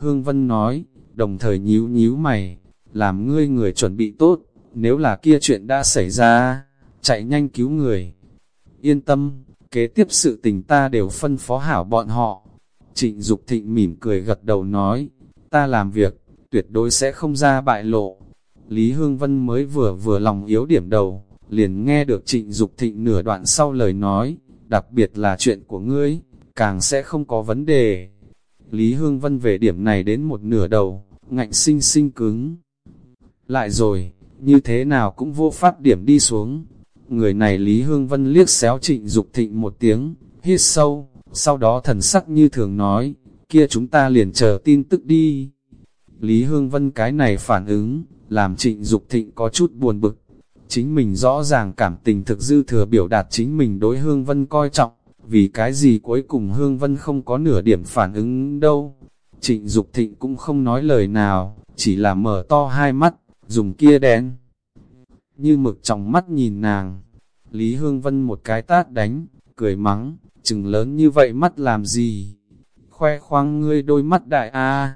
Hương Vân nói, đồng thời nhíu nhíu mày, làm ngươi người chuẩn bị tốt, nếu là kia chuyện đã xảy ra, chạy nhanh cứu người. Yên tâm, kế tiếp sự tình ta đều phân phó hảo bọn họ. Trịnh Dục Thịnh mỉm cười gật đầu nói, ta làm việc, tuyệt đối sẽ không ra bại lộ. Lý Hương Vân mới vừa vừa lòng yếu điểm đầu, liền nghe được trịnh Dục Thịnh nửa đoạn sau lời nói, đặc biệt là chuyện của ngươi, càng sẽ không có vấn đề. Lý Hương Vân về điểm này đến một nửa đầu, ngạnh sinh sinh cứng. Lại rồi, như thế nào cũng vô pháp điểm đi xuống. Người này Lý Hương Vân liếc xéo trịnh Dục thịnh một tiếng, hít sâu, sau đó thần sắc như thường nói, kia chúng ta liền chờ tin tức đi. Lý Hương Vân cái này phản ứng, làm trịnh Dục thịnh có chút buồn bực. Chính mình rõ ràng cảm tình thực dư thừa biểu đạt chính mình đối Hương Vân coi trọng, vì cái gì cuối cùng Hương Vân không có nửa điểm phản ứng đâu. Trịnh Dục thịnh cũng không nói lời nào, chỉ là mở to hai mắt, dùng kia đen. Như mực trong mắt nhìn nàng, Lý Hương Vân một cái tát đánh, cười mắng, chừng lớn như vậy mắt làm gì? Khoe khoang ngươi đôi mắt đại a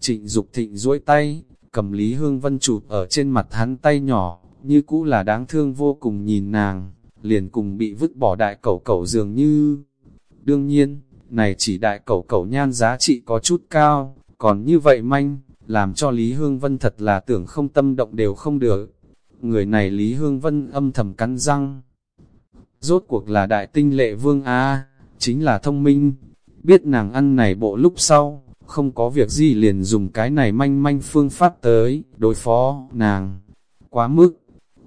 Trịnh Dục thịnh duỗi tay, cầm Lý Hương Vân chụp ở trên mặt hắn tay nhỏ, như cũ là đáng thương vô cùng nhìn nàng, liền cùng bị vứt bỏ đại cẩu cẩu dường như. Đương nhiên, này chỉ đại cẩu cẩu nhan giá trị có chút cao, còn như vậy manh, làm cho Lý Hương Vân thật là tưởng không tâm động đều không được. Người này Lý Hương Vân âm thầm cắn răng. Rốt cuộc là đại tinh lệ vương A, chính là thông minh, biết nàng ăn này bộ lúc sau, không có việc gì liền dùng cái này manh manh phương pháp tới, đối phó, nàng, quá mức,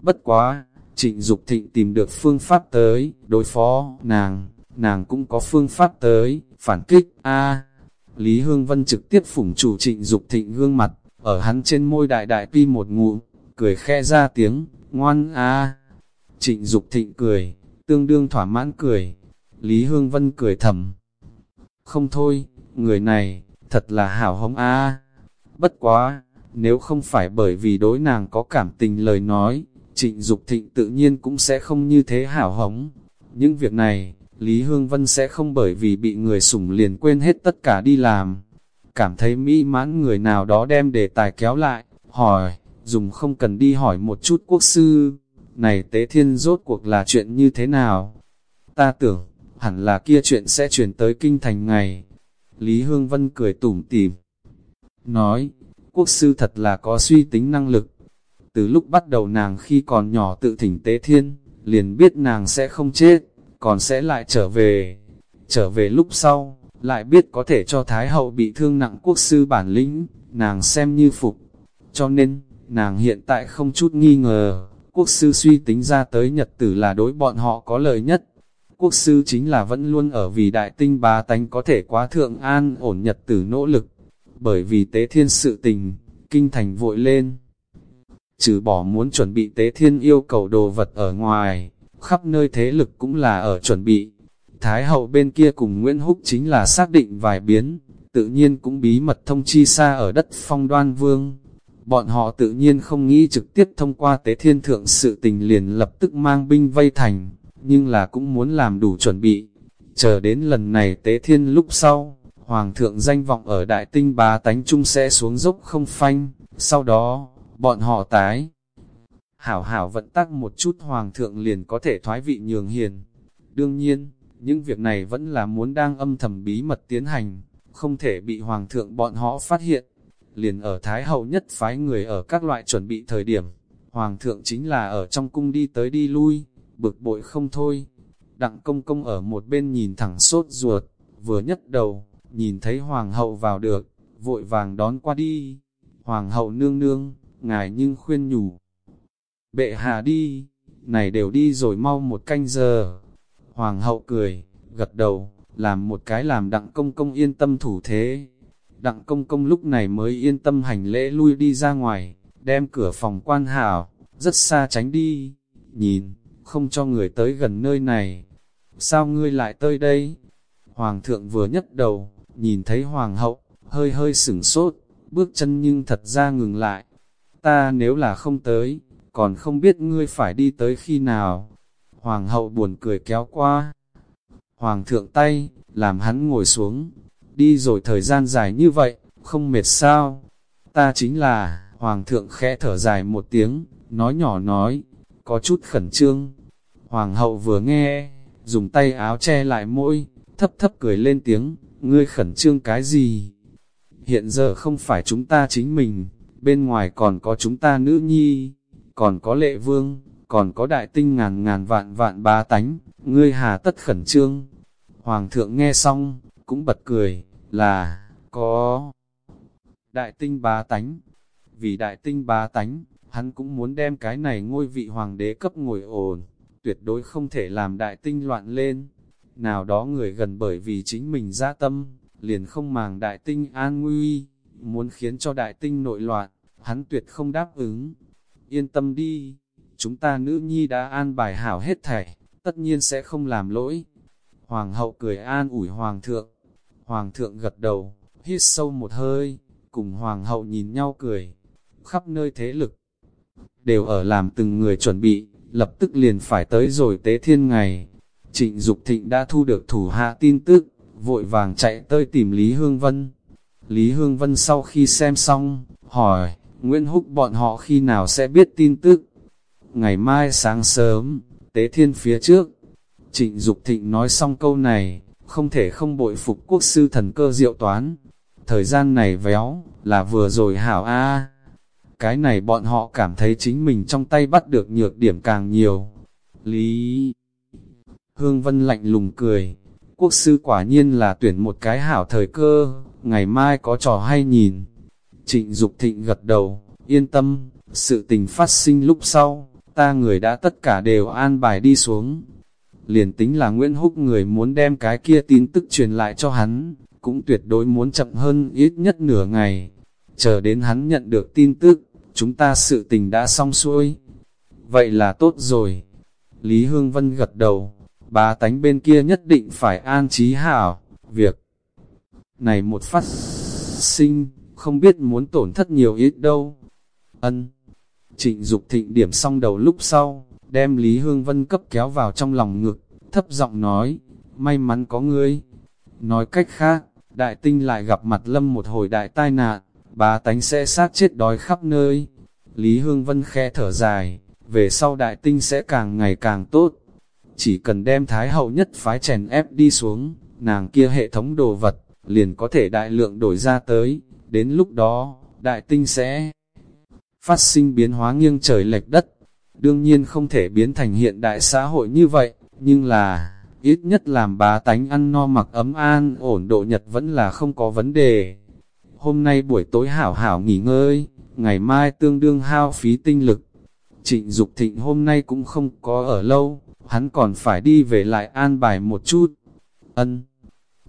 bất quá, trịnh Dục thịnh tìm được phương pháp tới, đối phó, nàng, nàng cũng có phương pháp tới, phản kích, a. Lý Hương Vân trực tiếp phủng chủ trịnh Dục thịnh gương mặt, ở hắn trên môi đại đại pi một ngụm, cười khe ra tiếng, ngoan a Trịnh Dục thịnh cười, tương đương thỏa mãn cười, Lý Hương Vân cười thầm. Không thôi, người này, thật là hảo hống a Bất quá, nếu không phải bởi vì đối nàng có cảm tình lời nói, trịnh Dục thịnh tự nhiên cũng sẽ không như thế hảo hống. Những việc này, Lý Hương Vân sẽ không bởi vì bị người sủng liền quên hết tất cả đi làm. Cảm thấy mỹ mãn người nào đó đem đề tài kéo lại, hỏi, dùng không cần đi hỏi một chút quốc sư, này tế thiên rốt cuộc là chuyện như thế nào? Ta tưởng, hẳn là kia chuyện sẽ truyền tới kinh thành ngày. Lý Hương Vân cười tủm tỉm, nói, quốc sư thật là có suy tính năng lực. Từ lúc bắt đầu nàng khi còn nhỏ tự thỉnh tế thiên, liền biết nàng sẽ không chết, còn sẽ lại trở về. Trở về lúc sau, lại biết có thể cho Thái hậu bị thương nặng quốc sư bản lĩnh, nàng xem như phục. Cho nên, nàng hiện tại không chút nghi ngờ, quốc sư suy tính ra tới nhật tử là đối bọn họ có lợi nhất. Quốc sư chính là vẫn luôn ở vì đại tinh bá tánh có thể quá thượng an ổn nhật tử nỗ lực. Bởi vì tế thiên sự tình, kinh thành vội lên. Trừ bỏ muốn chuẩn bị tế thiên yêu cầu đồ vật ở ngoài, khắp nơi thế lực cũng là ở chuẩn bị. Thái hậu bên kia cùng Nguyễn Húc chính là xác định vài biến, tự nhiên cũng bí mật thông chi xa ở đất phong đoan vương. Bọn họ tự nhiên không nghĩ trực tiếp thông qua tế thiên thượng sự tình liền lập tức mang binh vây thành, nhưng là cũng muốn làm đủ chuẩn bị. Chờ đến lần này tế thiên lúc sau, Hoàng thượng danh vọng ở đại tinh bá tánh trung sẽ xuống dốc không phanh, sau đó, bọn họ tái hảo hảo vận tắc một chút hoàng thượng liền có thể thoái vị nhường hiền. Đương nhiên, những việc này vẫn là muốn đang âm thầm bí mật tiến hành, không thể bị hoàng thượng bọn họ phát hiện. Liền ở Thái Hậu nhất phái người ở các loại chuẩn bị thời điểm, hoàng thượng chính là ở trong cung đi tới đi lui, bực bội không thôi. Đặng công công ở một bên nhìn thẳng sốt ruột, vừa nhất đầu, nhìn thấy hoàng hậu vào được, vội vàng đón qua đi. Hoàng hậu nương nương, ngài nhưng khuyên nhủ, bệ hạ đi, này đều đi rồi mau một canh giờ. Hoàng hậu cười, gật đầu, làm một cái làm đặng công công yên tâm thủ thế. Đặng công công lúc này mới yên tâm hành lễ lui đi ra ngoài, đem cửa phòng quan hảo, rất xa tránh đi, nhìn, không cho người tới gần nơi này. Sao ngươi lại tới đây? Hoàng thượng vừa nhấc đầu, nhìn thấy hoàng hậu, hơi hơi sửng sốt, bước chân nhưng thật ra ngừng lại. Ta nếu là không tới, còn không biết ngươi phải đi tới khi nào. Hoàng hậu buồn cười kéo qua. Hoàng thượng tay, làm hắn ngồi xuống. Đi rồi thời gian dài như vậy, không mệt sao. Ta chính là, Hoàng thượng khẽ thở dài một tiếng, nói nhỏ nói, có chút khẩn trương. Hoàng hậu vừa nghe, dùng tay áo che lại môi, thấp thấp cười lên tiếng, ngươi khẩn trương cái gì? Hiện giờ không phải chúng ta chính mình, bên ngoài còn có chúng ta nữ nhi còn có lệ vương, còn có đại tinh ngàn ngàn vạn vạn ba tánh, ngươi hà tất khẩn trương. Hoàng thượng nghe xong, cũng bật cười, là, có đại tinh ba tánh. Vì đại tinh ba tánh, hắn cũng muốn đem cái này ngôi vị hoàng đế cấp ngồi ổn, tuyệt đối không thể làm đại tinh loạn lên. Nào đó người gần bởi vì chính mình ra tâm, liền không màng đại tinh an nguy, muốn khiến cho đại tinh nội loạn, hắn tuyệt không đáp ứng. Yên tâm đi, chúng ta nữ nhi đã an bài hảo hết thảy, tất nhiên sẽ không làm lỗi. Hoàng hậu cười an ủi hoàng thượng, hoàng thượng gật đầu, hít sâu một hơi, cùng hoàng hậu nhìn nhau cười, khắp nơi thế lực, đều ở làm từng người chuẩn bị, lập tức liền phải tới rồi tế thiên ngày. Trịnh Dục Thịnh đã thu được thủ hạ tin tức, vội vàng chạy tới tìm Lý Hương Vân. Lý Hương Vân sau khi xem xong, hỏi, Nguyễn Húc bọn họ khi nào sẽ biết tin tức? Ngày mai sáng sớm, tế thiên phía trước. Trịnh Dục Thịnh nói xong câu này, không thể không bội phục quốc sư thần cơ diệu toán. Thời gian này véo, là vừa rồi hảo a Cái này bọn họ cảm thấy chính mình trong tay bắt được nhược điểm càng nhiều. Lý Hương Vân lạnh lùng cười, quốc sư quả nhiên là tuyển một cái hảo thời cơ, ngày mai có trò hay nhìn. Trịnh Dục Thịnh gật đầu, yên tâm, sự tình phát sinh lúc sau, ta người đã tất cả đều an bài đi xuống. Liền tính là Nguyễn Húc người muốn đem cái kia tin tức truyền lại cho hắn, cũng tuyệt đối muốn chậm hơn ít nhất nửa ngày. Chờ đến hắn nhận được tin tức, chúng ta sự tình đã xong xuôi. Vậy là tốt rồi. Lý Hương Vân gật đầu, bà tánh bên kia nhất định phải an trí hảo, việc này một phát sinh, không biết muốn tổn thất nhiều ít đâu. Ân. Trịnh Dục Thịnh điểm xong đầu lúc sau, đem Lý Hương Vân cấp kéo vào trong lòng ngực, thấp giọng nói, may mắn có ngươi. Nói cách khác, đại tinh lại gặp mặt lâm một hồi đại tai nạn, bà tánh sẽ sát chết đói khắp nơi. Lý Hương Vân khe thở dài, về sau đại tinh sẽ càng ngày càng tốt. Chỉ cần đem Thái Hậu nhất phái chèn ép đi xuống, nàng kia hệ thống đồ vật, liền có thể đại lượng đổi ra tới, đến lúc đó, đại tinh sẽ phát sinh biến hóa nghiêng trời lệch đất. Đương nhiên không thể biến thành hiện đại xã hội như vậy, nhưng là, ít nhất làm bá tánh ăn no mặc ấm an ổn độ nhật vẫn là không có vấn đề. Hôm nay buổi tối hảo hảo nghỉ ngơi, ngày mai tương đương hao phí tinh lực. Trịnh Dục Thịnh hôm nay cũng không có ở lâu, hắn còn phải đi về lại an bài một chút. Ân.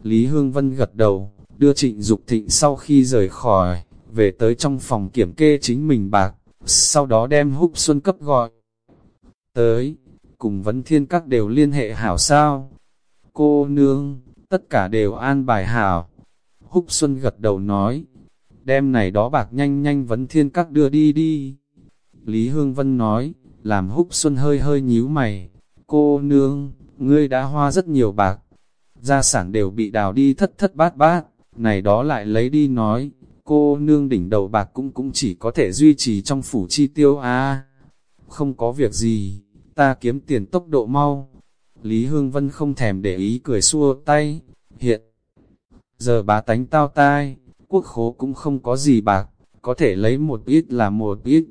Lý Hương Vân gật đầu, đưa Trịnh Dục Thịnh sau khi rời khỏi, về tới trong phòng kiểm kê chính mình bạc, sau đó đem húc xuân cấp gọi. Tới, cùng vấn thiên các đều liên hệ hảo sao. Cô nương, tất cả đều an bài hảo. Húc xuân gật đầu nói, đem này đó bạc nhanh nhanh vấn thiên các đưa đi đi. Lý Hương Vân nói, làm húc xuân hơi hơi nhíu mày. Cô nương, ngươi đã hoa rất nhiều bạc. Gia sản đều bị đào đi thất thất bát bát, này đó lại lấy đi nói, cô nương đỉnh đầu bạc cũng cũng chỉ có thể duy trì trong phủ chi tiêu a Không có việc gì, ta kiếm tiền tốc độ mau. Lý Hương Vân không thèm để ý cười xua tay, hiện. Giờ bá tánh tao tai, quốc khố cũng không có gì bạc, có thể lấy một ít là một ít.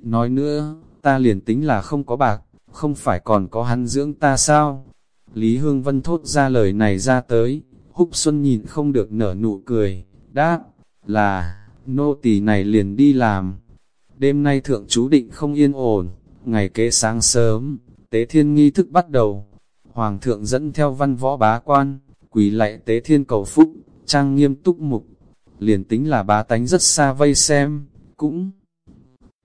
Nói nữa, ta liền tính là không có bạc, không phải còn có hắn dưỡng ta sao? Lý Hương Vân thốt ra lời này ra tới, Húc Xuân nhìn không được nở nụ cười, đáp, là, nô tỳ này liền đi làm. Đêm nay thượng chú định không yên ổn, ngày kế sáng sớm, tế thiên nghi thức bắt đầu. Hoàng thượng dẫn theo văn võ bá quan, quỳ lạy tế thiên cầu phúc, trang nghiêm túc mục. Liền tính là bá tánh rất xa vây xem, cũng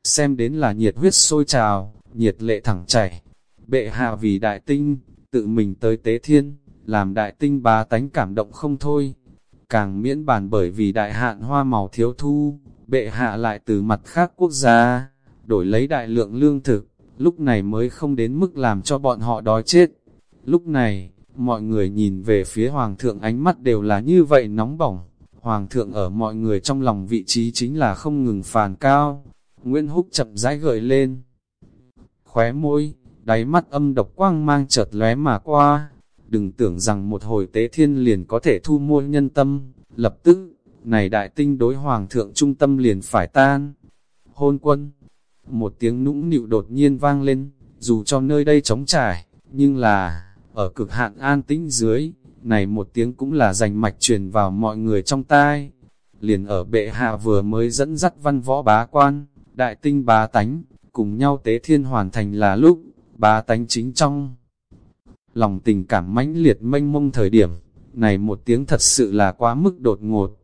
xem đến là nhiệt huyết sôi trào, nhiệt lệ thẳng chảy. Bệ hạ vì đại tinh, tự mình tới tế thiên, làm đại tinh bá tánh cảm động không thôi càng miễn bàn bởi vì đại hạn hoa màu thiếu thu, bệ hạ lại từ mặt khác quốc gia, đổi lấy đại lượng lương thực, lúc này mới không đến mức làm cho bọn họ đói chết. Lúc này, mọi người nhìn về phía Hoàng thượng ánh mắt đều là như vậy nóng bỏng. Hoàng thượng ở mọi người trong lòng vị trí chính là không ngừng phàn cao. Nguyễn Húc chậm rãi gợi lên. Khóe môi, đáy mắt âm độc quang mang chợt lóe mà qua, đừng tưởng rằng một hồi tế thiên liền có thể thu mua nhân tâm, lập tức, này đại tinh đối hoàng thượng trung tâm liền phải tan. Hôn quân, một tiếng nũng nịu đột nhiên vang lên, dù cho nơi đây trống trải, nhưng là, ở cực hạn an tĩnh dưới, này một tiếng cũng là dành mạch truyền vào mọi người trong tai. Liền ở bệ hạ vừa mới dẫn dắt văn võ bá quan, đại tinh bá tánh, cùng nhau tế thiên hoàn thành là lúc, bá tánh chính trong. Lòng tình cảm mãnh liệt mênh mông thời điểm, này một tiếng thật sự là quá mức đột ngột.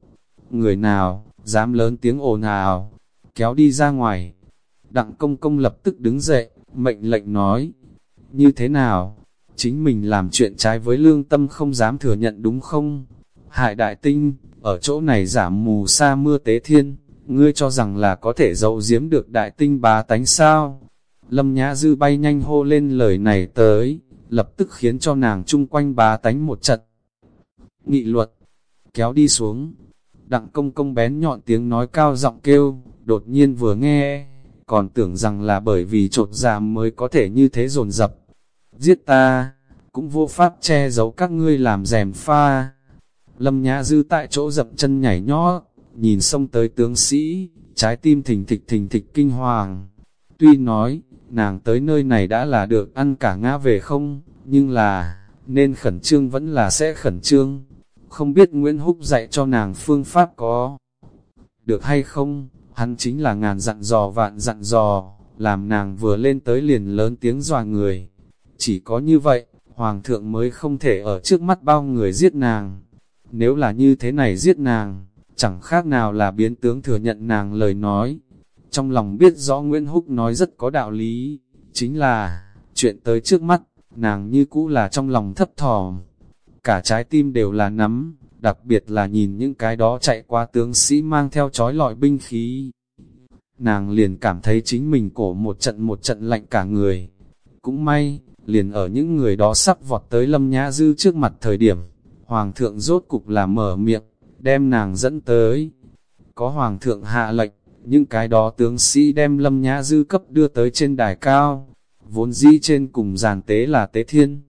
Người nào, dám lớn tiếng ồn ào, kéo đi ra ngoài. Đặng công công lập tức đứng dậy, mệnh lệnh nói, như thế nào, chính mình làm chuyện trái với lương tâm không dám thừa nhận đúng không? Hại đại tinh, ở chỗ này giảm mù sa mưa tế thiên, ngươi cho rằng là có thể dậu giếm được đại tinh bá tánh sao? Lâm Nhã Dư bay nhanh hô lên lời này tới, lập tức khiến cho nàng chung quanh bá tánh một trận. Nghị luật, kéo đi xuống, đặng công công bén nhọn tiếng nói cao giọng kêu, đột nhiên vừa nghe, còn tưởng rằng là bởi vì trột già dạ mới có thể như thế dồn dập. Giết ta, cũng vô pháp che giấu các ngươi làm rèm pha. Lâm Nhã Dư tại chỗ dậm chân nhảy nhót, nhìn xông tới tướng sĩ, trái tim thình thịch thình thịch kinh hoàng. Tuy nói, nàng tới nơi này đã là được ăn cả ngã về không, nhưng là, nên khẩn trương vẫn là sẽ khẩn trương. Không biết Nguyễn Húc dạy cho nàng phương pháp có được hay không, hắn chính là ngàn dặn dò vạn dặn dò, làm nàng vừa lên tới liền lớn tiếng dòa người. Chỉ có như vậy, Hoàng thượng mới không thể ở trước mắt bao người giết nàng. Nếu là như thế này giết nàng, chẳng khác nào là biến tướng thừa nhận nàng lời nói. Trong lòng biết rõ Nguyễn Húc nói rất có đạo lý, chính là, chuyện tới trước mắt, nàng như cũ là trong lòng thấp thỏm. Cả trái tim đều là nắm, đặc biệt là nhìn những cái đó chạy qua tướng sĩ mang theo chói lọi binh khí. Nàng liền cảm thấy chính mình cổ một trận một trận lạnh cả người. Cũng may, liền ở những người đó sắp vọt tới lâm nhã dư trước mặt thời điểm, hoàng thượng rốt cục là mở miệng, đem nàng dẫn tới. Có hoàng thượng hạ lệnh, những cái đó tướng sĩ đem lâm nhã dư cấp đưa tới trên đài cao, vốn dĩ trên cùng giàn tế là tế thiên.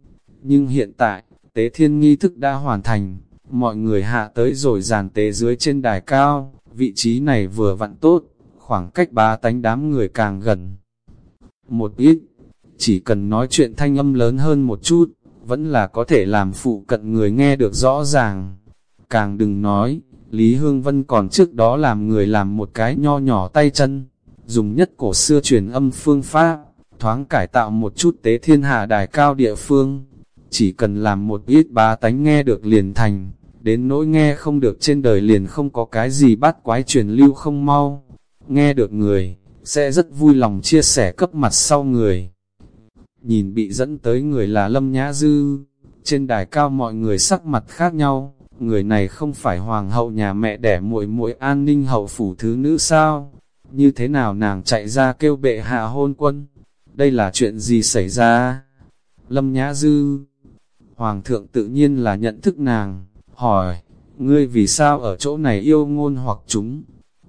Nhưng hiện tại, tế thiên nghi thức đã hoàn thành, mọi người hạ tới rồi giàn tế dưới trên đài cao, vị trí này vừa vặn tốt, khoảng cách ba tánh đám người càng gần. Một ít, chỉ cần nói chuyện thanh âm lớn hơn một chút, vẫn là có thể làm phụ cận người nghe được rõ ràng. Càng đừng nói, Lý Hương Vân còn trước đó làm người làm một cái nho nhỏ tay chân, dùng nhất cổ xưa truyền âm phương pháp, thoáng cải tạo một chút tế thiên hạ đài cao địa phương. Chỉ cần làm một ít bá tánh nghe được liền thành, đến nỗi nghe không được trên đời liền không có cái gì bắt quái truyền lưu không mau. Nghe được người, sẽ rất vui lòng chia sẻ cấp mặt sau người nhìn bị dẫn tới người là Lâm Nhã Dư. Trên đài cao mọi người sắc mặt khác nhau, người này không phải hoàng hậu nhà mẹ đẻ muội muội an ninh hậu phủ thứ nữ sao? Như thế nào nàng chạy ra kêu bệ hạ hôn quân? Đây là chuyện gì xảy ra? Lâm Nhã Dư Hoàng thượng tự nhiên là nhận thức nàng, hỏi, ngươi vì sao ở chỗ này yêu ngôn hoặc chúng?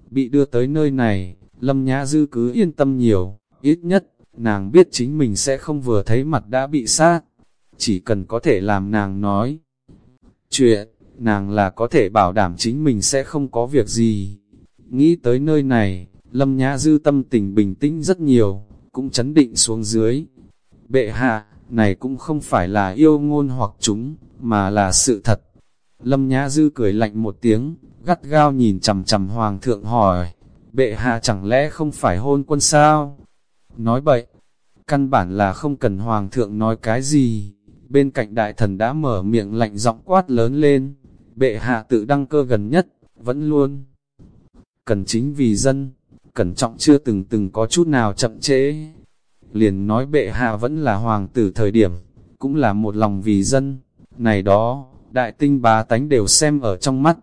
Bị đưa tới nơi này, Lâm Nhã Dư cứ yên tâm nhiều, ít nhất, nàng biết chính mình sẽ không vừa thấy mặt đã bị sát, chỉ cần có thể làm nàng nói. Chuyện, nàng là có thể bảo đảm chính mình sẽ không có việc gì. Nghĩ tới nơi này, Lâm Nhã Dư tâm tình bình tĩnh rất nhiều, cũng chấn định xuống dưới. Bệ hạ, này cũng không phải là yêu ngôn hoặc chúng, mà là sự thật. Lâm Nhã Dư cười lạnh một tiếng, gắt gao nhìn chầm chầm hoàng thượng hỏi, bệ hạ chẳng lẽ không phải hôn quân sao? Nói bậy, căn bản là không cần hoàng thượng nói cái gì. Bên cạnh đại thần đã mở miệng lạnh giọng quát lớn lên, bệ hạ tự đăng cơ gần nhất, vẫn luôn. Cần chính vì dân, cẩn trọng chưa từng từng có chút nào chậm trễ. Liền nói bệ hạ vẫn là hoàng tử thời điểm, cũng là một lòng vì dân. Này đó, đại tinh bá tánh đều xem ở trong mắt.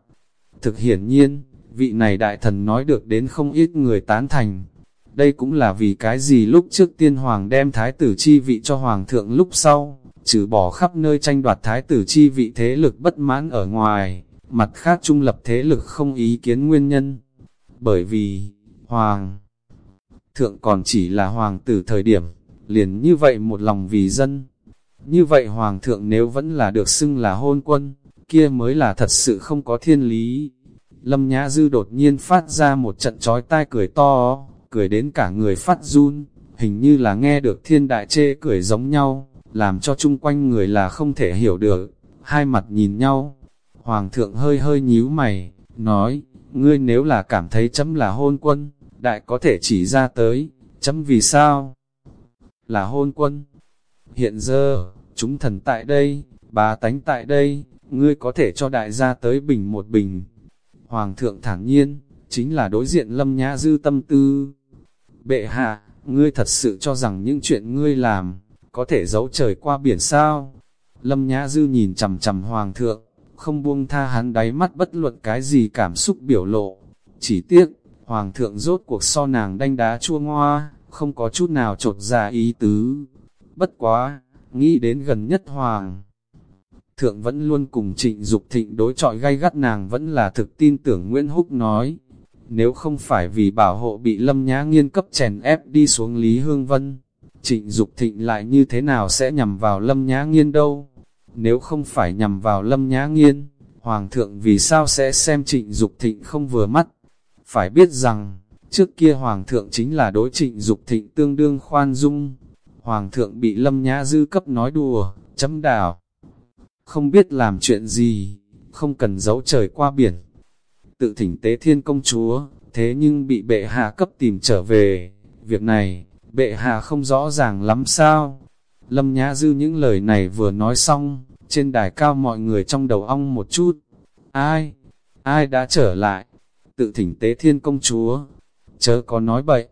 Thực hiển nhiên, vị này đại thần nói được đến không ít người tán thành, đây cũng là vì cái gì lúc trước tiên hoàng đem thái tử chi vị cho hoàng thượng lúc sau, trừ bỏ khắp nơi tranh đoạt thái tử chi vị thế lực bất mãn ở ngoài, mặt khác trung lập thế lực không ý kiến nguyên nhân. Bởi vì, hoàng thượng còn chỉ là hoàng tử thời điểm, liền như vậy một lòng vì dân. Như vậy hoàng thượng nếu vẫn là được xưng là hôn quân, kia mới là thật sự không có thiên lý. Lâm Nhã Dư đột nhiên phát ra một trận trói tai cười to, cười đến cả người phát run, hình như là nghe được thiên đại chê cười giống nhau, làm cho chung quanh người là không thể hiểu được, hai mặt nhìn nhau. Hoàng thượng hơi hơi nhíu mày, nói, ngươi nếu là cảm thấy chấm là hôn quân, đại có thể chỉ ra tới, chấm vì sao? Là hôn quân. Hiện giờ, chúng thần tại đây, bà tánh tại đây, ngươi có thể cho đại gia tới bình một bình. Hoàng thượng thản nhiên, chính là đối diện lâm nhã dư tâm tư. Bệ hạ, ngươi thật sự cho rằng những chuyện ngươi làm, có thể giấu trời qua biển sao? Lâm nhã dư nhìn chầm chầm hoàng thượng, không buông tha hắn đáy mắt bất luận cái gì cảm xúc biểu lộ. Chỉ tiếc, hoàng thượng rốt cuộc so nàng đanh đá chua ngoa, không có chút nào trột ra ý tứ. Bất quá, nghĩ đến gần nhất hoàng. Thượng vẫn luôn cùng trịnh Dục thịnh đối trọi gay gắt nàng vẫn là thực tin tưởng Nguyễn Húc nói. Nếu không phải vì bảo hộ bị lâm nhã nghiên cấp chèn ép đi xuống Lý Hương Vân, trịnh Dục thịnh lại như thế nào sẽ nhằm vào lâm nhã nghiên đâu? Nếu không phải nhằm vào lâm nhã nghiên, Hoàng thượng vì sao sẽ xem trịnh Dục thịnh không vừa mắt? Phải biết rằng, trước kia Hoàng thượng chính là đối trịnh Dục thịnh tương đương khoan dung. Hoàng thượng bị lâm nhã dư cấp nói đùa, chấm đảo. Không biết làm chuyện gì, không cần giấu trời qua biển. Tự thỉnh tế thiên công chúa, thế nhưng bị bệ hạ cấp tìm trở về. Việc này, bệ hạ không rõ ràng lắm sao? Lâm Nhã Dư những lời này vừa nói xong, trên đài cao mọi người trong đầu ong một chút. Ai? Ai đã trở lại? Tự thỉnh tế thiên công chúa. Chớ có nói bậy.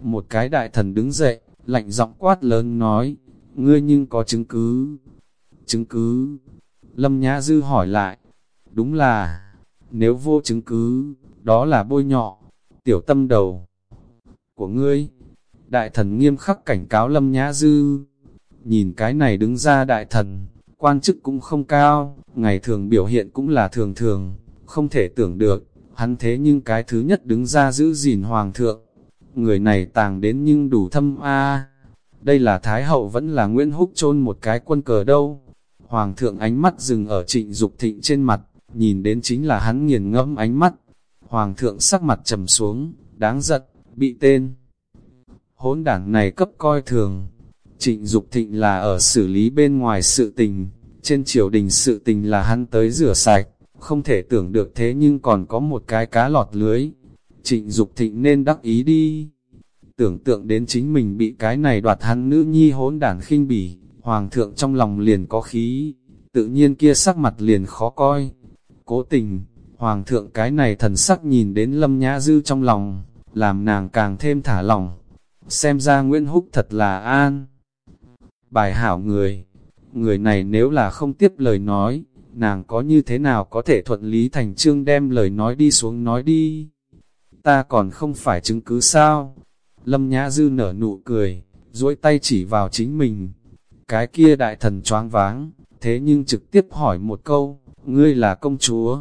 Một cái đại thần đứng dậy, lạnh giọng quát lớn nói, ngươi nhưng có chứng cứ. Chứng cứ? Lâm Nhã Dư hỏi lại. Đúng là, nếu vô chứng cứ, đó là bôi nhọ, tiểu tâm đầu của ngươi. Đại thần nghiêm khắc cảnh cáo Lâm Nhã Dư. Nhìn cái này đứng ra đại thần, quan chức cũng không cao, ngày thường biểu hiện cũng là thường thường, không thể tưởng được, hắn thế nhưng cái thứ nhất đứng ra giữ gìn hoàng thượng. Người này tàng đến nhưng đủ thâm a Đây là Thái Hậu vẫn là Nguyễn Húc chôn một cái quân cờ đâu. Hoàng thượng ánh mắt dừng ở trịnh Dục thịnh trên mặt, nhìn đến chính là hắn nghiền ngẫm ánh mắt. Hoàng thượng sắc mặt trầm xuống, đáng giận, bị tên. Hỗn đảng này cấp coi thường, Trịnh Dục Thịnh là ở xử lý bên ngoài sự tình, trên triều đình sự tình là hắn tới rửa sạch, không thể tưởng được thế nhưng còn có một cái cá lọt lưới. Trịnh Dục Thịnh nên đắc ý đi. Tưởng tượng đến chính mình bị cái này đoạt hắn nữ nhi hỗn đản khinh bỉ, hoàng thượng trong lòng liền có khí, tự nhiên kia sắc mặt liền khó coi. Cố tình, hoàng thượng cái này thần sắc nhìn đến lâm nhã dư trong lòng, làm nàng càng thêm thả lòng. Xem ra Nguyễn Húc thật là an bài hảo người. Người này nếu là không tiếp lời nói, nàng có như thế nào có thể thuận lý thành trương đem lời nói đi xuống nói đi. Ta còn không phải chứng cứ sao? Lâm Nhã Dư nở nụ cười, duỗi tay chỉ vào chính mình. Cái kia đại thần choáng váng, thế nhưng trực tiếp hỏi một câu, ngươi là công chúa.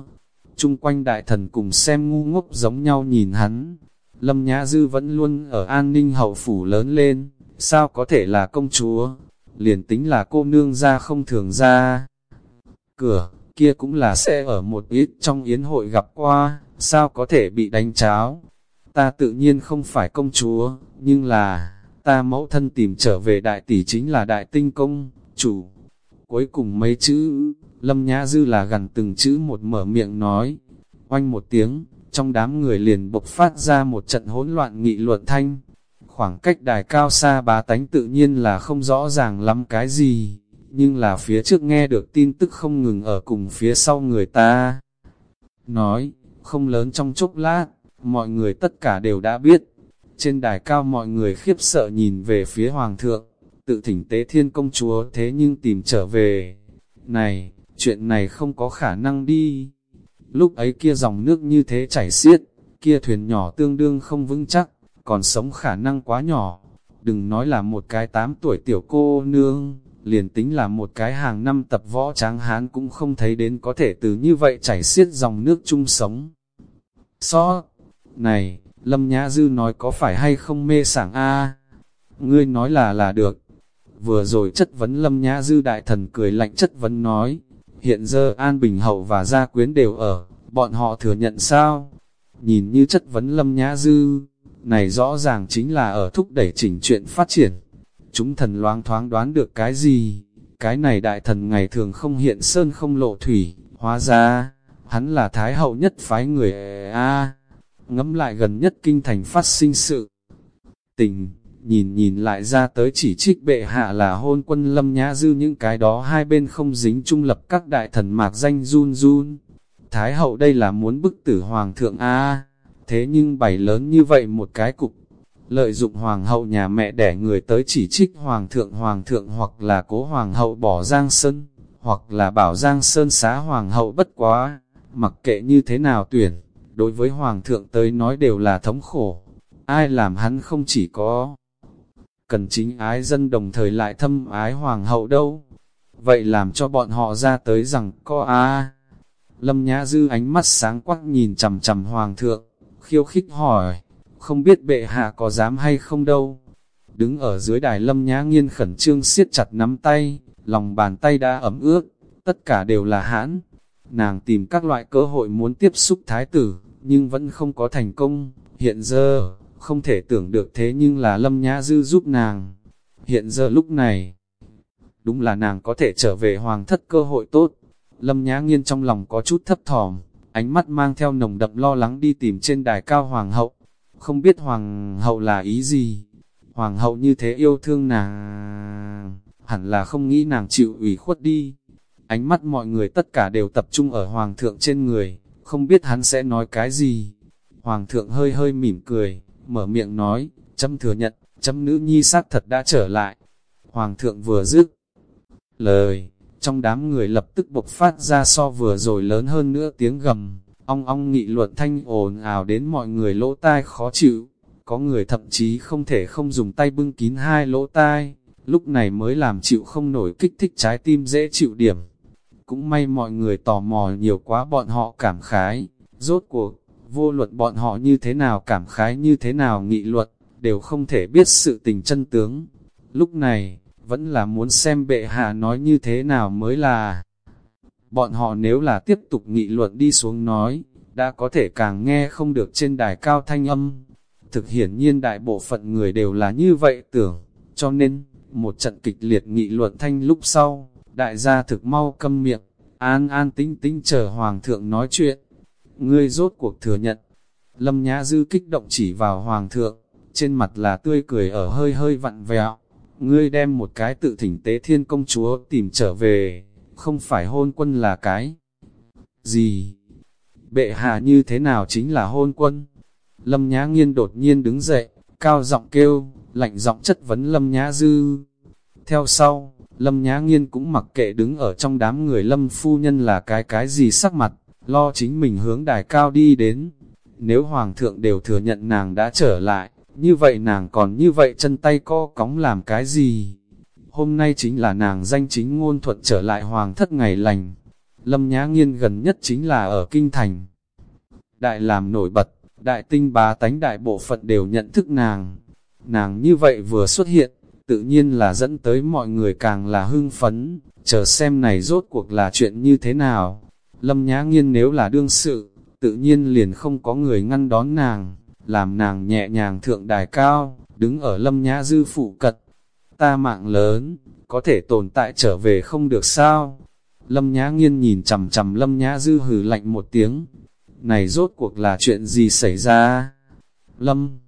Trung quanh đại thần cùng xem ngu ngốc giống nhau nhìn hắn. Lâm Nhã Dư vẫn luôn ở an ninh hậu phủ lớn lên, sao có thể là công chúa? liền tính là cô nương ra không thường ra. Cửa, kia cũng là sẽ ở một ít trong yến hội gặp qua, sao có thể bị đánh cháo. Ta tự nhiên không phải công chúa, nhưng là, ta mẫu thân tìm trở về đại tỷ chính là đại tinh công, chủ. Cuối cùng mấy chữ, lâm nhã dư là gần từng chữ một mở miệng nói, oanh một tiếng, trong đám người liền bộc phát ra một trận hỗn loạn nghị luận thanh. Khoảng cách đài cao xa bá tánh tự nhiên là không rõ ràng lắm cái gì, nhưng là phía trước nghe được tin tức không ngừng ở cùng phía sau người ta. Nói, không lớn trong chốc lát, mọi người tất cả đều đã biết. Trên đài cao mọi người khiếp sợ nhìn về phía hoàng thượng, tự thỉnh tế thiên công chúa thế nhưng tìm trở về. Này, chuyện này không có khả năng đi. Lúc ấy kia dòng nước như thế chảy xiết, kia thuyền nhỏ tương đương không vững chắc, còn sống khả năng quá nhỏ. Đừng nói là một cái tám tuổi tiểu cô nương, liền tính là một cái hàng năm tập võ tráng hán cũng không thấy đến có thể từ như vậy chảy xiết dòng nước chung sống. So, này, Lâm Nhã Dư nói có phải hay không mê sảng a Ngươi nói là là được. Vừa rồi chất vấn Lâm Nhã Dư đại thần cười lạnh chất vấn nói, hiện giờ An Bình Hậu và Gia Quyến đều ở, bọn họ thừa nhận sao? Nhìn như chất vấn Lâm Nhã Dư, này rõ ràng chính là ở thúc đẩy chỉnh chuyện phát triển. Chúng thần loáng thoáng đoán được cái gì? Cái này đại thần ngày thường không hiện sơn không lộ thủy, hóa ra, hắn là thái hậu nhất phái người a ngẫm lại gần nhất kinh thành phát sinh sự. Tình, nhìn nhìn lại ra tới chỉ trích bệ hạ là hôn quân lâm nhã dư những cái đó hai bên không dính trung lập các đại thần mạc danh run run. Thái hậu đây là muốn bức tử hoàng thượng A, thế nhưng bày lớn như vậy một cái cục. Lợi dụng hoàng hậu nhà mẹ đẻ người tới chỉ trích hoàng thượng hoàng thượng hoặc là cố hoàng hậu bỏ giang sơn, hoặc là bảo giang sơn xá hoàng hậu bất quá, mặc kệ như thế nào tuyển, đối với hoàng thượng tới nói đều là thống khổ. Ai làm hắn không chỉ có cần chính ái dân đồng thời lại thâm ái hoàng hậu đâu. Vậy làm cho bọn họ ra tới rằng có a Lâm Nhã Dư ánh mắt sáng quắc nhìn chầm chầm hoàng thượng, khiêu khích hỏi, không biết bệ hạ có dám hay không đâu. Đứng ở dưới đài Lâm Nhã Nghiên khẩn trương siết chặt nắm tay, lòng bàn tay đã ấm ướt, tất cả đều là hãn. Nàng tìm các loại cơ hội muốn tiếp xúc thái tử, nhưng vẫn không có thành công. Hiện giờ, không thể tưởng được thế nhưng là Lâm Nhã Dư giúp nàng. Hiện giờ lúc này, đúng là nàng có thể trở về hoàng thất cơ hội tốt. Lâm Nhã Nghiên trong lòng có chút thấp thỏm, ánh mắt mang theo nồng đậm lo lắng đi tìm trên đài cao hoàng hậu. Không biết hoàng hậu là ý gì? Hoàng hậu như thế yêu thương nàng, hẳn là không nghĩ nàng chịu ủy khuất đi. Ánh mắt mọi người tất cả đều tập trung ở hoàng thượng trên người, không biết hắn sẽ nói cái gì. Hoàng thượng hơi hơi mỉm cười, mở miệng nói, chấm thừa nhận, chấm nữ nhi xác thật đã trở lại. Hoàng thượng vừa dứt lời, trong đám người lập tức bộc phát ra so vừa rồi lớn hơn nữa tiếng gầm, ong ong nghị luận thanh ồn ào đến mọi người lỗ tai khó chịu, có người thậm chí không thể không dùng tay bưng kín hai lỗ tai, lúc này mới làm chịu không nổi kích thích trái tim dễ chịu điểm. Cũng may mọi người tò mò nhiều quá bọn họ cảm khái, rốt cuộc, vô luận bọn họ như thế nào cảm khái như thế nào nghị luận, đều không thể biết sự tình chân tướng. Lúc này, vẫn là muốn xem bệ hạ nói như thế nào mới là. Bọn họ nếu là tiếp tục nghị luận đi xuống nói, đã có thể càng nghe không được trên đài cao thanh âm. Thực hiển nhiên đại bộ phận người đều là như vậy tưởng, cho nên, một trận kịch liệt nghị luận thanh lúc sau, đại gia thực mau câm miệng, an an tính tính chờ hoàng thượng nói chuyện ngươi rốt cuộc thừa nhận. Lâm Nhã Dư kích động chỉ vào hoàng thượng, trên mặt là tươi cười ở hơi hơi vặn vẹo. Ngươi đem một cái tự thỉnh tế thiên công chúa tìm trở về, không phải hôn quân là cái. Gì? Bệ hạ như thế nào chính là hôn quân? Lâm Nhã Nghiên đột nhiên đứng dậy, cao giọng kêu, lạnh giọng chất vấn Lâm Nhã Dư. Theo sau, Lâm Nhã Nghiên cũng mặc kệ đứng ở trong đám người Lâm Phu Nhân là cái cái gì sắc mặt, lo chính mình hướng đài cao đi đến. Nếu Hoàng thượng đều thừa nhận nàng đã trở lại, như vậy nàng còn như vậy chân tay co cóng làm cái gì? Hôm nay chính là nàng danh chính ngôn thuận trở lại Hoàng thất ngày lành. Lâm Nhã Nghiên gần nhất chính là ở Kinh Thành. Đại làm nổi bật, đại tinh bá tánh đại bộ phận đều nhận thức nàng. Nàng như vậy vừa xuất hiện, tự nhiên là dẫn tới mọi người càng là hưng phấn, chờ xem này rốt cuộc là chuyện như thế nào. Lâm Nhã Nghiên nếu là đương sự, tự nhiên liền không có người ngăn đón nàng, làm nàng nhẹ nhàng thượng đài cao, đứng ở Lâm Nhã Dư phụ cật. Ta mạng lớn, có thể tồn tại trở về không được sao? Lâm Nhã Nghiên nhìn chầm chầm Lâm Nhã Dư hừ lạnh một tiếng. Này rốt cuộc là chuyện gì xảy ra? Lâm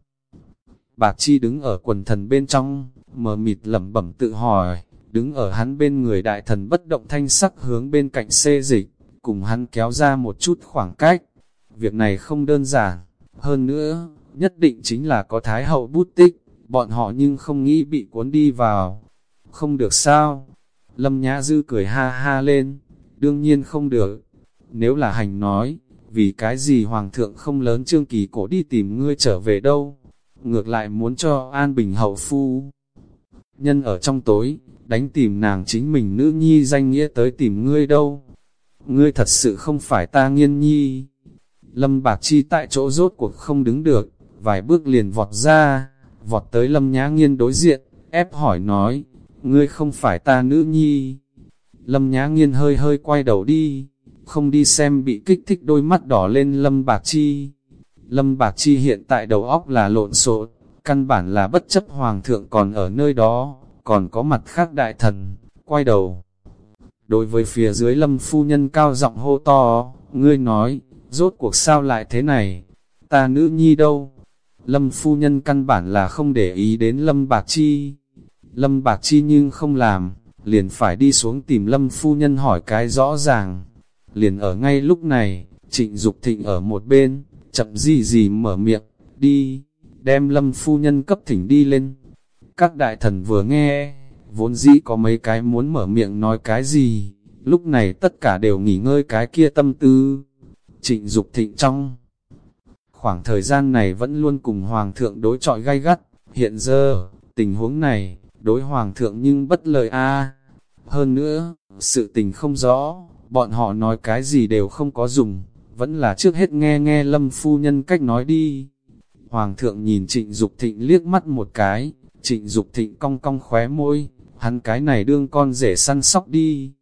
Bạc Chi đứng ở quần thần bên trong, mờ mịt lẩm bẩm tự hỏi, đứng ở hắn bên người đại thần bất động thanh sắc hướng bên cạnh xê dịch cùng hắn kéo ra một chút khoảng cách. Việc này không đơn giản, hơn nữa, nhất định chính là có thái hậu bút tích, bọn họ nhưng không nghĩ bị cuốn đi vào. Không được sao? Lâm Nhã Dư cười ha ha lên, đương nhiên không được. Nếu là hành nói, vì cái gì hoàng thượng không lớn trương kỳ cổ đi tìm ngươi trở về đâu? Ngược lại muốn cho an bình hậu phu. Nhân ở trong tối, đánh tìm nàng chính mình nữ nhi danh nghĩa tới tìm ngươi đâu? ngươi thật sự không phải ta nghiên nhi. Lâm Bạc Chi tại chỗ rốt cuộc không đứng được, vài bước liền vọt ra, vọt tới Lâm Nhã Nghiên đối diện, ép hỏi nói, ngươi không phải ta nữ nhi. Lâm Nhã Nghiên hơi hơi quay đầu đi, không đi xem bị kích thích đôi mắt đỏ lên Lâm Bạc Chi. Lâm Bạc Chi hiện tại đầu óc là lộn xộn, căn bản là bất chấp hoàng thượng còn ở nơi đó, còn có mặt khác đại thần, quay đầu. Đối với phía dưới lâm phu nhân cao giọng hô to, ngươi nói, rốt cuộc sao lại thế này, ta nữ nhi đâu? Lâm phu nhân căn bản là không để ý đến lâm bạc chi. Lâm bạc chi nhưng không làm, liền phải đi xuống tìm lâm phu nhân hỏi cái rõ ràng. Liền ở ngay lúc này, trịnh Dục thịnh ở một bên, chậm gì gì mở miệng, đi, đem lâm phu nhân cấp thỉnh đi lên. Các đại thần vừa nghe, vốn dĩ có mấy cái muốn mở miệng nói cái gì, lúc này tất cả đều nghỉ ngơi cái kia tâm tư. Trịnh Dục thịnh trong khoảng thời gian này vẫn luôn cùng Hoàng thượng đối trọi gay gắt, hiện giờ, tình huống này, đối Hoàng thượng nhưng bất lời a Hơn nữa, sự tình không rõ, bọn họ nói cái gì đều không có dùng, vẫn là trước hết nghe nghe lâm phu nhân cách nói đi. Hoàng thượng nhìn trịnh Dục thịnh liếc mắt một cái, trịnh Dục thịnh cong cong khóe môi, hắn cái này đương con rể săn sóc đi.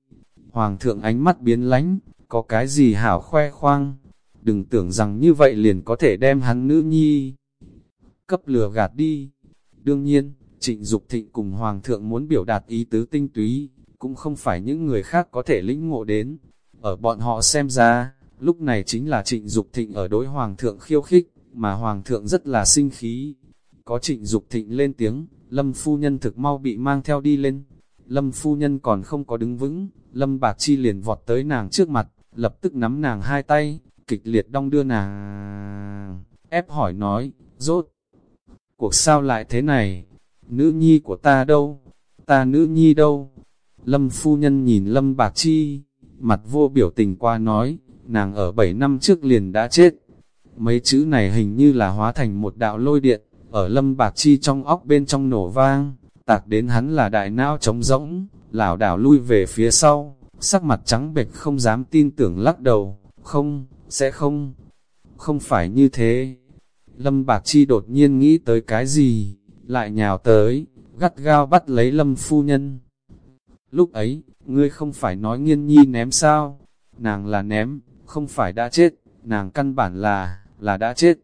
Hoàng thượng ánh mắt biến lánh, có cái gì hảo khoe khoang, đừng tưởng rằng như vậy liền có thể đem hắn nữ nhi cấp lừa gạt đi. Đương nhiên, trịnh Dục thịnh cùng Hoàng thượng muốn biểu đạt ý tứ tinh túy, cũng không phải những người khác có thể lĩnh ngộ đến. Ở bọn họ xem ra, lúc này chính là trịnh Dục thịnh ở đối Hoàng thượng khiêu khích, mà Hoàng thượng rất là sinh khí. Có trịnh Dục thịnh lên tiếng, Lâm phu nhân thực mau bị mang theo đi lên. Lâm phu nhân còn không có đứng vững, Lâm Bạc Chi liền vọt tới nàng trước mặt, lập tức nắm nàng hai tay, kịch liệt đong đưa nàng. Ép hỏi nói, rốt, cuộc sao lại thế này? Nữ nhi của ta đâu? Ta nữ nhi đâu? Lâm phu nhân nhìn Lâm Bạc Chi, mặt vô biểu tình qua nói, nàng ở 7 năm trước liền đã chết. Mấy chữ này hình như là hóa thành một đạo lôi điện, ở Lâm Bạc Chi trong óc bên trong nổ vang, tạc đến hắn là đại não trống rỗng, lảo đảo lui về phía sau, sắc mặt trắng bệch không dám tin tưởng lắc đầu, không, sẽ không, không phải như thế. Lâm Bạc Chi đột nhiên nghĩ tới cái gì, lại nhào tới, gắt gao bắt lấy Lâm phu nhân. Lúc ấy, ngươi không phải nói nghiên nhi ném sao, nàng là ném, không phải đã chết, nàng căn bản là, là đã chết.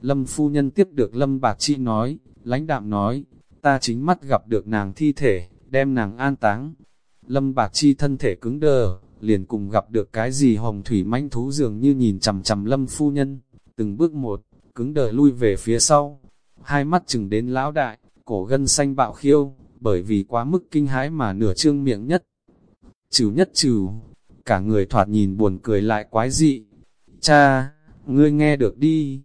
Lâm phu nhân tiếp được Lâm Bạc Chi nói, lãnh đạm nói, ta chính mắt gặp được nàng thi thể, đem nàng an táng. Lâm Bạc Chi thân thể cứng đờ, liền cùng gặp được cái gì hồng thủy manh thú dường như nhìn chầm chầm Lâm phu nhân, từng bước một, cứng đờ lui về phía sau, hai mắt chừng đến lão đại, cổ gân xanh bạo khiêu, bởi vì quá mức kinh hãi mà nửa trương miệng nhất. Trừ nhất trừ, cả người thoạt nhìn buồn cười lại quái dị. Cha, ngươi nghe được đi,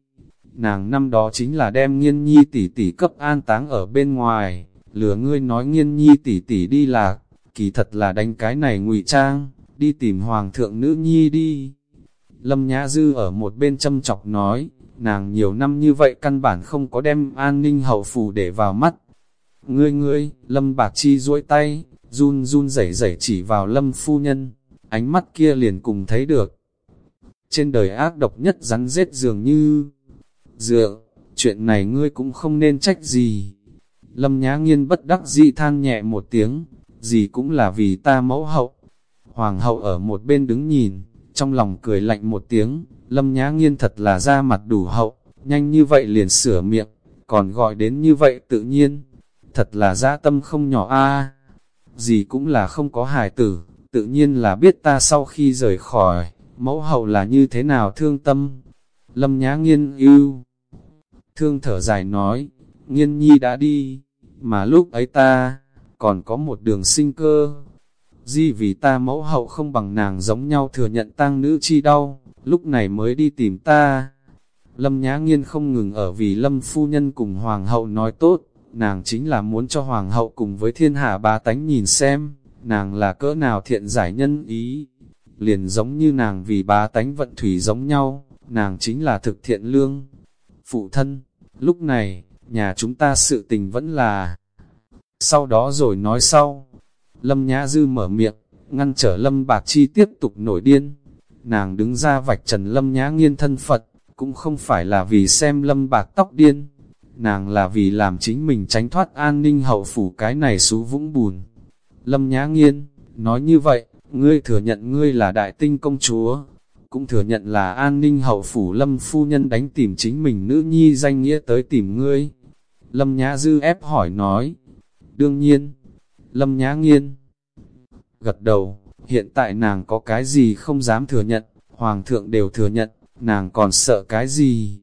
nàng năm đó chính là đem nghiên nhi tỷ tỷ cấp an táng ở bên ngoài, lừa ngươi nói nghiên nhi tỷ tỷ đi lạc, kỳ thật là đánh cái này ngụy trang, đi tìm hoàng thượng nữ nhi đi. Lâm Nhã Dư ở một bên châm chọc nói, nàng nhiều năm như vậy căn bản không có đem an ninh hậu phù để vào mắt. Ngươi ngươi, Lâm Bạc Chi duỗi tay, run run rẩy rẩy chỉ vào Lâm phu nhân, ánh mắt kia liền cùng thấy được. Trên đời ác độc nhất rắn rết dường như, dựa, chuyện này ngươi cũng không nên trách gì. Lâm Nhã Nghiên bất đắc dĩ than nhẹ một tiếng, gì cũng là vì ta mẫu hậu. Hoàng hậu ở một bên đứng nhìn, trong lòng cười lạnh một tiếng, Lâm Nhã Nghiên thật là ra mặt đủ hậu, nhanh như vậy liền sửa miệng, còn gọi đến như vậy tự nhiên, thật là dã tâm không nhỏ a. Gì cũng là không có hài tử, tự nhiên là biết ta sau khi rời khỏi, mẫu hậu là như thế nào thương tâm. Lâm Nhã Nghiên yêu. Thương thở dài nói, Nghiên Nhi đã đi, mà lúc ấy ta, còn có một đường sinh cơ. Di vì ta mẫu hậu không bằng nàng giống nhau thừa nhận tang nữ chi đau, lúc này mới đi tìm ta. Lâm Nhã Nghiên không ngừng ở vì Lâm Phu Nhân cùng Hoàng hậu nói tốt, nàng chính là muốn cho Hoàng hậu cùng với thiên hạ ba tánh nhìn xem, nàng là cỡ nào thiện giải nhân ý. Liền giống như nàng vì bá tánh vận thủy giống nhau, nàng chính là thực thiện lương. Phụ thân, lúc này, nhà chúng ta sự tình vẫn là... Sau đó rồi nói sau, Lâm Nhã Dư mở miệng, ngăn trở Lâm Bạc Chi tiếp tục nổi điên. Nàng đứng ra vạch trần Lâm Nhã Nghiên thân Phật, cũng không phải là vì xem Lâm Bạc tóc điên. Nàng là vì làm chính mình tránh thoát an ninh hậu phủ cái này xú vũng bùn. Lâm Nhã Nghiên, nói như vậy, ngươi thừa nhận ngươi là đại tinh công chúa, cũng thừa nhận là an ninh hậu phủ lâm phu nhân đánh tìm chính mình nữ nhi danh nghĩa tới tìm ngươi. Lâm Nhã Dư ép hỏi nói, đương nhiên, Lâm Nhã Nghiên gật đầu, hiện tại nàng có cái gì không dám thừa nhận, Hoàng thượng đều thừa nhận, nàng còn sợ cái gì?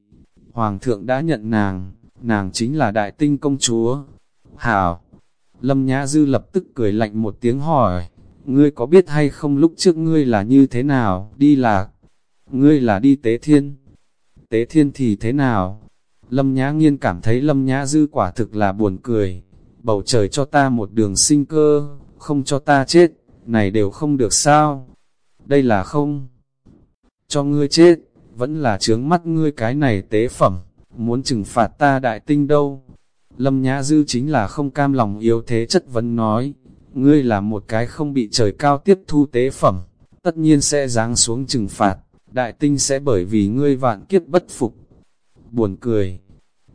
Hoàng thượng đã nhận nàng, nàng chính là đại tinh công chúa. Hảo! Lâm Nhã Dư lập tức cười lạnh một tiếng hỏi, ngươi có biết hay không lúc trước ngươi là như thế nào, đi lạc? Ngươi là đi tế thiên. Tế thiên thì thế nào? Lâm Nhã Nghiên cảm thấy Lâm Nhã Dư quả thực là buồn cười. Bầu trời cho ta một đường sinh cơ, không cho ta chết, này đều không được sao? Đây là không? Cho ngươi chết, vẫn là trướng mắt ngươi cái này tế phẩm, muốn trừng phạt ta đại tinh đâu? Lâm Nhã Dư chính là không cam lòng yếu thế chất vấn nói, ngươi là một cái không bị trời cao tiếp thu tế phẩm, tất nhiên sẽ giáng xuống trừng phạt, đại tinh sẽ bởi vì ngươi vạn kiếp bất phục. Buồn cười,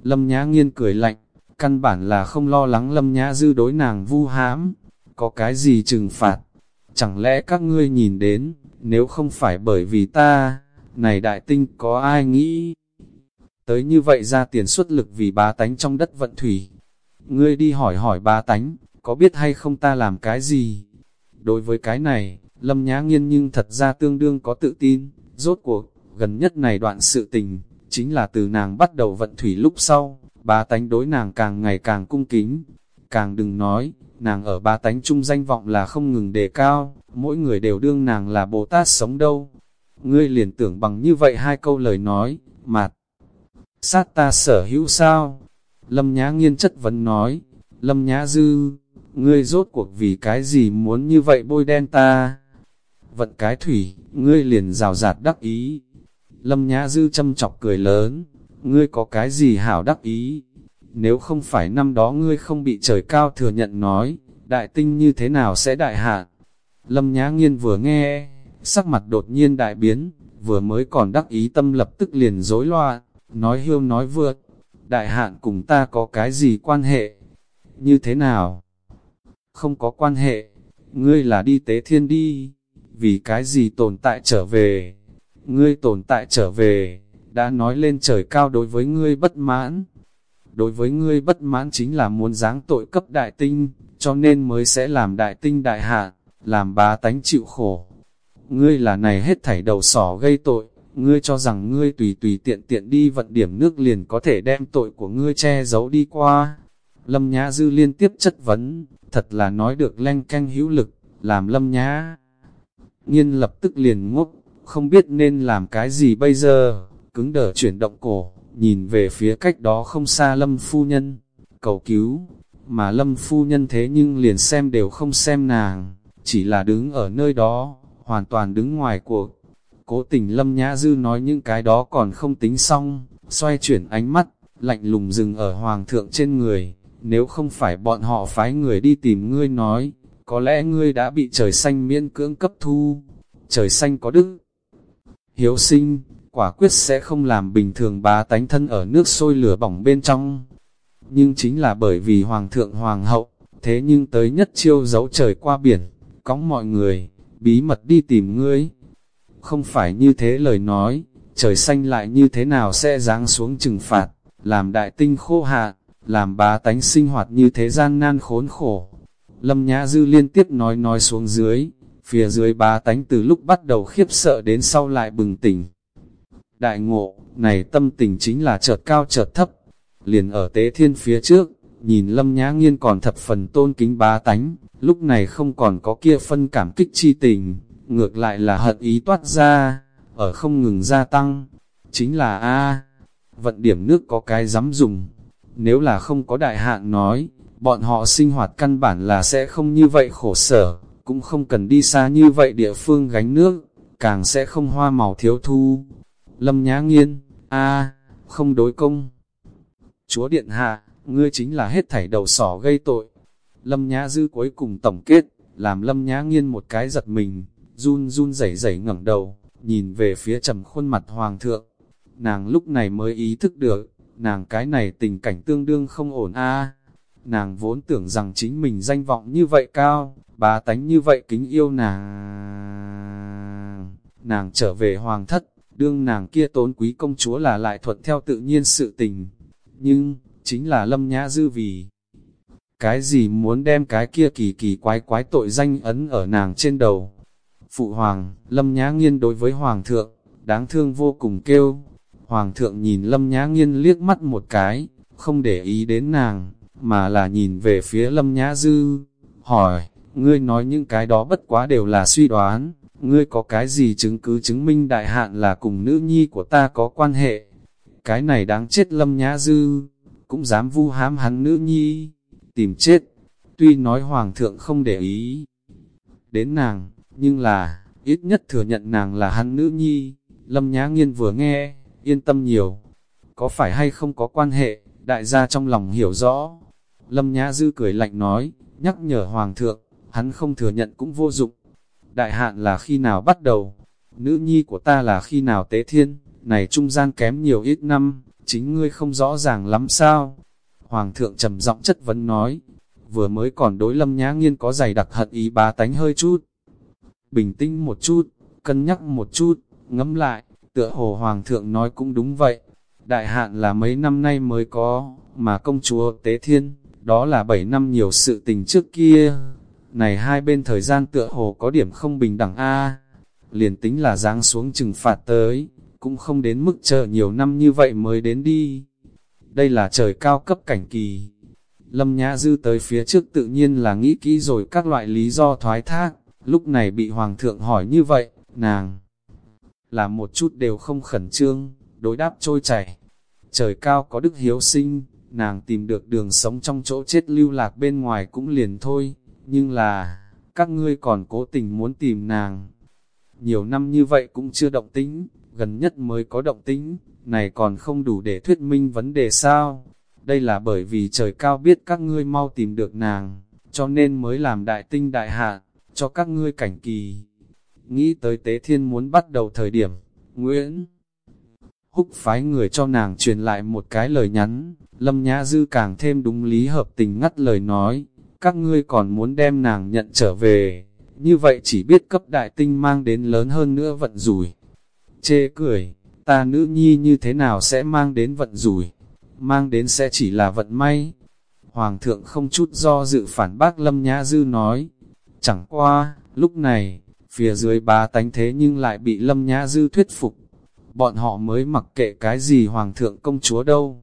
Lâm Nhã Nghiên cười lạnh, căn bản là không lo lắng Lâm Nhã Dư đối nàng vu hãm, có cái gì trừng phạt, chẳng lẽ các ngươi nhìn đến, nếu không phải bởi vì ta, này đại tinh có ai nghĩ? Tới như vậy ra tiền xuất lực vì bá tánh trong đất vận thủy. Ngươi đi hỏi hỏi bá tánh, có biết hay không ta làm cái gì? Đối với cái này, Lâm Nhã Nghiên nhưng thật ra tương đương có tự tin, rốt cuộc, gần nhất này đoạn sự tình, chính là từ nàng bắt đầu vận thủy lúc sau, ba tánh đối nàng càng ngày càng cung kính, càng đừng nói, nàng ở ba tánh trung danh vọng là không ngừng đề cao, mỗi người đều đương nàng là Bồ Tát sống đâu. Ngươi liền tưởng bằng như vậy hai câu lời nói, mà sát ta sở hữu sao? Lâm Nhã Nghiên chất vấn nói, Lâm Nhã Dư, ngươi rốt cuộc vì cái gì muốn như vậy bôi đen ta? Vận cái thủy, ngươi liền rào rạt đắc ý. Lâm Nhã Dư châm chọc cười lớn, ngươi có cái gì hảo đắc ý? Nếu không phải năm đó ngươi không bị trời cao thừa nhận nói, đại tinh như thế nào sẽ đại hạn? Lâm Nhã Nghiên vừa nghe, sắc mặt đột nhiên đại biến, vừa mới còn đắc ý tâm lập tức liền rối loạn, nói hiêu nói vượt, đại hạn cùng ta có cái gì quan hệ? Như thế nào? Không có quan hệ, ngươi là đi tế thiên đi, vì cái gì tồn tại trở về? Ngươi tồn tại trở về, đã nói lên trời cao đối với ngươi bất mãn. Đối với ngươi bất mãn chính là muốn giáng tội cấp đại tinh, cho nên mới sẽ làm đại tinh đại hạ, làm bá tánh chịu khổ. Ngươi là này hết thảy đầu sỏ gây tội, ngươi cho rằng ngươi tùy tùy tiện tiện đi vận điểm nước liền có thể đem tội của ngươi che giấu đi qua. Lâm Nhã Dư liên tiếp chất vấn, thật là nói được len canh hữu lực, làm Lâm Nhã. Nhiên lập tức liền ngốc, không biết nên làm cái gì bây giờ, cứng đờ chuyển động cổ, nhìn về phía cách đó không xa Lâm Phu Nhân, cầu cứu, mà Lâm Phu Nhân thế nhưng liền xem đều không xem nàng, chỉ là đứng ở nơi đó, hoàn toàn đứng ngoài cuộc. Cố tình Lâm Nhã Dư nói những cái đó còn không tính xong, xoay chuyển ánh mắt, lạnh lùng dừng ở Hoàng thượng trên người, nếu không phải bọn họ phái người đi tìm ngươi nói, có lẽ ngươi đã bị trời xanh miễn cưỡng cấp thu, trời xanh có đức. Hiếu sinh, quả quyết sẽ không làm bình thường bá tánh thân ở nước sôi lửa bỏng bên trong. Nhưng chính là bởi vì Hoàng thượng Hoàng hậu, thế nhưng tới nhất chiêu giấu trời qua biển, cõng mọi người, bí mật đi tìm ngươi. Không phải như thế lời nói, trời xanh lại như thế nào sẽ giáng xuống trừng phạt, làm đại tinh khô hạ, làm bá tánh sinh hoạt như thế gian nan khốn khổ. Lâm Nhã Dư liên tiếp nói nói xuống dưới, phía dưới bá tánh từ lúc bắt đầu khiếp sợ đến sau lại bừng tỉnh. Đại ngộ, này tâm tình chính là chợt cao chợt thấp, liền ở tế thiên phía trước, nhìn Lâm Nhã Nghiên còn thập phần tôn kính bá tánh, lúc này không còn có kia phân cảm kích chi tình, ngược lại là hận ý toát ra, ở không ngừng gia tăng. Chính là A, vận điểm nước có cái dám dùng, nếu là không có đại hạn nói, bọn họ sinh hoạt căn bản là sẽ không như vậy khổ sở, cũng không cần đi xa như vậy địa phương gánh nước, càng sẽ không hoa màu thiếu thu. Lâm Nhã Nghiên, A, không đối công. Chúa Điện Hạ, ngươi chính là hết thảy đầu sỏ gây tội. Lâm Nhã Dư cuối cùng tổng kết, làm Lâm Nhã Nghiên một cái giật mình, run run rẩy rẩy ngẩng đầu, nhìn về phía trầm khuôn mặt Hoàng thượng. Nàng lúc này mới ý thức được, nàng cái này tình cảnh tương đương không ổn a. Nàng vốn tưởng rằng chính mình danh vọng như vậy cao, bá tánh như vậy kính yêu nàng. nàng trở về hoàng thất, đương nàng kia tốn quý công chúa là lại thuận theo tự nhiên sự tình. Nhưng, chính là lâm nhã dư vì cái gì muốn đem cái kia kỳ kỳ quái quái tội danh ấn ở nàng trên đầu. Phụ hoàng, lâm nhã nghiên đối với hoàng thượng, đáng thương vô cùng kêu. Hoàng thượng nhìn lâm nhã nghiên liếc mắt một cái, không để ý đến nàng, mà là nhìn về phía lâm nhã dư, hỏi, ngươi nói những cái đó bất quá đều là suy đoán, ngươi có cái gì chứng cứ chứng minh đại hạn là cùng nữ nhi của ta có quan hệ. Cái này đáng chết lâm nhã dư, cũng dám vu hám hắn nữ nhi, tìm chết. Tuy nói hoàng thượng không để ý đến nàng, nhưng là, ít nhất thừa nhận nàng là hắn nữ nhi. Lâm Nhã Nghiên vừa nghe, yên tâm nhiều. Có phải hay không có quan hệ, đại gia trong lòng hiểu rõ. Lâm Nhã Dư cười lạnh nói, nhắc nhở hoàng thượng, hắn không thừa nhận cũng vô dụng. Đại hạn là khi nào bắt đầu? Nữ nhi của ta là khi nào tế thiên? Này trung gian kém nhiều ít năm, chính ngươi không rõ ràng lắm sao? Hoàng thượng trầm giọng chất vấn nói, vừa mới còn đối lâm nhã nghiên có giày đặc hận ý bá tánh hơi chút. Bình tĩnh một chút, cân nhắc một chút, ngẫm lại, tựa hồ hoàng thượng nói cũng đúng vậy. Đại hạn là mấy năm nay mới có, mà công chúa Tế Thiên, đó là 7 năm nhiều sự tình trước kia. Này hai bên thời gian tựa hồ có điểm không bình đẳng a liền tính là giáng xuống trừng phạt tới, cũng không đến mức chờ nhiều năm như vậy mới đến đi đây là trời cao cấp cảnh kỳ. Lâm Nhã Dư tới phía trước tự nhiên là nghĩ kỹ rồi các loại lý do thoái thác, lúc này bị Hoàng thượng hỏi như vậy, nàng là một chút đều không khẩn trương, đối đáp trôi chảy. Trời cao có đức hiếu sinh, nàng tìm được đường sống trong chỗ chết lưu lạc bên ngoài cũng liền thôi, nhưng là, các ngươi còn cố tình muốn tìm nàng. Nhiều năm như vậy cũng chưa động tính, gần nhất mới có động tính, này còn không đủ để thuyết minh vấn đề sao? Đây là bởi vì trời cao biết các ngươi mau tìm được nàng, cho nên mới làm đại tinh đại hạ, cho các ngươi cảnh kỳ. Nghĩ tới tế thiên muốn bắt đầu thời điểm, Nguyễn Húc phái người cho nàng truyền lại một cái lời nhắn, Lâm Nhã Dư càng thêm đúng lý hợp tình ngắt lời nói, các ngươi còn muốn đem nàng nhận trở về, như vậy chỉ biết cấp đại tinh mang đến lớn hơn nữa vận rủi. Chê cười, ta nữ nhi như thế nào sẽ mang đến vận rủi, mang đến sẽ chỉ là vận may. Hoàng thượng không chút do dự phản bác Lâm Nhã Dư nói, chẳng qua, lúc này, phía dưới bá tánh thế nhưng lại bị Lâm Nhã Dư thuyết phục, bọn họ mới mặc kệ cái gì Hoàng thượng công chúa đâu.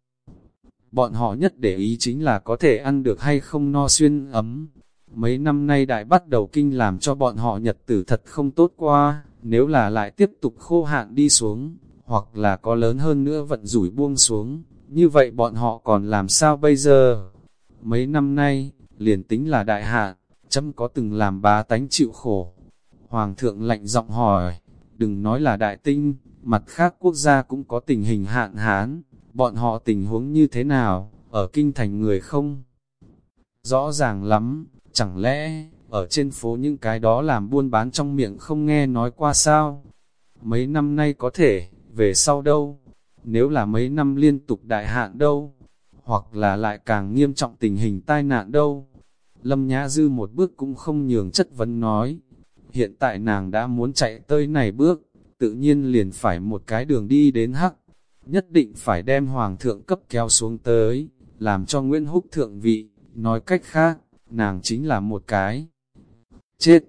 Bọn họ nhất để ý chính là có thể ăn được hay không no xuyên ấm. Mấy năm nay đại bắt đầu kinh làm cho bọn họ nhật tử thật không tốt qua, nếu là lại tiếp tục khô hạn đi xuống, hoặc là có lớn hơn nữa vận rủi buông xuống, như vậy bọn họ còn làm sao bây giờ? Mấy năm nay, liền tính là đại hạn, chấm có từng làm bá tánh chịu khổ. Hoàng thượng lạnh giọng hỏi, đừng nói là đại tinh, mặt khác quốc gia cũng có tình hình hạn hán, bọn họ tình huống như thế nào, ở kinh thành người không? Rõ ràng lắm, chẳng lẽ, ở trên phố những cái đó làm buôn bán trong miệng không nghe nói qua sao? Mấy năm nay có thể, về sau đâu? Nếu là mấy năm liên tục đại hạn đâu? Hoặc là lại càng nghiêm trọng tình hình tai nạn đâu? Lâm Nhã Dư một bước cũng không nhường chất vấn nói. Hiện tại nàng đã muốn chạy tới này bước, tự nhiên liền phải một cái đường đi đến hắc. Nhất định phải đem hoàng thượng cấp kéo xuống tới, làm cho Nguyễn Húc thượng vị, nói cách khác, nàng chính là một cái. Chết!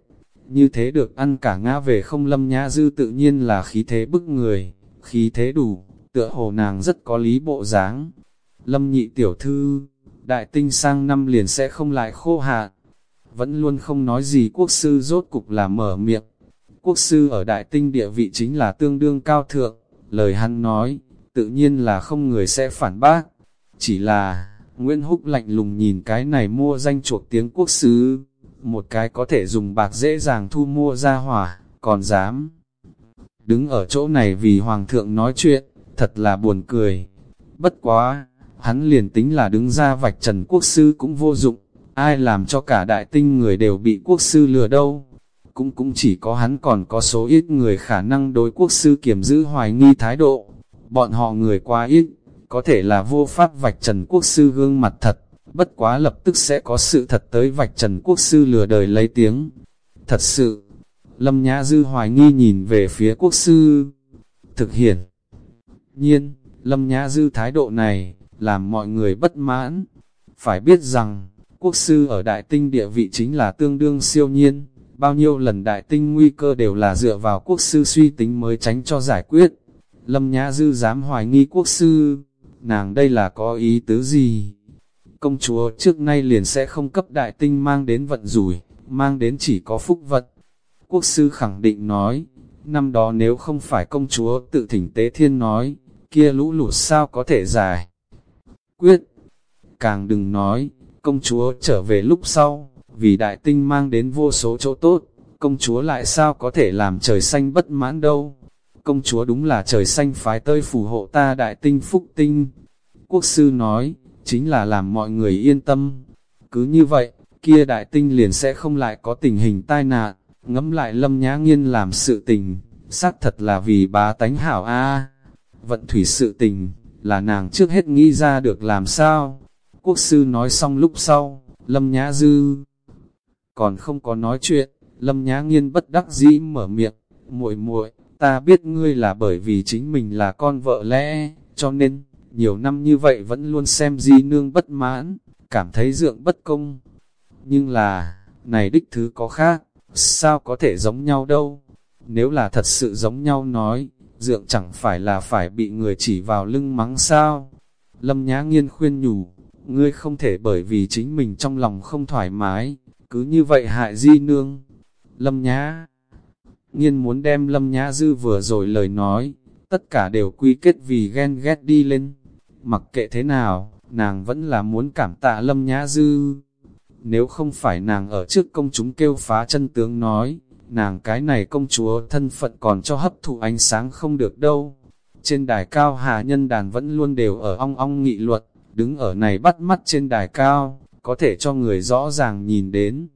Như thế được ăn cả ngã về không lâm nhã dư tự nhiên là khí thế bức người, khí thế đủ, tựa hồ nàng rất có lý bộ dáng. Lâm nhị tiểu thư, đại tinh sang năm liền sẽ không lại khô hạn. Vẫn luôn không nói gì quốc sư rốt cục là mở miệng. Quốc sư ở đại tinh địa vị chính là tương đương cao thượng, lời hắn nói, tự nhiên là không người sẽ phản bác. Chỉ là, Nguyễn Húc lạnh lùng nhìn cái này mua danh chuộc tiếng quốc sư, một cái có thể dùng bạc dễ dàng thu mua ra hỏa, còn dám đứng ở chỗ này vì hoàng thượng nói chuyện, thật là buồn cười. Bất quá, hắn liền tính là đứng ra vạch trần quốc sư cũng vô dụng, ai làm cho cả đại tinh người đều bị quốc sư lừa đâu. Cũng cũng chỉ có hắn còn có số ít người khả năng đối quốc sư kiểm giữ hoài nghi thái độ. Bọn họ người quá ít, có thể là vô pháp vạch trần quốc sư gương mặt thật, bất quá lập tức sẽ có sự thật tới vạch trần quốc sư lừa đời lấy tiếng. Thật sự, Lâm Nhã Dư hoài nghi nhìn về phía quốc sư. Thực hiện. Nhiên, Lâm Nhã Dư thái độ này, làm mọi người bất mãn. Phải biết rằng, quốc sư ở đại tinh địa vị chính là tương đương siêu nhiên, bao nhiêu lần đại tinh nguy cơ đều là dựa vào quốc sư suy tính mới tránh cho giải quyết. Lâm Nhã Dư dám hoài nghi quốc sư, nàng đây là có ý tứ gì? Công chúa trước nay liền sẽ không cấp đại tinh mang đến vận rủi, mang đến chỉ có phúc vận. Quốc sư khẳng định nói, năm đó nếu không phải công chúa tự thỉnh tế thiên nói, kia lũ lụt sao có thể giải. Quyết, càng đừng nói, công chúa trở về lúc sau, vì đại tinh mang đến vô số chỗ tốt, công chúa lại sao có thể làm trời xanh bất mãn đâu. Công chúa đúng là trời xanh phái tơi phù hộ ta đại tinh phúc tinh. Quốc sư nói, chính là làm mọi người yên tâm. Cứ như vậy, kia đại tinh liền sẽ không lại có tình hình tai nạn, ngẫm lại lâm nhã nghiên làm sự tình, xác thật là vì bá tánh hảo a Vận thủy sự tình, là nàng trước hết nghĩ ra được làm sao. Quốc sư nói xong lúc sau, lâm nhã dư còn không có nói chuyện, Lâm Nhã Nghiên bất đắc dĩ mở miệng, muội muội, ta biết ngươi là bởi vì chính mình là con vợ lẽ, cho nên, nhiều năm như vậy vẫn luôn xem di nương bất mãn, cảm thấy dượng bất công. Nhưng là, này đích thứ có khác, sao có thể giống nhau đâu? Nếu là thật sự giống nhau nói, dượng chẳng phải là phải bị người chỉ vào lưng mắng sao? Lâm Nhã Nghiên khuyên nhủ, ngươi không thể bởi vì chính mình trong lòng không thoải mái, cứ như vậy hại di nương. Lâm Nhã Nghiên muốn đem Lâm Nhã Dư vừa rồi lời nói, tất cả đều quy kết vì ghen ghét đi lên. Mặc kệ thế nào, nàng vẫn là muốn cảm tạ Lâm Nhã Dư. Nếu không phải nàng ở trước công chúng kêu phá chân tướng nói, nàng cái này công chúa thân phận còn cho hấp thụ ánh sáng không được đâu. Trên đài cao hà nhân đàn vẫn luôn đều ở ong ong nghị luật, đứng ở này bắt mắt trên đài cao, có thể cho người rõ ràng nhìn đến.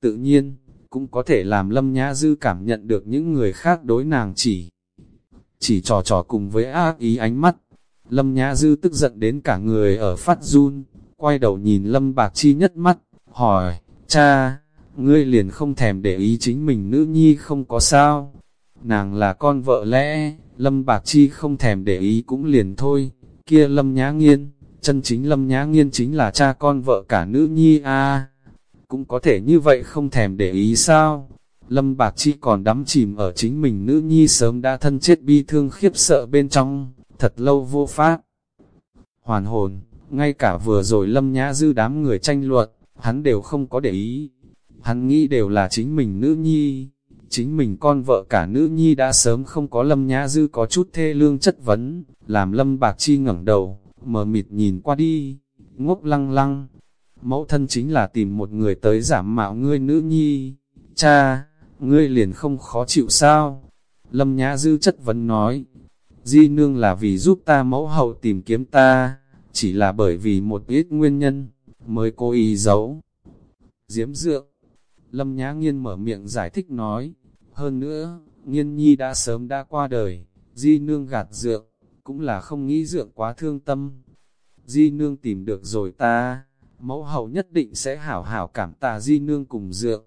Tự nhiên, cũng có thể làm Lâm Nhã Dư cảm nhận được những người khác đối nàng chỉ. Chỉ trò trò cùng với ác ý ánh mắt. Lâm Nhã Dư tức giận đến cả người ở phát run, quay đầu nhìn Lâm Bạc Chi nhất mắt, hỏi, cha, ngươi liền không thèm để ý chính mình nữ nhi không có sao. Nàng là con vợ lẽ, Lâm Bạc Chi không thèm để ý cũng liền thôi, kia Lâm Nhã Nghiên, chân chính lâm nhã nghiên chính là cha con vợ cả nữ nhi a Cũng có thể như vậy không thèm để ý sao? Lâm Bạc Chi còn đắm chìm ở chính mình nữ nhi sớm đã thân chết bi thương khiếp sợ bên trong, thật lâu vô pháp. Hoàn hồn, ngay cả vừa rồi Lâm Nhã Dư đám người tranh luận, hắn đều không có để ý. Hắn nghĩ đều là chính mình nữ nhi, chính mình con vợ cả nữ nhi đã sớm không có Lâm Nhã Dư có chút thê lương chất vấn, làm Lâm Bạc Chi ngẩng đầu, mờ mịt nhìn qua đi, ngốc lăng lăng. Mẫu thân chính là tìm một người tới giảm mạo ngươi nữ nhi. Cha, ngươi liền không khó chịu sao? Lâm Nhã Dư chất vấn nói, Di nương là vì giúp ta mẫu hậu tìm kiếm ta, chỉ là bởi vì một ít nguyên nhân, mới cố ý giấu. Diễm dượng, Lâm Nhã Nghiên mở miệng giải thích nói, hơn nữa, Nghiên Nhi đã sớm đã qua đời, Di nương gạt dượng, cũng là không nghĩ dượng quá thương tâm. Di nương tìm được rồi ta, mẫu hậu nhất định sẽ hảo hảo cảm tạ di nương cùng dượng.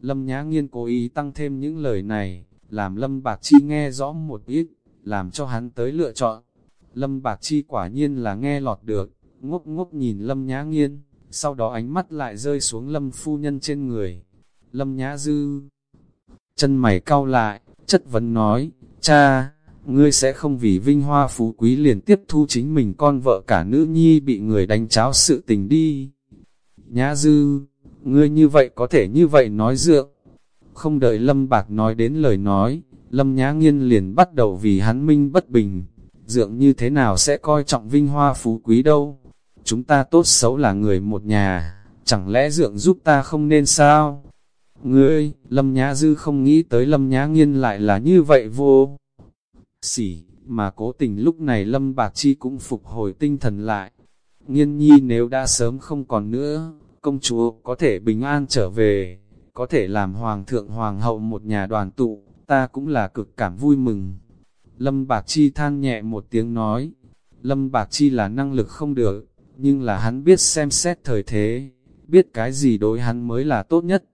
Lâm Nhã Nghiên cố ý tăng thêm những lời này, làm Lâm Bạc Chi nghe rõ một ít, làm cho hắn tới lựa chọn. Lâm Bạc Chi quả nhiên là nghe lọt được, ngốc ngốc nhìn Lâm Nhã Nghiên, sau đó ánh mắt lại rơi xuống Lâm Phu Nhân trên người. Lâm Nhã Dư chân mày cau lại, chất vấn nói, cha, ngươi sẽ không vì vinh hoa phú quý liền tiếp thu chính mình con vợ cả nữ nhi bị người đánh cháo sự tình đi. Nhã dư, ngươi như vậy có thể như vậy nói dượng. Không đợi Lâm Bạc nói đến lời nói, Lâm Nhã Nghiên liền bắt đầu vì hắn minh bất bình. Dượng như thế nào sẽ coi trọng vinh hoa phú quý đâu? Chúng ta tốt xấu là người một nhà, chẳng lẽ dượng giúp ta không nên sao? Ngươi, Lâm Nhã Dư không nghĩ tới Lâm Nhã Nghiên lại là như vậy vô xỉ, mà cố tình lúc này Lâm Bạc Chi cũng phục hồi tinh thần lại. Nghiên nhi nếu đã sớm không còn nữa, công chúa có thể bình an trở về, có thể làm hoàng thượng hoàng hậu một nhà đoàn tụ, ta cũng là cực cảm vui mừng. Lâm Bạc Chi than nhẹ một tiếng nói, Lâm Bạc Chi là năng lực không được, nhưng là hắn biết xem xét thời thế, biết cái gì đối hắn mới là tốt nhất.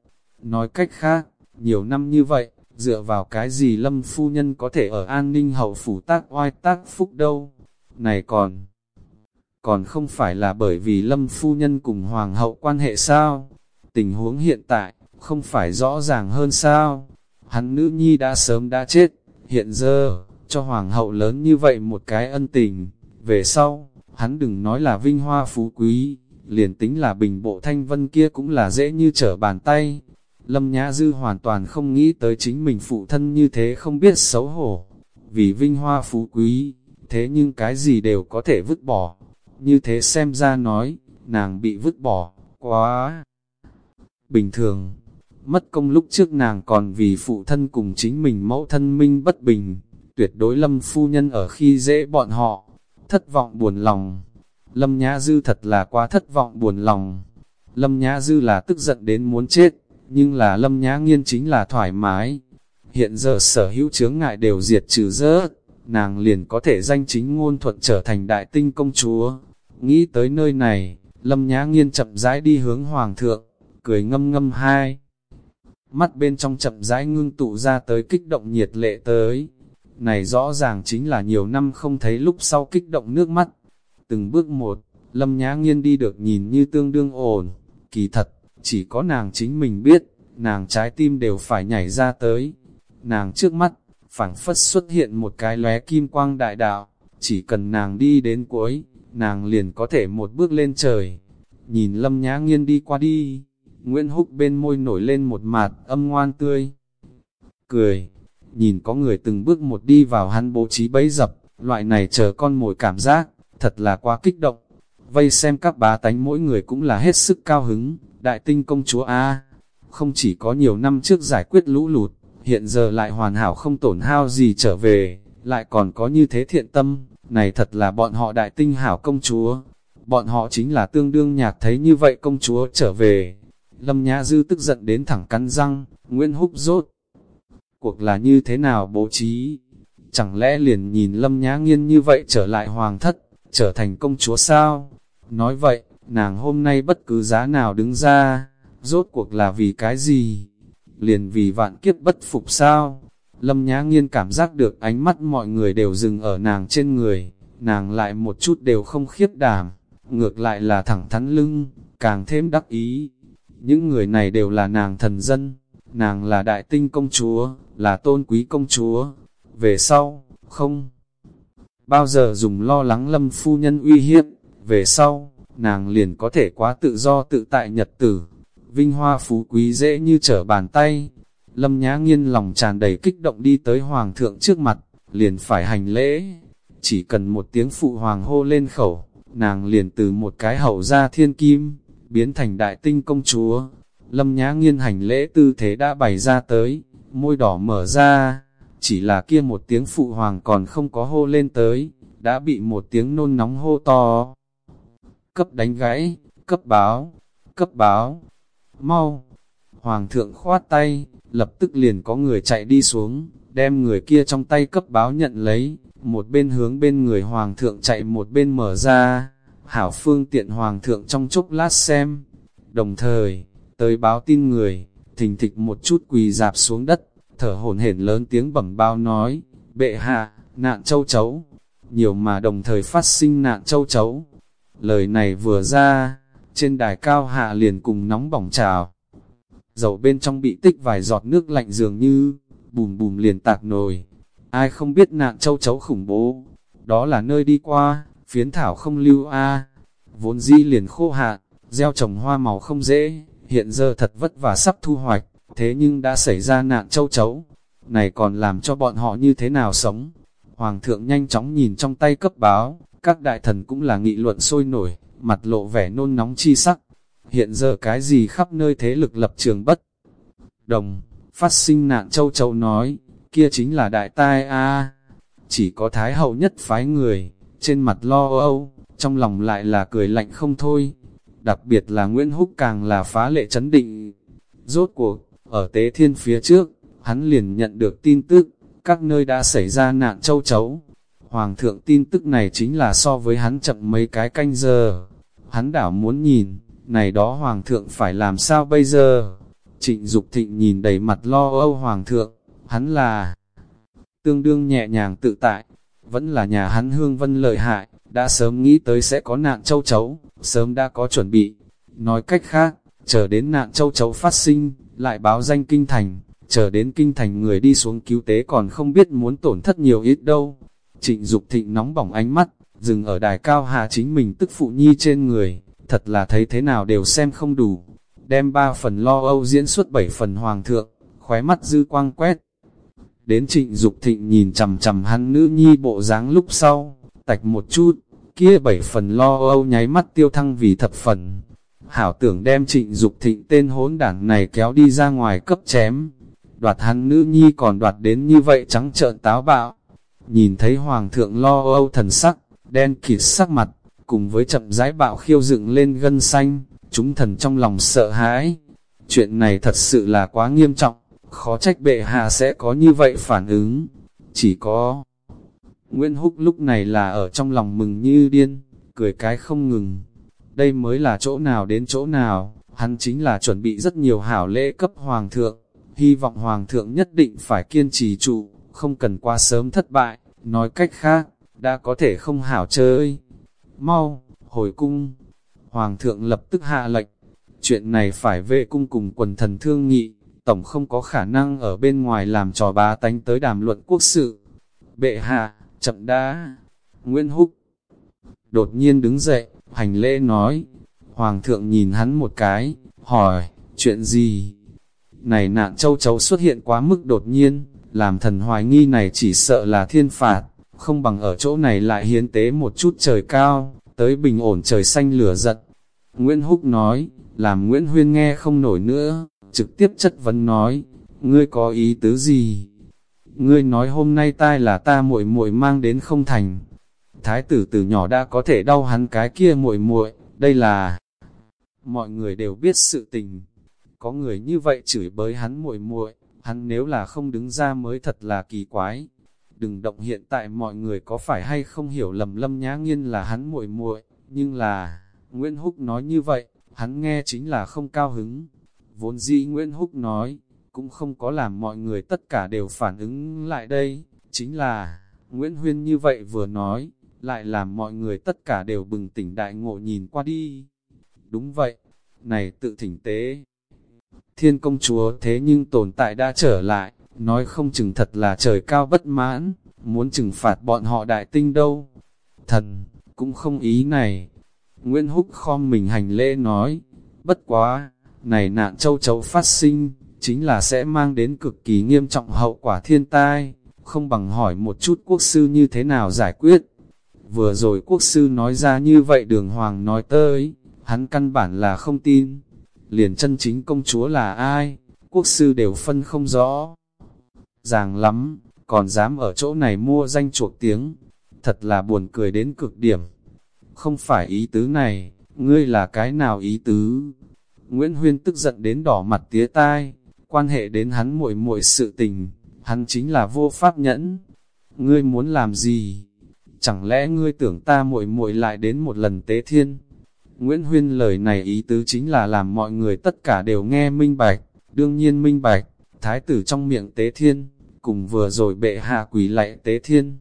Nói cách khác, nhiều năm như vậy, Dựa vào cái gì lâm phu nhân có thể ở an ninh hậu phủ tác oai tác phúc đâu? Này còn, còn không phải là bởi vì lâm phu nhân cùng hoàng hậu quan hệ sao? Tình huống hiện tại, không phải rõ ràng hơn sao? Hắn nữ nhi đã sớm đã chết, hiện giờ, cho hoàng hậu lớn như vậy một cái ân tình, về sau, hắn đừng nói là vinh hoa phú quý, liền tính là bình bộ thanh vân kia cũng là dễ như trở bàn tay. Lâm Nhã Dư hoàn toàn không nghĩ tới chính mình phụ thân như thế không biết xấu hổ, vì vinh hoa phú quý, thế nhưng cái gì đều có thể vứt bỏ. Như thế xem ra nói, nàng bị vứt bỏ, quá bình thường. Mất công lúc trước nàng còn vì phụ thân cùng chính mình mẫu thân minh bất bình, tuyệt đối lâm phu nhân ở khi dễ bọn họ, thất vọng buồn lòng. Lâm Nhã Dư thật là quá thất vọng buồn lòng. Lâm Nhã Dư là tức giận đến muốn chết, nhưng là Lâm Nhã Nghiên chính là thoải mái. Hiện giờ sở hữu chướng ngại đều diệt trừ rớt, nàng liền có thể danh chính ngôn thuận trở thành đại tinh công chúa. Nghĩ tới nơi này, Lâm Nhã Nghiên chậm rãi đi hướng Hoàng thượng, cười ngâm ngâm hai. Mắt bên trong chậm rãi ngưng tụ ra tới kích động nhiệt lệ tới. Này rõ ràng chính là nhiều năm không thấy lúc sau kích động nước mắt. Từng bước một, Lâm Nhã Nghiên đi được nhìn như tương đương ổn. Kỳ thật, chỉ có nàng chính mình biết, nàng trái tim đều phải nhảy ra tới. Nàng trước mắt, phảng phất xuất hiện một cái lóe kim quang đại đạo, chỉ cần nàng đi đến cuối, nàng liền có thể một bước lên trời. Nhìn Lâm Nhã Nghiên đi qua đi, Nguyễn Húc bên môi nổi lên một mạt âm ngoan tươi. Cười, nhìn có người từng bước một đi vào hắn bố trí bấy dập, loại này chờ con mồi cảm giác, thật là quá kích động. Vây xem các bá tánh mỗi người cũng là hết sức cao hứng, đại tinh công chúa A. Không chỉ có nhiều năm trước giải quyết lũ lụt, hiện giờ lại hoàn hảo không tổn hao gì trở về, lại còn có như thế thiện tâm, này thật là bọn họ đại tinh hảo công chúa. Bọn họ chính là tương đương nhạc thấy như vậy công chúa trở về. Lâm Nhã Dư tức giận đến thẳng cắn răng, Nguyễn Húc rốt. Cuộc là như thế nào bố trí? Chẳng lẽ liền nhìn Lâm Nhã Nghiên như vậy trở lại hoàng thất, trở thành công chúa sao? Nói vậy, nàng hôm nay bất cứ giá nào đứng ra, rốt cuộc là vì cái gì? Liền vì vạn kiếp bất phục sao? Lâm Nhã Nghiên cảm giác được ánh mắt mọi người đều dừng ở nàng trên người, nàng lại một chút đều không khiếp đảm, ngược lại là thẳng thắn lưng, càng thêm đắc ý. Những người này đều là nàng thần dân, nàng là đại tinh công chúa, là tôn quý công chúa. Về sau, không bao giờ dùng lo lắng lâm phu nhân uy hiếp, về sau, nàng liền có thể quá tự do tự tại nhật tử. Vinh hoa phú quý dễ như trở bàn tay. Lâm Nhã Nghiên lòng tràn đầy kích động đi tới Hoàng thượng trước mặt, liền phải hành lễ. Chỉ cần một tiếng phụ hoàng hô lên khẩu, nàng liền từ một cái hậu ra thiên kim, biến thành đại tinh công chúa. Lâm Nhã Nghiên hành lễ tư thế đã bày ra tới, môi đỏ mở ra, chỉ là kia một tiếng phụ hoàng còn không có hô lên tới, đã bị một tiếng nôn nóng hô to. Cấp đánh gãy, cấp báo, cấp báo, mau. Hoàng thượng khoát tay, lập tức liền có người chạy đi xuống, đem người kia trong tay cấp báo nhận lấy, một bên hướng bên người hoàng thượng chạy một bên mở ra, hảo phương tiện hoàng thượng trong chốc lát xem. Đồng thời, tới báo tin người, thình thịch một chút quỳ dạp xuống đất, thở hổn hển lớn tiếng bẩm bao nói, bệ hạ, nạn châu chấu, nhiều mà đồng thời phát sinh nạn châu chấu. Lời này vừa ra, trên đài cao hạ liền cùng nóng bỏng trào. Dầu bên trong bị tích vài giọt nước lạnh dường như, bùm bùm liền tạc nồi. Ai không biết nạn châu chấu khủng bố, đó là nơi đi qua, phiến thảo không lưu a Vốn di liền khô hạn, gieo trồng hoa màu không dễ, hiện giờ thật vất vả sắp thu hoạch, thế nhưng đã xảy ra nạn châu chấu. Này còn làm cho bọn họ như thế nào sống? Hoàng thượng nhanh chóng nhìn trong tay cấp báo, các đại thần cũng là nghị luận sôi nổi, mặt lộ vẻ nôn nóng chi sắc. Hiện giờ cái gì khắp nơi thế lực lập trường bất đồng, phát sinh nạn châu chấu nói, kia chính là đại tai a Chỉ có thái hậu nhất phái người, trên mặt lo âu, trong lòng lại là cười lạnh không thôi. Đặc biệt là Nguyễn Húc càng là phá lệ chấn định. Rốt cuộc, ở tế thiên phía trước, hắn liền nhận được tin tức, các nơi đã xảy ra nạn châu chấu. Hoàng thượng tin tức này chính là so với hắn chậm mấy cái canh giờ. Hắn đảo muốn nhìn, này đó hoàng thượng phải làm sao bây giờ? Trịnh Dục thịnh nhìn đầy mặt lo âu hoàng thượng, hắn là tương đương nhẹ nhàng tự tại, vẫn là nhà hắn hương vân lợi hại, đã sớm nghĩ tới sẽ có nạn châu chấu, sớm đã có chuẩn bị. Nói cách khác, chờ đến nạn châu chấu phát sinh, lại báo danh kinh thành, chờ đến kinh thành người đi xuống cứu tế còn không biết muốn tổn thất nhiều ít đâu. Trịnh Dục thịnh nóng bỏng ánh mắt, dừng ở đài cao hà chính mình tức phụ nhi trên người, thật là thấy thế nào đều xem không đủ. Đem ba phần lo âu diễn xuất bảy phần hoàng thượng, khóe mắt dư quang quét. Đến trịnh Dục thịnh nhìn chầm chầm hắn nữ nhi bộ dáng lúc sau, tạch một chút, kia bảy phần lo âu nháy mắt tiêu thăng vì thập phần. Hảo tưởng đem trịnh Dục thịnh tên hỗn đảng này kéo đi ra ngoài cấp chém. Đoạt hắn nữ nhi còn đoạt đến như vậy trắng trợn táo bạo. Nhìn thấy hoàng thượng lo âu thần sắc, đen kịt sắc mặt, cùng với chậm rãi bạo khiêu dựng lên gân xanh, chúng thần trong lòng sợ hãi. Chuyện này thật sự là quá nghiêm trọng, khó trách bệ hạ sẽ có như vậy phản ứng. Chỉ có... Nguyễn Húc lúc này là ở trong lòng mừng như điên, cười cái không ngừng. Đây mới là chỗ nào đến chỗ nào, hắn chính là chuẩn bị rất nhiều hảo lễ cấp hoàng thượng. Hy vọng hoàng thượng nhất định phải kiên trì trụ, không cần qua sớm thất bại. Nói cách khác, đã có thể không hảo chơi. Mau, hồi cung. Hoàng thượng lập tức hạ lệnh. Chuyện này phải về cung cùng quần thần thương nghị, tổng không có khả năng ở bên ngoài làm trò bá tánh tới đàm luận quốc sự. Bệ hạ, chậm đã. Nguyễn Húc đột nhiên đứng dậy, hành lễ nói. Hoàng thượng nhìn hắn một cái, hỏi, chuyện gì? Này nạn châu chấu xuất hiện quá mức đột nhiên, làm thần hoài nghi này chỉ sợ là thiên phạt, không bằng ở chỗ này lại hiến tế một chút trời cao, tới bình ổn trời xanh lửa giận. Nguyễn Húc nói, làm Nguyễn Huyên nghe không nổi nữa, trực tiếp chất vấn nói, ngươi có ý tứ gì? Ngươi nói hôm nay tai là ta muội muội mang đến không thành. Thái tử từ nhỏ đã có thể đau hắn cái kia muội muội, đây là mọi người đều biết sự tình. Có người như vậy chửi bới hắn muội muội, hắn nếu là không đứng ra mới thật là kỳ quái. Đừng động hiện tại mọi người có phải hay không hiểu lầm lâm nhã nghiên là hắn muội muội, nhưng là, Nguyễn Húc nói như vậy, hắn nghe chính là không cao hứng. Vốn dĩ Nguyễn Húc nói, cũng không có làm mọi người tất cả đều phản ứng lại đây, chính là, Nguyễn Huyên như vậy vừa nói, lại làm mọi người tất cả đều bừng tỉnh đại ngộ nhìn qua đi. Đúng vậy, này tự thỉnh tế. Thiên công chúa thế nhưng tồn tại đã trở lại, nói không chừng thật là trời cao bất mãn, muốn trừng phạt bọn họ đại tinh đâu. Thần, cũng không ý này. Nguyễn Húc khom mình hành lễ nói, bất quá, này nạn châu chấu phát sinh, chính là sẽ mang đến cực kỳ nghiêm trọng hậu quả thiên tai, không bằng hỏi một chút quốc sư như thế nào giải quyết. Vừa rồi quốc sư nói ra như vậy đường hoàng nói tới, hắn căn bản là không tin, liền chân chính công chúa là ai, quốc sư đều phân không rõ. Ràng lắm, còn dám ở chỗ này mua danh chuộc tiếng, thật là buồn cười đến cực điểm. Không phải ý tứ này, ngươi là cái nào ý tứ? Nguyễn Huyên tức giận đến đỏ mặt tía tai, quan hệ đến hắn muội muội sự tình, hắn chính là vô pháp nhẫn. Ngươi muốn làm gì? Chẳng lẽ ngươi tưởng ta muội muội lại đến một lần tế thiên? Nguyễn Huyên lời này ý tứ chính là làm mọi người tất cả đều nghe minh bạch, đương nhiên minh bạch, thái tử trong miệng tế thiên, cùng vừa rồi bệ hạ quỷ lạy tế thiên.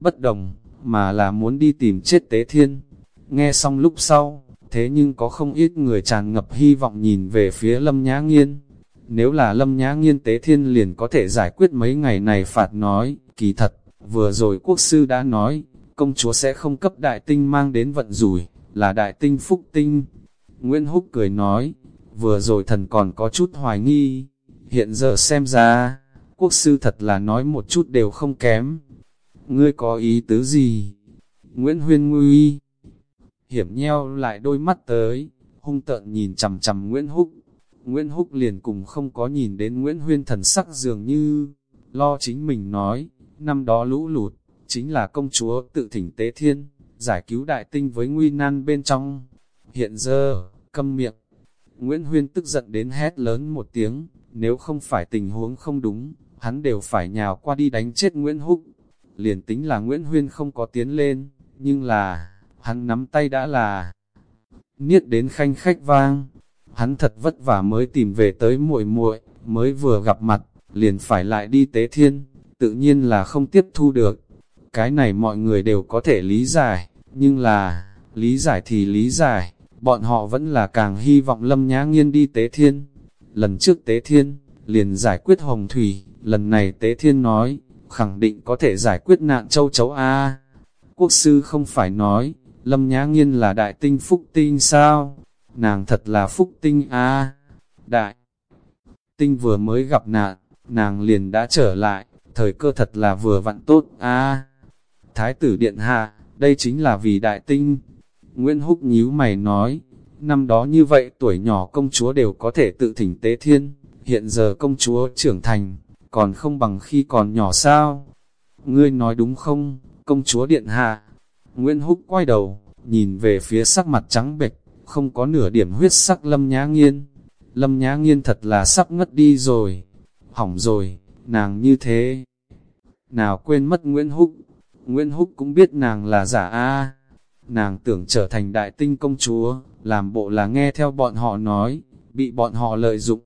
Bất đồng, mà là muốn đi tìm chết tế thiên. Nghe xong lúc sau, thế nhưng có không ít người tràn ngập hy vọng nhìn về phía lâm nhã nghiên. Nếu là lâm nhã nghiên tế thiên liền có thể giải quyết mấy ngày này phạt nói, kỳ thật, vừa rồi quốc sư đã nói, công chúa sẽ không cấp đại tinh mang đến vận rủi, là đại tinh phúc tinh. Nguyễn Húc cười nói, vừa rồi thần còn có chút hoài nghi, hiện giờ xem ra, quốc sư thật là nói một chút đều không kém. Ngươi có ý tứ gì? Nguyễn Huyên nguy hiểm nheo lại đôi mắt tới, hung tợn nhìn chầm chầm Nguyễn Húc. Nguyễn Húc liền cùng không có nhìn đến Nguyễn Huyên thần sắc dường như, lo chính mình nói, năm đó lũ lụt, chính là công chúa tự thỉnh tế thiên, giải cứu đại tinh với nguy nan bên trong. Hiện giờ, câm miệng, Nguyễn Huyên tức giận đến hét lớn một tiếng, nếu không phải tình huống không đúng, hắn đều phải nhào qua đi đánh chết Nguyễn Húc. Liền tính là Nguyễn Huyên không có tiến lên, nhưng là, hắn nắm tay đã là niết đến khanh khách vang. Hắn thật vất vả mới tìm về tới muội muội, mới vừa gặp mặt, liền phải lại đi tế thiên, tự nhiên là không tiếp thu được. Cái này mọi người đều có thể lý giải, nhưng là, lý giải thì lý giải, bọn họ vẫn là càng hy vọng Lâm Nhã Nghiên đi tế thiên. Lần trước tế thiên, liền giải quyết hồng thủy, lần này tế thiên nói, khẳng định có thể giải quyết nạn châu chấu A. Quốc sư không phải nói, Lâm Nhã Nghiên là đại tinh phúc tinh sao? Nàng thật là phúc tinh A. Đại tinh vừa mới gặp nạn, nàng liền đã trở lại, thời cơ thật là vừa vặn tốt A. Thái tử Điện Hạ, đây chính là vì đại tinh. Nguyễn Húc nhíu mày nói, năm đó như vậy tuổi nhỏ công chúa đều có thể tự thỉnh tế thiên, hiện giờ công chúa trưởng thành, còn không bằng khi còn nhỏ sao? Ngươi nói đúng không, công chúa điện hạ? Nguyễn Húc quay đầu, nhìn về phía sắc mặt trắng bệch, không có nửa điểm huyết sắc Lâm Nhã Nghiên. Lâm Nhã Nghiên thật là sắp ngất đi rồi. Hỏng rồi, nàng như thế. Nào quên mất Nguyễn Húc. Nguyễn Húc cũng biết nàng là giả a Nàng tưởng trở thành đại tinh công chúa, làm bộ là nghe theo bọn họ nói, bị bọn họ lợi dụng.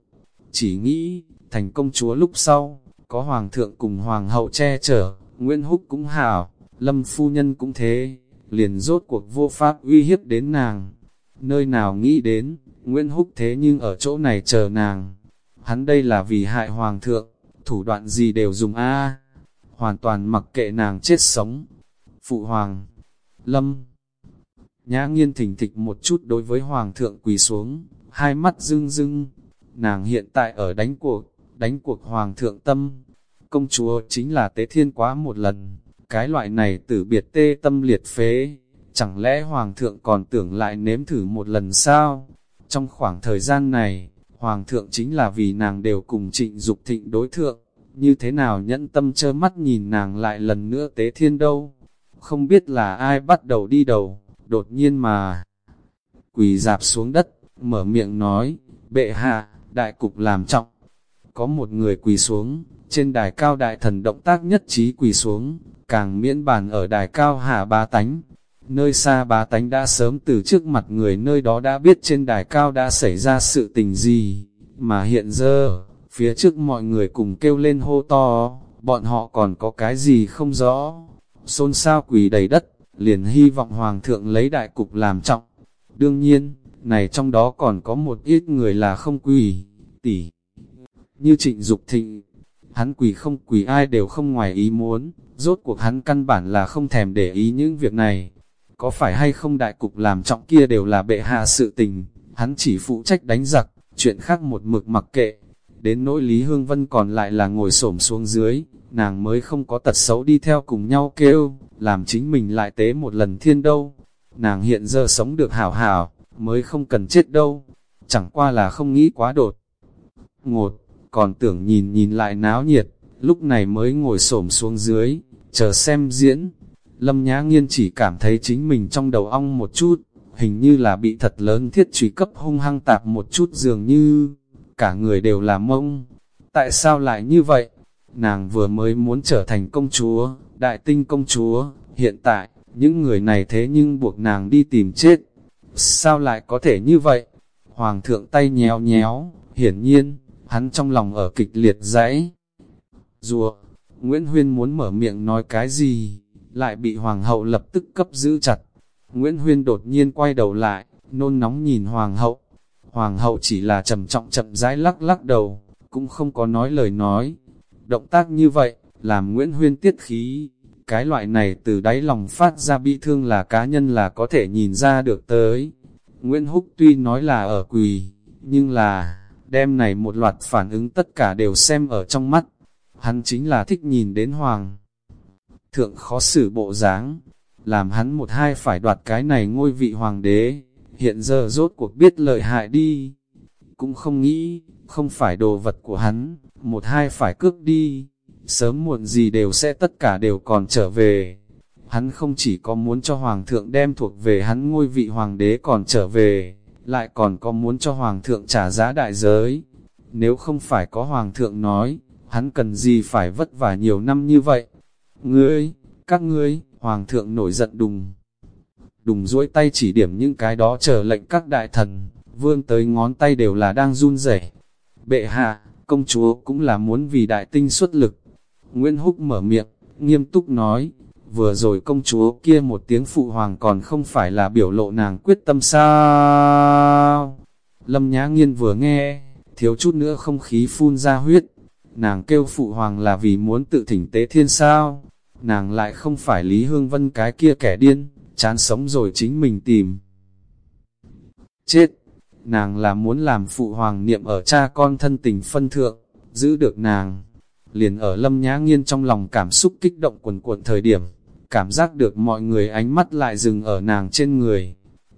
Chỉ nghĩ, thành công chúa lúc sau, có hoàng thượng cùng hoàng hậu che chở, Nguyễn Húc cũng hảo, Lâm phu nhân cũng thế, liền rốt cuộc vô pháp uy hiếp đến nàng. Nơi nào nghĩ đến, Nguyễn Húc thế nhưng ở chỗ này chờ nàng. Hắn đây là vì hại hoàng thượng, thủ đoạn gì đều dùng a hoàn toàn mặc kệ nàng chết sống. Phụ hoàng, Lâm, nhã nghiên thỉnh thịch một chút đối với hoàng thượng quỳ xuống, hai mắt rưng rưng, nàng hiện tại ở đánh cuộc, đánh cuộc hoàng thượng tâm. Công chúa chính là tế thiên quá một lần, cái loại này tử biệt tê tâm liệt phế, chẳng lẽ hoàng thượng còn tưởng lại nếm thử một lần sao? Trong khoảng thời gian này, hoàng thượng chính là vì nàng đều cùng trịnh Dục thịnh đối thượng, như thế nào nhẫn tâm chơ mắt nhìn nàng lại lần nữa tế thiên đâu? Không biết là ai bắt đầu đi đầu, đột nhiên mà quỳ dạp xuống đất, mở miệng nói, bệ hạ, đại cục làm trọng. Có một người quỳ xuống, trên đài cao đại thần động tác nhất trí quỳ xuống, càng miễn bàn ở đài cao hạ ba tánh. Nơi xa ba tánh đã sớm từ trước mặt người nơi đó đã biết trên đài cao đã xảy ra sự tình gì, mà hiện giờ, phía trước mọi người cùng kêu lên hô to, bọn họ còn có cái gì không rõ. Xôn xao quỳ đầy đất, liền hy vọng Hoàng thượng lấy đại cục làm trọng. Đương nhiên, này trong đó còn có một ít người là không quỳ, tỷ. Như trịnh Dục thịnh, hắn quỳ không quỳ ai đều không ngoài ý muốn, rốt cuộc hắn căn bản là không thèm để ý những việc này. Có phải hay không đại cục làm trọng kia đều là bệ hạ sự tình, hắn chỉ phụ trách đánh giặc, chuyện khác một mực mặc kệ. Đến nỗi Lý Hương Vân còn lại là ngồi xổm xuống dưới, nàng mới không có tật xấu đi theo cùng nhau kêu, làm chính mình lại tế một lần thiên đâu. Nàng hiện giờ sống được hảo hảo, mới không cần chết đâu. Chẳng qua là không nghĩ quá đột. Ngột, còn tưởng nhìn nhìn lại náo nhiệt, lúc này mới ngồi xổm xuống dưới, chờ xem diễn. Lâm Nhã Nghiên chỉ cảm thấy chính mình trong đầu ong một chút, hình như là bị thật lớn thiết truy cấp hung hăng tạp một chút dường như, cả người đều là mông. Tại sao lại như vậy? Nàng vừa mới muốn trở thành công chúa, đại tinh công chúa, hiện tại, những người này thế nhưng buộc nàng đi tìm chết. Sao lại có thể như vậy? Hoàng thượng tay nhéo nhéo, hiển nhiên, hắn trong lòng ở kịch liệt dãy. Rùa, Nguyễn Huyên muốn mở miệng nói cái gì, lại bị Hoàng hậu lập tức cấp giữ chặt. Nguyễn Huyên đột nhiên quay đầu lại, nôn nóng nhìn Hoàng hậu. Hoàng hậu chỉ là trầm trọng chậm rãi lắc lắc đầu, cũng không có nói lời nói. Động tác như vậy, làm Nguyễn Huyên tiết khí. Cái loại này từ đáy lòng phát ra bi thương là cá nhân là có thể nhìn ra được tới. Nguyễn Húc tuy nói là ở quỳ, nhưng là, đem này một loạt phản ứng tất cả đều xem ở trong mắt. Hắn chính là thích nhìn đến Hoàng. Thượng khó xử bộ dáng, làm hắn một hai phải đoạt cái này ngôi vị Hoàng đế, hiện giờ rốt cuộc biết lợi hại đi. Cũng không nghĩ, không phải đồ vật của hắn, một hai phải cướp đi, sớm muộn gì đều sẽ tất cả đều còn trở về. Hắn không chỉ có muốn cho Hoàng thượng đem thuộc về hắn ngôi vị Hoàng đế còn trở về, lại còn có muốn cho Hoàng thượng trả giá đại giới. Nếu không phải có Hoàng thượng nói, hắn cần gì phải vất vả nhiều năm như vậy. Ngươi, các ngươi, Hoàng thượng nổi giận đùng. Đùng duỗi tay chỉ điểm những cái đó chờ lệnh các đại thần, vương tới ngón tay đều là đang run rẩy. Bệ hạ, công chúa cũng là muốn vì đại tinh xuất lực. Nguyễn Húc mở miệng, nghiêm túc nói, vừa rồi công chúa kia một tiếng phụ hoàng còn không phải là biểu lộ nàng quyết tâm sao. Lâm Nhã Nghiên vừa nghe, thiếu chút nữa không khí phun ra huyết, nàng kêu phụ hoàng là vì muốn tự thỉnh tế thiên sao, nàng lại không phải Lý Hương Vân cái kia kẻ điên, chán sống rồi chính mình tìm. Chết! Nàng là muốn làm phụ hoàng niệm ở cha con thân tình phân thượng, giữ được nàng. Liền ở lâm nhã nghiên trong lòng cảm xúc kích động quần cuộn thời điểm, cảm giác được mọi người ánh mắt lại dừng ở nàng trên người.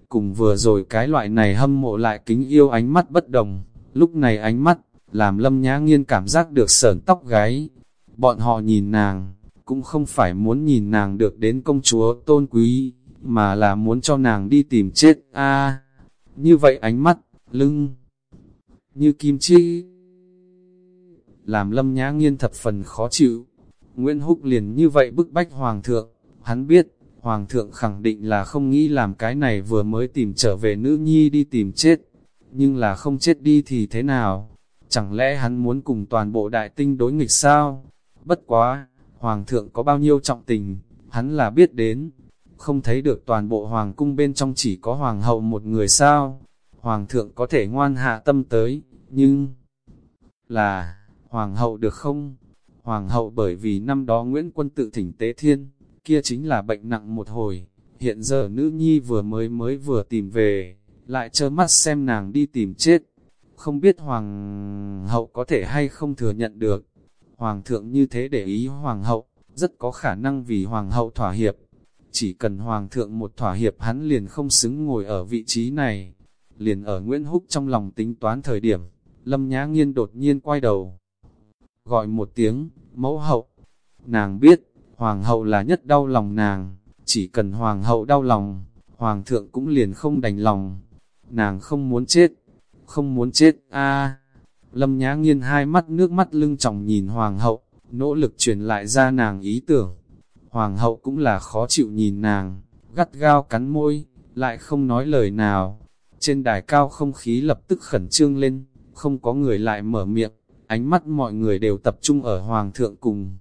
Cùng vừa rồi cái loại này hâm mộ lại kính yêu ánh mắt bất đồng, lúc này ánh mắt, làm lâm nhã nghiên cảm giác được sờn tóc gáy. Bọn họ nhìn nàng, cũng không phải muốn nhìn nàng được đến công chúa tôn quý, mà là muốn cho nàng đi tìm chết. a như vậy ánh mắt, lưng, như kim chi, làm lâm nhã nghiên thập phần khó chịu. Nguyễn Húc liền như vậy bức bách Hoàng thượng, hắn biết, Hoàng thượng khẳng định là không nghĩ làm cái này vừa mới tìm trở về nữ nhi đi tìm chết, nhưng là không chết đi thì thế nào? Chẳng lẽ hắn muốn cùng toàn bộ đại tinh đối nghịch sao? Bất quá, Hoàng thượng có bao nhiêu trọng tình, hắn là biết đến, không thấy được toàn bộ Hoàng cung bên trong chỉ có Hoàng hậu một người sao? Hoàng thượng có thể ngoan hạ tâm tới, nhưng là, Hoàng hậu được không? Hoàng hậu bởi vì năm đó Nguyễn Quân tự thỉnh tế thiên, kia chính là bệnh nặng một hồi, hiện giờ nữ nhi vừa mới mới vừa tìm về, lại trơ mắt xem nàng đi tìm chết. Không biết Hoàng hậu có thể hay không thừa nhận được. Hoàng thượng như thế để ý Hoàng hậu, rất có khả năng vì Hoàng hậu thỏa hiệp. Chỉ cần Hoàng thượng một thỏa hiệp hắn liền không xứng ngồi ở vị trí này. Liền ở Nguyễn Húc trong lòng tính toán thời điểm, Lâm Nhã Nghiên đột nhiên quay đầu. Gọi một tiếng, mẫu hậu. Nàng biết, Hoàng hậu là nhất đau lòng nàng, chỉ cần Hoàng hậu đau lòng, Hoàng thượng cũng liền không đành lòng. Nàng không muốn chết, không muốn chết, a Lâm Nhã Nghiên hai mắt nước mắt lưng tròng nhìn Hoàng hậu, nỗ lực truyền lại ra nàng ý tưởng. Hoàng hậu cũng là khó chịu nhìn nàng, gắt gao cắn môi, lại không nói lời nào. Trên đài cao không khí lập tức khẩn trương lên, không có người lại mở miệng, ánh mắt mọi người đều tập trung ở Hoàng thượng cùng.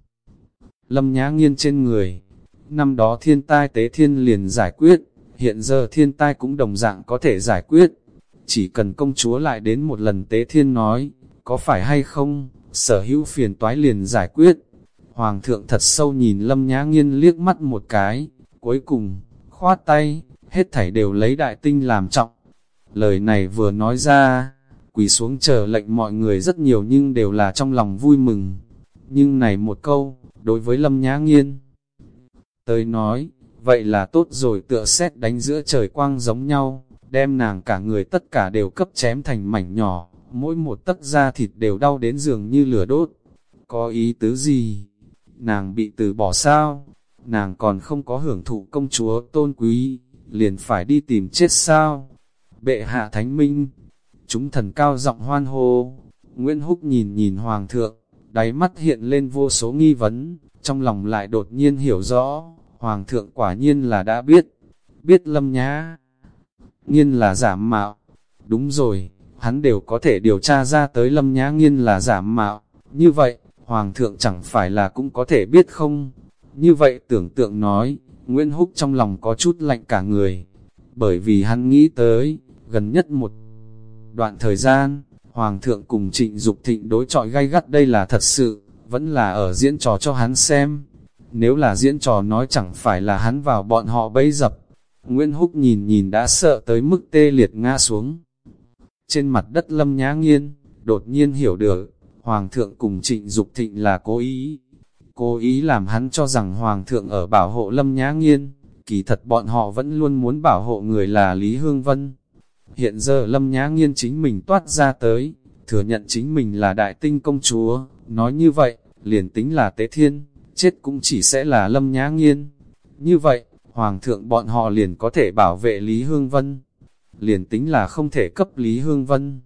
Lâm Nhã Nghiên trên người, năm đó thiên tai tế thiên liền giải quyết, hiện giờ thiên tai cũng đồng dạng có thể giải quyết. Chỉ cần công chúa lại đến một lần tế thiên nói, có phải hay không, sở hữu phiền toái liền giải quyết. Hoàng thượng thật sâu nhìn lâm nhã nghiên liếc mắt một cái, cuối cùng, khoát tay, hết thảy đều lấy đại tinh làm trọng. Lời này vừa nói ra, quỳ xuống chờ lệnh mọi người rất nhiều nhưng đều là trong lòng vui mừng. Nhưng này một câu, đối với lâm nhã nghiên, tới nói, vậy là tốt rồi tựa xét đánh giữa trời quang giống nhau, đem nàng cả người tất cả đều cấp chém thành mảnh nhỏ, mỗi một tấc da thịt đều đau đến giường như lửa đốt. Có ý tứ gì? Nàng bị từ bỏ sao? Nàng còn không có hưởng thụ công chúa tôn quý, liền phải đi tìm chết sao? Bệ hạ thánh minh, chúng thần cao giọng hoan hô, Nguyễn Húc nhìn nhìn hoàng thượng, đáy mắt hiện lên vô số nghi vấn, trong lòng lại đột nhiên hiểu rõ, hoàng thượng quả nhiên là đã biết, biết lâm nhá, nghiên là giả mạo, đúng rồi, hắn đều có thể điều tra ra tới lâm nhá nghiên là giả mạo, như vậy, hoàng thượng chẳng phải là cũng có thể biết không, như vậy tưởng tượng nói, Nguyễn Húc trong lòng có chút lạnh cả người, bởi vì hắn nghĩ tới, gần nhất một đoạn thời gian, Hoàng thượng cùng trịnh Dục thịnh đối trọi gay gắt đây là thật sự, vẫn là ở diễn trò cho hắn xem. Nếu là diễn trò nói chẳng phải là hắn vào bọn họ bấy dập. Nguyễn Húc nhìn nhìn đã sợ tới mức tê liệt ngã xuống. Trên mặt đất lâm nhã nghiên, đột nhiên hiểu được, Hoàng thượng cùng trịnh Dục thịnh là cố ý. Cố ý làm hắn cho rằng Hoàng thượng ở bảo hộ lâm nhã nghiên, kỳ thật bọn họ vẫn luôn muốn bảo hộ người là Lý Hương Vân. Hiện giờ Lâm Nhã Nghiên chính mình toát ra tới, thừa nhận chính mình là đại tinh công chúa, nói như vậy, liền tính là tế thiên, chết cũng chỉ sẽ là Lâm Nhã Nghiên. Như vậy, Hoàng thượng bọn họ liền có thể bảo vệ Lý Hương Vân, liền tính là không thể cấp Lý Hương Vân.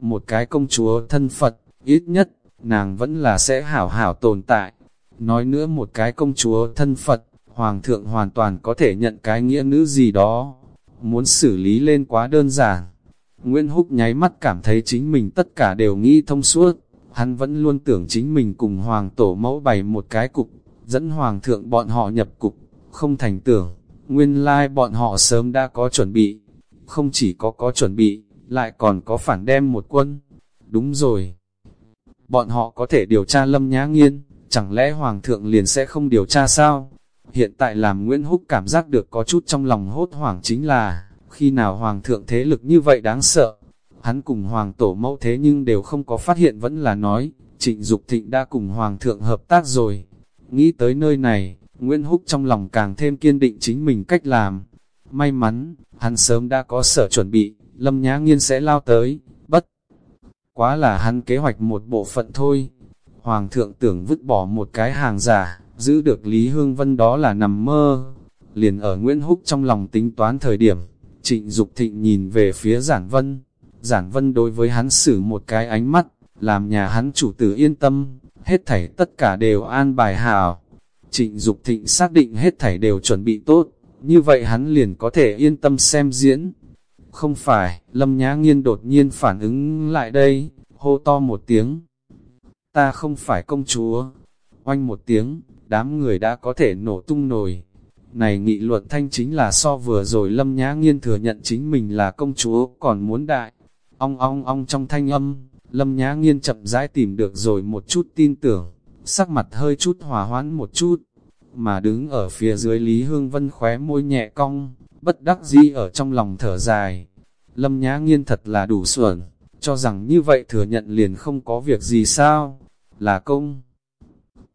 Một cái công chúa thân Phật, ít nhất, nàng vẫn là sẽ hảo hảo tồn tại. Nói nữa một cái công chúa thân Phật, Hoàng thượng hoàn toàn có thể nhận cái nghĩa nữ gì đó, muốn xử lý lên quá đơn giản. Nguyễn Húc nháy mắt cảm thấy chính mình tất cả đều nghĩ thông suốt, hắn vẫn luôn tưởng chính mình cùng hoàng tổ mẫu bày một cái cục, dẫn hoàng thượng bọn họ nhập cục, không thành tưởng, nguyên lai like bọn họ sớm đã có chuẩn bị, không chỉ có có chuẩn bị, lại còn có phản đem một quân. Đúng rồi, bọn họ có thể điều tra lâm nhã nghiên, chẳng lẽ hoàng thượng liền sẽ không điều tra sao? Hiện tại làm Nguyễn Húc cảm giác được có chút trong lòng hốt hoảng chính là, khi nào hoàng thượng thế lực như vậy đáng sợ, hắn cùng hoàng tổ mẫu thế nhưng đều không có phát hiện vẫn là nói, trịnh Dục thịnh đã cùng hoàng thượng hợp tác rồi. Nghĩ tới nơi này, Nguyễn Húc trong lòng càng thêm kiên định chính mình cách làm. May mắn, hắn sớm đã có sở chuẩn bị, lâm nhã nghiên sẽ lao tới. Quá là hắn kế hoạch một bộ phận thôi. Hoàng thượng tưởng vứt bỏ một cái hàng giả, giữ được Lý Hương Vân đó là nằm mơ. Liền ở Nguyễn Húc trong lòng tính toán thời điểm, trịnh Dục thịnh nhìn về phía giản vân. Giản vân đối với hắn xử một cái ánh mắt, làm nhà hắn chủ tử yên tâm, hết thảy tất cả đều an bài hảo. Trịnh Dục thịnh xác định hết thảy đều chuẩn bị tốt, như vậy hắn liền có thể yên tâm xem diễn. Không phải, Lâm Nhã Nghiên đột nhiên phản ứng lại đây, hô to một tiếng. Ta không phải công chúa. Oanh một tiếng, đám người đã có thể nổ tung nổi Này nghị luận thanh chính là so vừa rồi Lâm Nhã Nghiên thừa nhận chính mình là công chúa còn muốn đại. Ong ong ong trong thanh âm, Lâm Nhã Nghiên chậm rãi tìm được rồi một chút tin tưởng, sắc mặt hơi chút hòa hoãn một chút, mà đứng ở phía dưới Lý Hương Vân khóe môi nhẹ cong, bất đắc dĩ ở trong lòng thở dài. Lâm Nhã Nghiên thật là đủ xuẩn, cho rằng như vậy thừa nhận liền không có việc gì sao, là công.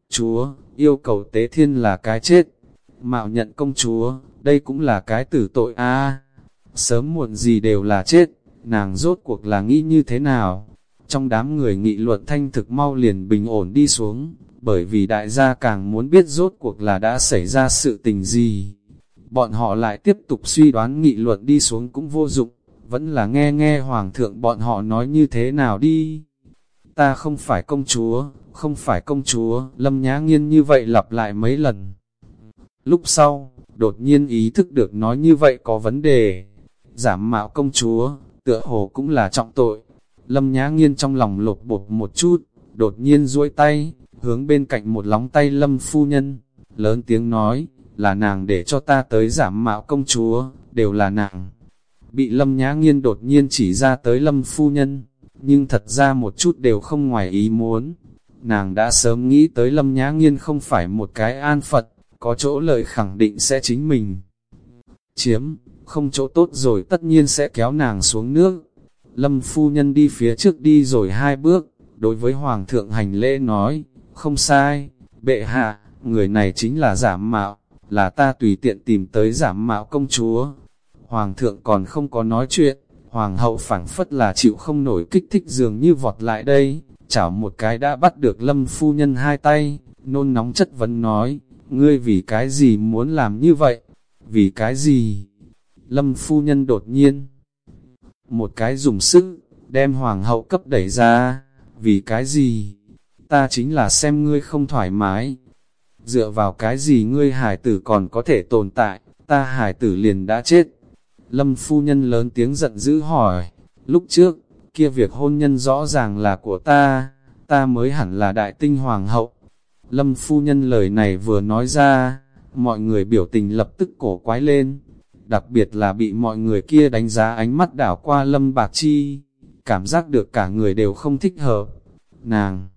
Chúa, yêu cầu tế thiên là cái chết, mạo nhận công chúa, đây cũng là cái tử tội a sớm muộn gì đều là chết, nàng rốt cuộc là nghĩ như thế nào? Trong đám người nghị luận thanh thực mau liền bình ổn đi xuống, bởi vì đại gia càng muốn biết rốt cuộc là đã xảy ra sự tình gì. Bọn họ lại tiếp tục suy đoán nghị luận đi xuống cũng vô dụng, vẫn là nghe nghe hoàng thượng bọn họ nói như thế nào đi. Ta không phải công chúa, không phải công chúa, lâm nhã nghiên như vậy lặp lại mấy lần. Lúc sau, đột nhiên ý thức được nói như vậy có vấn đề. Giảm mạo công chúa, tựa hồ cũng là trọng tội. Lâm Nhã Nghiên trong lòng lột bột một chút, đột nhiên duỗi tay, hướng bên cạnh một lóng tay Lâm phu nhân, lớn tiếng nói, là nàng để cho ta tới giảm mạo công chúa, đều là nàng. Bị Lâm Nhã Nghiên đột nhiên chỉ ra tới Lâm phu nhân, nhưng thật ra một chút đều không ngoài ý muốn. Nàng đã sớm nghĩ tới Lâm Nhã Nghiên không phải một cái an Phật, có chỗ lợi khẳng định sẽ chính mình. Chiếm, không chỗ tốt rồi tất nhiên sẽ kéo nàng xuống nước. Lâm phu nhân đi phía trước đi rồi hai bước, đối với Hoàng thượng hành lễ nói, không sai, bệ hạ, người này chính là giảm mạo, là ta tùy tiện tìm tới giảm mạo công chúa. Hoàng thượng còn không có nói chuyện, Hoàng hậu phảng phất là chịu không nổi kích thích dường như vọt lại đây, chảo một cái đã bắt được lâm phu nhân hai tay, nôn nóng chất vấn nói, ngươi vì cái gì muốn làm như vậy? Vì cái gì? Lâm phu nhân đột nhiên, một cái dùng sức, đem hoàng hậu cấp đẩy ra, vì cái gì? Ta chính là xem ngươi không thoải mái. Dựa vào cái gì ngươi hải tử còn có thể tồn tại, ta hải tử liền đã chết. Lâm phu nhân lớn tiếng giận dữ hỏi, lúc trước, kia việc hôn nhân rõ ràng là của ta, ta mới hẳn là đại tinh hoàng hậu. Lâm phu nhân lời này vừa nói ra, mọi người biểu tình lập tức cổ quái lên, đặc biệt là bị mọi người kia đánh giá ánh mắt đảo qua lâm bạc chi, cảm giác được cả người đều không thích hợp. Nàng,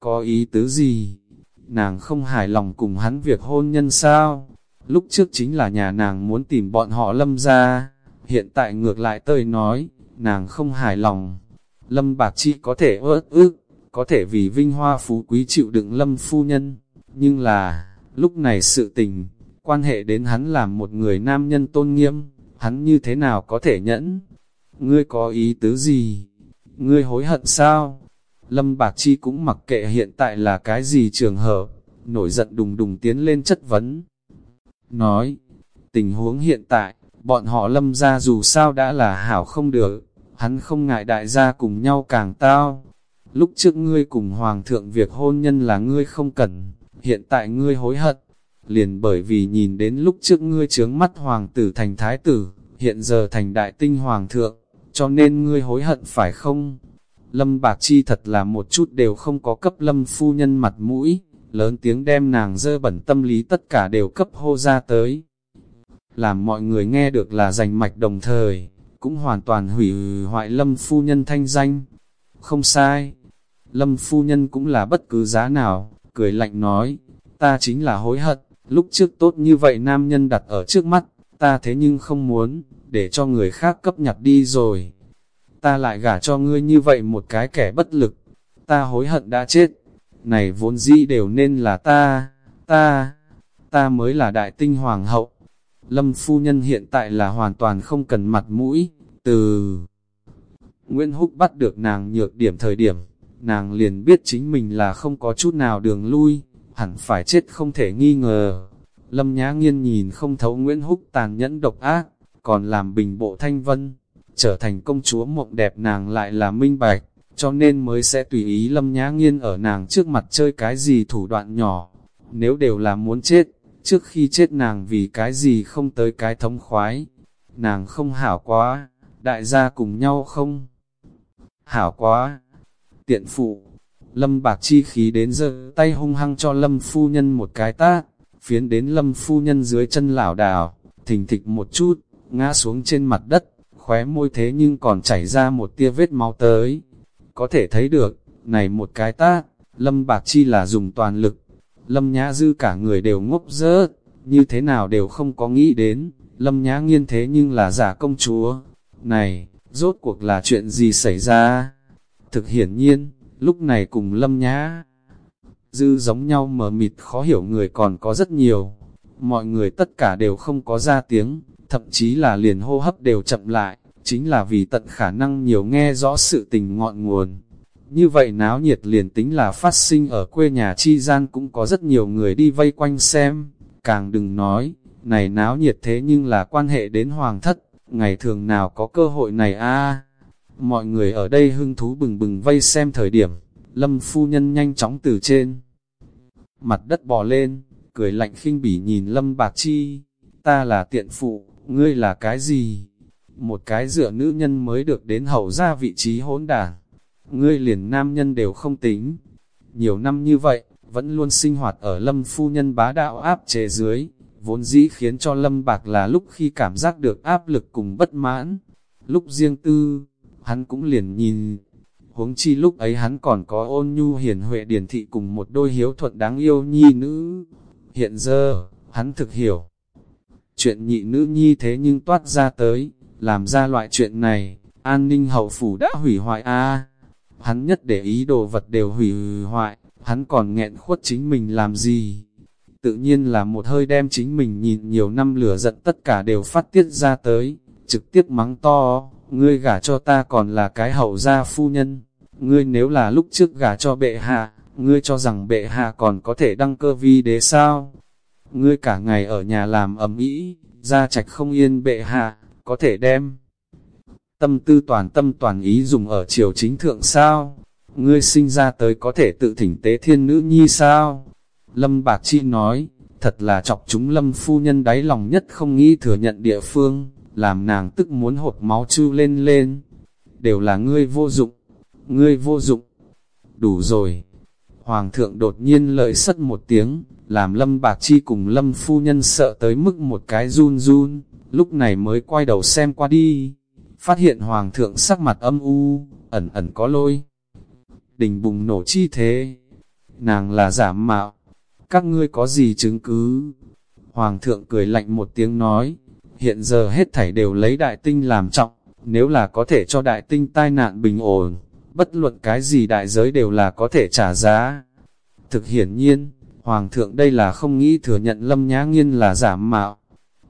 có ý tứ gì? Nàng không hài lòng cùng hắn việc hôn nhân sao? Lúc trước chính là nhà nàng muốn tìm bọn họ lâm ra, hiện tại ngược lại tơi nói, nàng không hài lòng. Lâm bạc chi có thể ớt ức, có thể vì vinh hoa phú quý chịu đựng lâm phu nhân, nhưng là, lúc này sự tình, quan hệ đến hắn làm một người nam nhân tôn nghiêm, hắn như thế nào có thể nhẫn? Ngươi có ý tứ gì? Ngươi hối hận sao? Lâm Bạc Chi cũng mặc kệ hiện tại là cái gì trường hợp, nổi giận đùng đùng tiến lên chất vấn. Nói, tình huống hiện tại, bọn họ lâm ra dù sao đã là hảo không được, hắn không ngại đại gia cùng nhau càng tao. Lúc trước ngươi cùng hoàng thượng việc hôn nhân là ngươi không cần, hiện tại ngươi hối hận, liền bởi vì nhìn đến lúc trước ngươi trướng mắt hoàng tử thành thái tử, hiện giờ thành đại tinh hoàng thượng, cho nên ngươi hối hận phải không? Lâm Bạc Chi thật là một chút đều không có cấp Lâm phu nhân mặt mũi, lớn tiếng đem nàng dơ bẩn tâm lý tất cả đều cấp hô ra tới. Làm mọi người nghe được là giành mạch đồng thời, cũng hoàn toàn hủy hoại Lâm phu nhân thanh danh. Không sai, Lâm phu nhân cũng là bất cứ giá nào, cười lạnh nói, ta chính là hối hận, lúc trước tốt như vậy nam nhân đặt ở trước mắt, ta thế nhưng không muốn, để cho người khác cấp nhặt đi rồi. Ta lại gả cho ngươi như vậy một cái kẻ bất lực, ta hối hận đã chết, này vốn dĩ đều nên là ta, ta, ta mới là đại tinh hoàng hậu. Lâm phu nhân hiện tại là hoàn toàn không cần mặt mũi, từ Nguyễn Húc bắt được nàng nhược điểm thời điểm, nàng liền biết chính mình là không có chút nào đường lui, hẳn phải chết không thể nghi ngờ. Lâm Nhã Nghiên nhìn không thấu Nguyễn Húc tàn nhẫn độc ác, còn làm bình bộ thanh vân, trở thành công chúa mộng đẹp nàng lại là minh bạch, cho nên mới sẽ tùy ý Lâm Nhã Nghiên ở nàng trước mặt chơi cái gì thủ đoạn nhỏ. Nếu đều là muốn chết, trước khi chết nàng vì cái gì không tới cái thống khoái, nàng không hảo quá, đại gia cùng nhau không? Hảo quá! Tiện phụ! Lâm bạc chi khí đến giờ tay hung hăng cho Lâm phu nhân một cái tát, phiến đến Lâm phu nhân dưới chân lảo đảo, thình thịch một chút, ngã xuống trên mặt đất, khóe môi thế nhưng còn chảy ra một tia vết máu tới. Có thể thấy được, này một cái tát, Lâm bạc chi là dùng toàn lực. Lâm nhã dư cả người đều ngốc rớt, như thế nào đều không có nghĩ đến, Lâm nhã nghiên thế nhưng là giả công chúa, này, rốt cuộc là chuyện gì xảy ra? Thực hiển nhiên, lúc này cùng lâm nhã, dư giống nhau mờ mịt khó hiểu người còn có rất nhiều. Mọi người tất cả đều không có ra tiếng, thậm chí là liền hô hấp đều chậm lại, chính là vì tận khả năng nhiều nghe rõ sự tình ngọn nguồn. Như vậy náo nhiệt liền tính là phát sinh ở quê nhà chi gian cũng có rất nhiều người đi vây quanh xem, càng đừng nói, này náo nhiệt thế nhưng là quan hệ đến hoàng thất, ngày thường nào có cơ hội này a Mọi người ở đây hưng thú bừng bừng vây xem thời điểm, lâm phu nhân nhanh chóng từ trên. Mặt đất bò lên, cười lạnh khinh bỉ nhìn lâm bạc chi, ta là tiện phụ, ngươi là cái gì? Một cái dựa nữ nhân mới được đến hậu ra vị trí hỗn đảng, ngươi liền nam nhân đều không tính. Nhiều năm như vậy, vẫn luôn sinh hoạt ở lâm phu nhân bá đạo áp chế dưới, vốn dĩ khiến cho Lâm Bạc là lúc khi cảm giác được áp lực cùng bất mãn. Lúc riêng tư, hắn cũng liền nhìn, huống chi lúc ấy hắn còn có ôn nhu hiền huệ điển thị cùng một đôi hiếu thuận đáng yêu nhi nữ. Hiện giờ, hắn thực hiểu. Chuyện nhị nữ nhi thế nhưng toát ra tới, làm ra loại chuyện này, an ninh hậu phủ đã hủy hoại a. Hắn nhất để ý đồ vật đều hủy hoại, hắn còn nghẹn khuất chính mình làm gì? Tự nhiên là một hơi đem chính mình nhìn nhiều năm lửa giận tất cả đều phát tiết ra tới, trực tiếp mắng to, ngươi gả cho ta còn là cái hậu gia phu nhân, ngươi nếu là lúc trước gả cho bệ hạ, ngươi cho rằng bệ hạ còn có thể đăng cơ vi đế sao? Ngươi cả ngày ở nhà làm ấm ý, ra trạch không yên bệ hạ, có thể đem tâm tư toàn tâm toàn ý dùng ở triều chính thượng sao? Ngươi sinh ra tới có thể tự thỉnh tế thiên nữ nhi sao? Lâm Bạc Chi nói, thật là chọc chúng Lâm phu nhân đáy lòng nhất không nghĩ thừa nhận địa phương, làm nàng tức muốn hột máu chư lên lên. Đều là ngươi vô dụng, ngươi vô dụng. Đủ rồi. Hoàng thượng đột nhiên lợi sất một tiếng, làm Lâm Bạc Chi cùng Lâm phu nhân sợ tới mức một cái run run, lúc này mới quay đầu xem qua đi. Phát hiện Hoàng thượng sắc mặt âm u, ẩn ẩn có lôi. Đình bùng nổ chi thế. Nàng là giả mạo, các ngươi có gì chứng cứ? Hoàng thượng cười lạnh một tiếng nói, hiện giờ hết thảy đều lấy đại tinh làm trọng, nếu là có thể cho đại tinh tai nạn bình ổn, bất luận cái gì đại giới đều là có thể trả giá. Thực hiển nhiên, Hoàng thượng đây là không nghĩ thừa nhận Lâm Nhã Nghiên là giả mạo.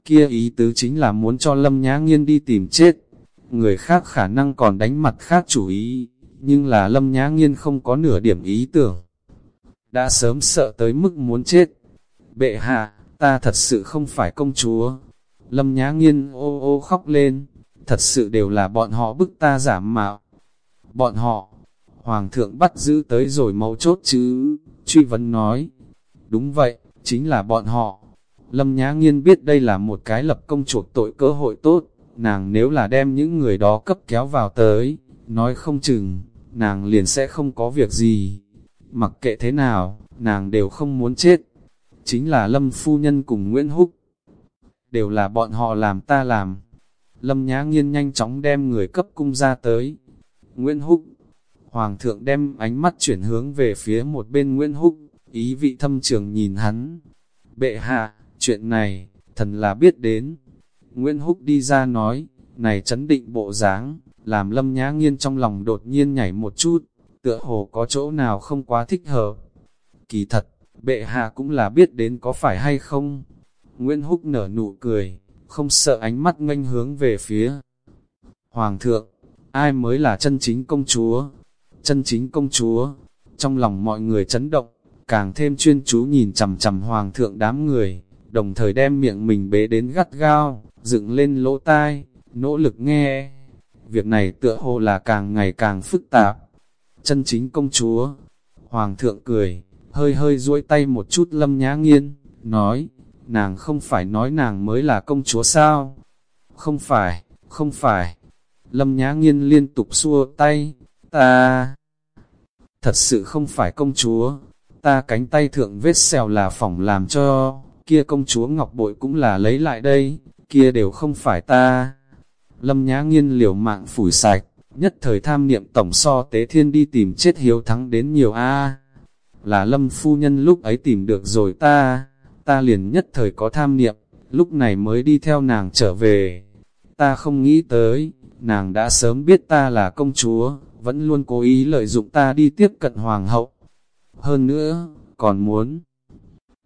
Kia ý tứ chính là muốn cho Lâm Nhã Nghiên đi tìm chết. Người khác khả năng còn đánh mặt khác chủ ý, nhưng là Lâm Nhã Nghiên không có nửa điểm ý tưởng đã sớm sợ tới mức muốn chết. Bệ hạ, ta thật sự không phải công chúa. Lâm Nhã Nghiên ô ô khóc lên, thật sự đều là bọn họ bức ta giả mạo. Bọn họ, Hoàng thượng bắt giữ tới rồi mấu chốt chứ, truy vấn nói. Đúng vậy, chính là bọn họ. Lâm Nhã Nghiên biết đây là một cái lập công chuộc tội cơ hội tốt, nàng nếu là đem những người đó cấp kéo vào tới, nói không chừng, nàng liền sẽ không có việc gì. Mặc kệ thế nào, nàng đều không muốn chết. Chính là Lâm Phu Nhân cùng Nguyễn Húc. Đều là bọn họ làm ta làm. Lâm Nhã Nghiên nhanh chóng đem người cấp cung ra tới. Nguyễn Húc. Hoàng thượng đem ánh mắt chuyển hướng về phía một bên Nguyễn Húc, ý vị thâm trường nhìn hắn. Bệ hạ, chuyện này, thần là biết đến. Nguyễn Húc đi ra nói, này chấn định bộ dáng, làm lâm nhã nghiên trong lòng đột nhiên nhảy một chút, tựa hồ có chỗ nào không quá thích hợp. Kỳ thật, bệ hạ cũng là biết đến có phải hay không. Nguyễn Húc nở nụ cười, không sợ ánh mắt nganh hướng về phía. Hoàng thượng, ai mới là chân chính công chúa? Chân chính công chúa, trong lòng mọi người chấn động, càng thêm chuyên chú nhìn chằm chằm hoàng thượng đám người, đồng thời đem miệng mình bế đến gắt gao, dựng lên lỗ tai, nỗ lực nghe. Việc này tựa hồ là càng ngày càng phức tạp. Chân chính công chúa, hoàng thượng cười, hơi hơi duỗi tay một chút lâm nhã nghiên, nói, nàng không phải nói nàng mới là công chúa sao? Không phải, không phải. Lâm nhã nghiên liên tục xua tay, ta... Thật sự không phải công chúa, ta cánh tay thượng vết xèo là phỏng làm cho, kia công chúa ngọc bội cũng là lấy lại đây, kia đều không phải ta. Lâm Nhã Nghiên liều mạng phủi sạch, nhất thời tham niệm tổng so tế thiên đi tìm chết hiếu thắng đến nhiều a Là Lâm phu nhân lúc ấy tìm được rồi ta, ta liền nhất thời có tham niệm, lúc này mới đi theo nàng trở về. Ta không nghĩ tới, nàng đã sớm biết ta là công chúa, vẫn luôn cố ý lợi dụng ta đi tiếp cận hoàng hậu. Hơn nữa, còn muốn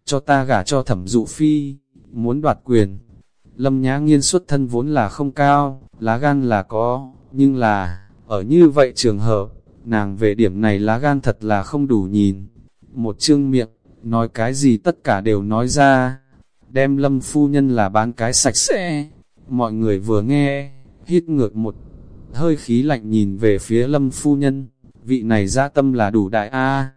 cho ta gả cho thẩm dụ phi, muốn đoạt quyền. Lâm Nhã Nghiên xuất thân vốn là không cao, lá gan là có, nhưng là, ở như vậy trường hợp, nàng về điểm này lá gan thật là không đủ nhìn. Một chương miệng, nói cái gì tất cả đều nói ra, đem lâm phu nhân là bán cái sạch sẽ. Mọi người vừa nghe, hít ngược một hơi khí lạnh nhìn về phía lâm phu nhân, vị này ra tâm là đủ đại A,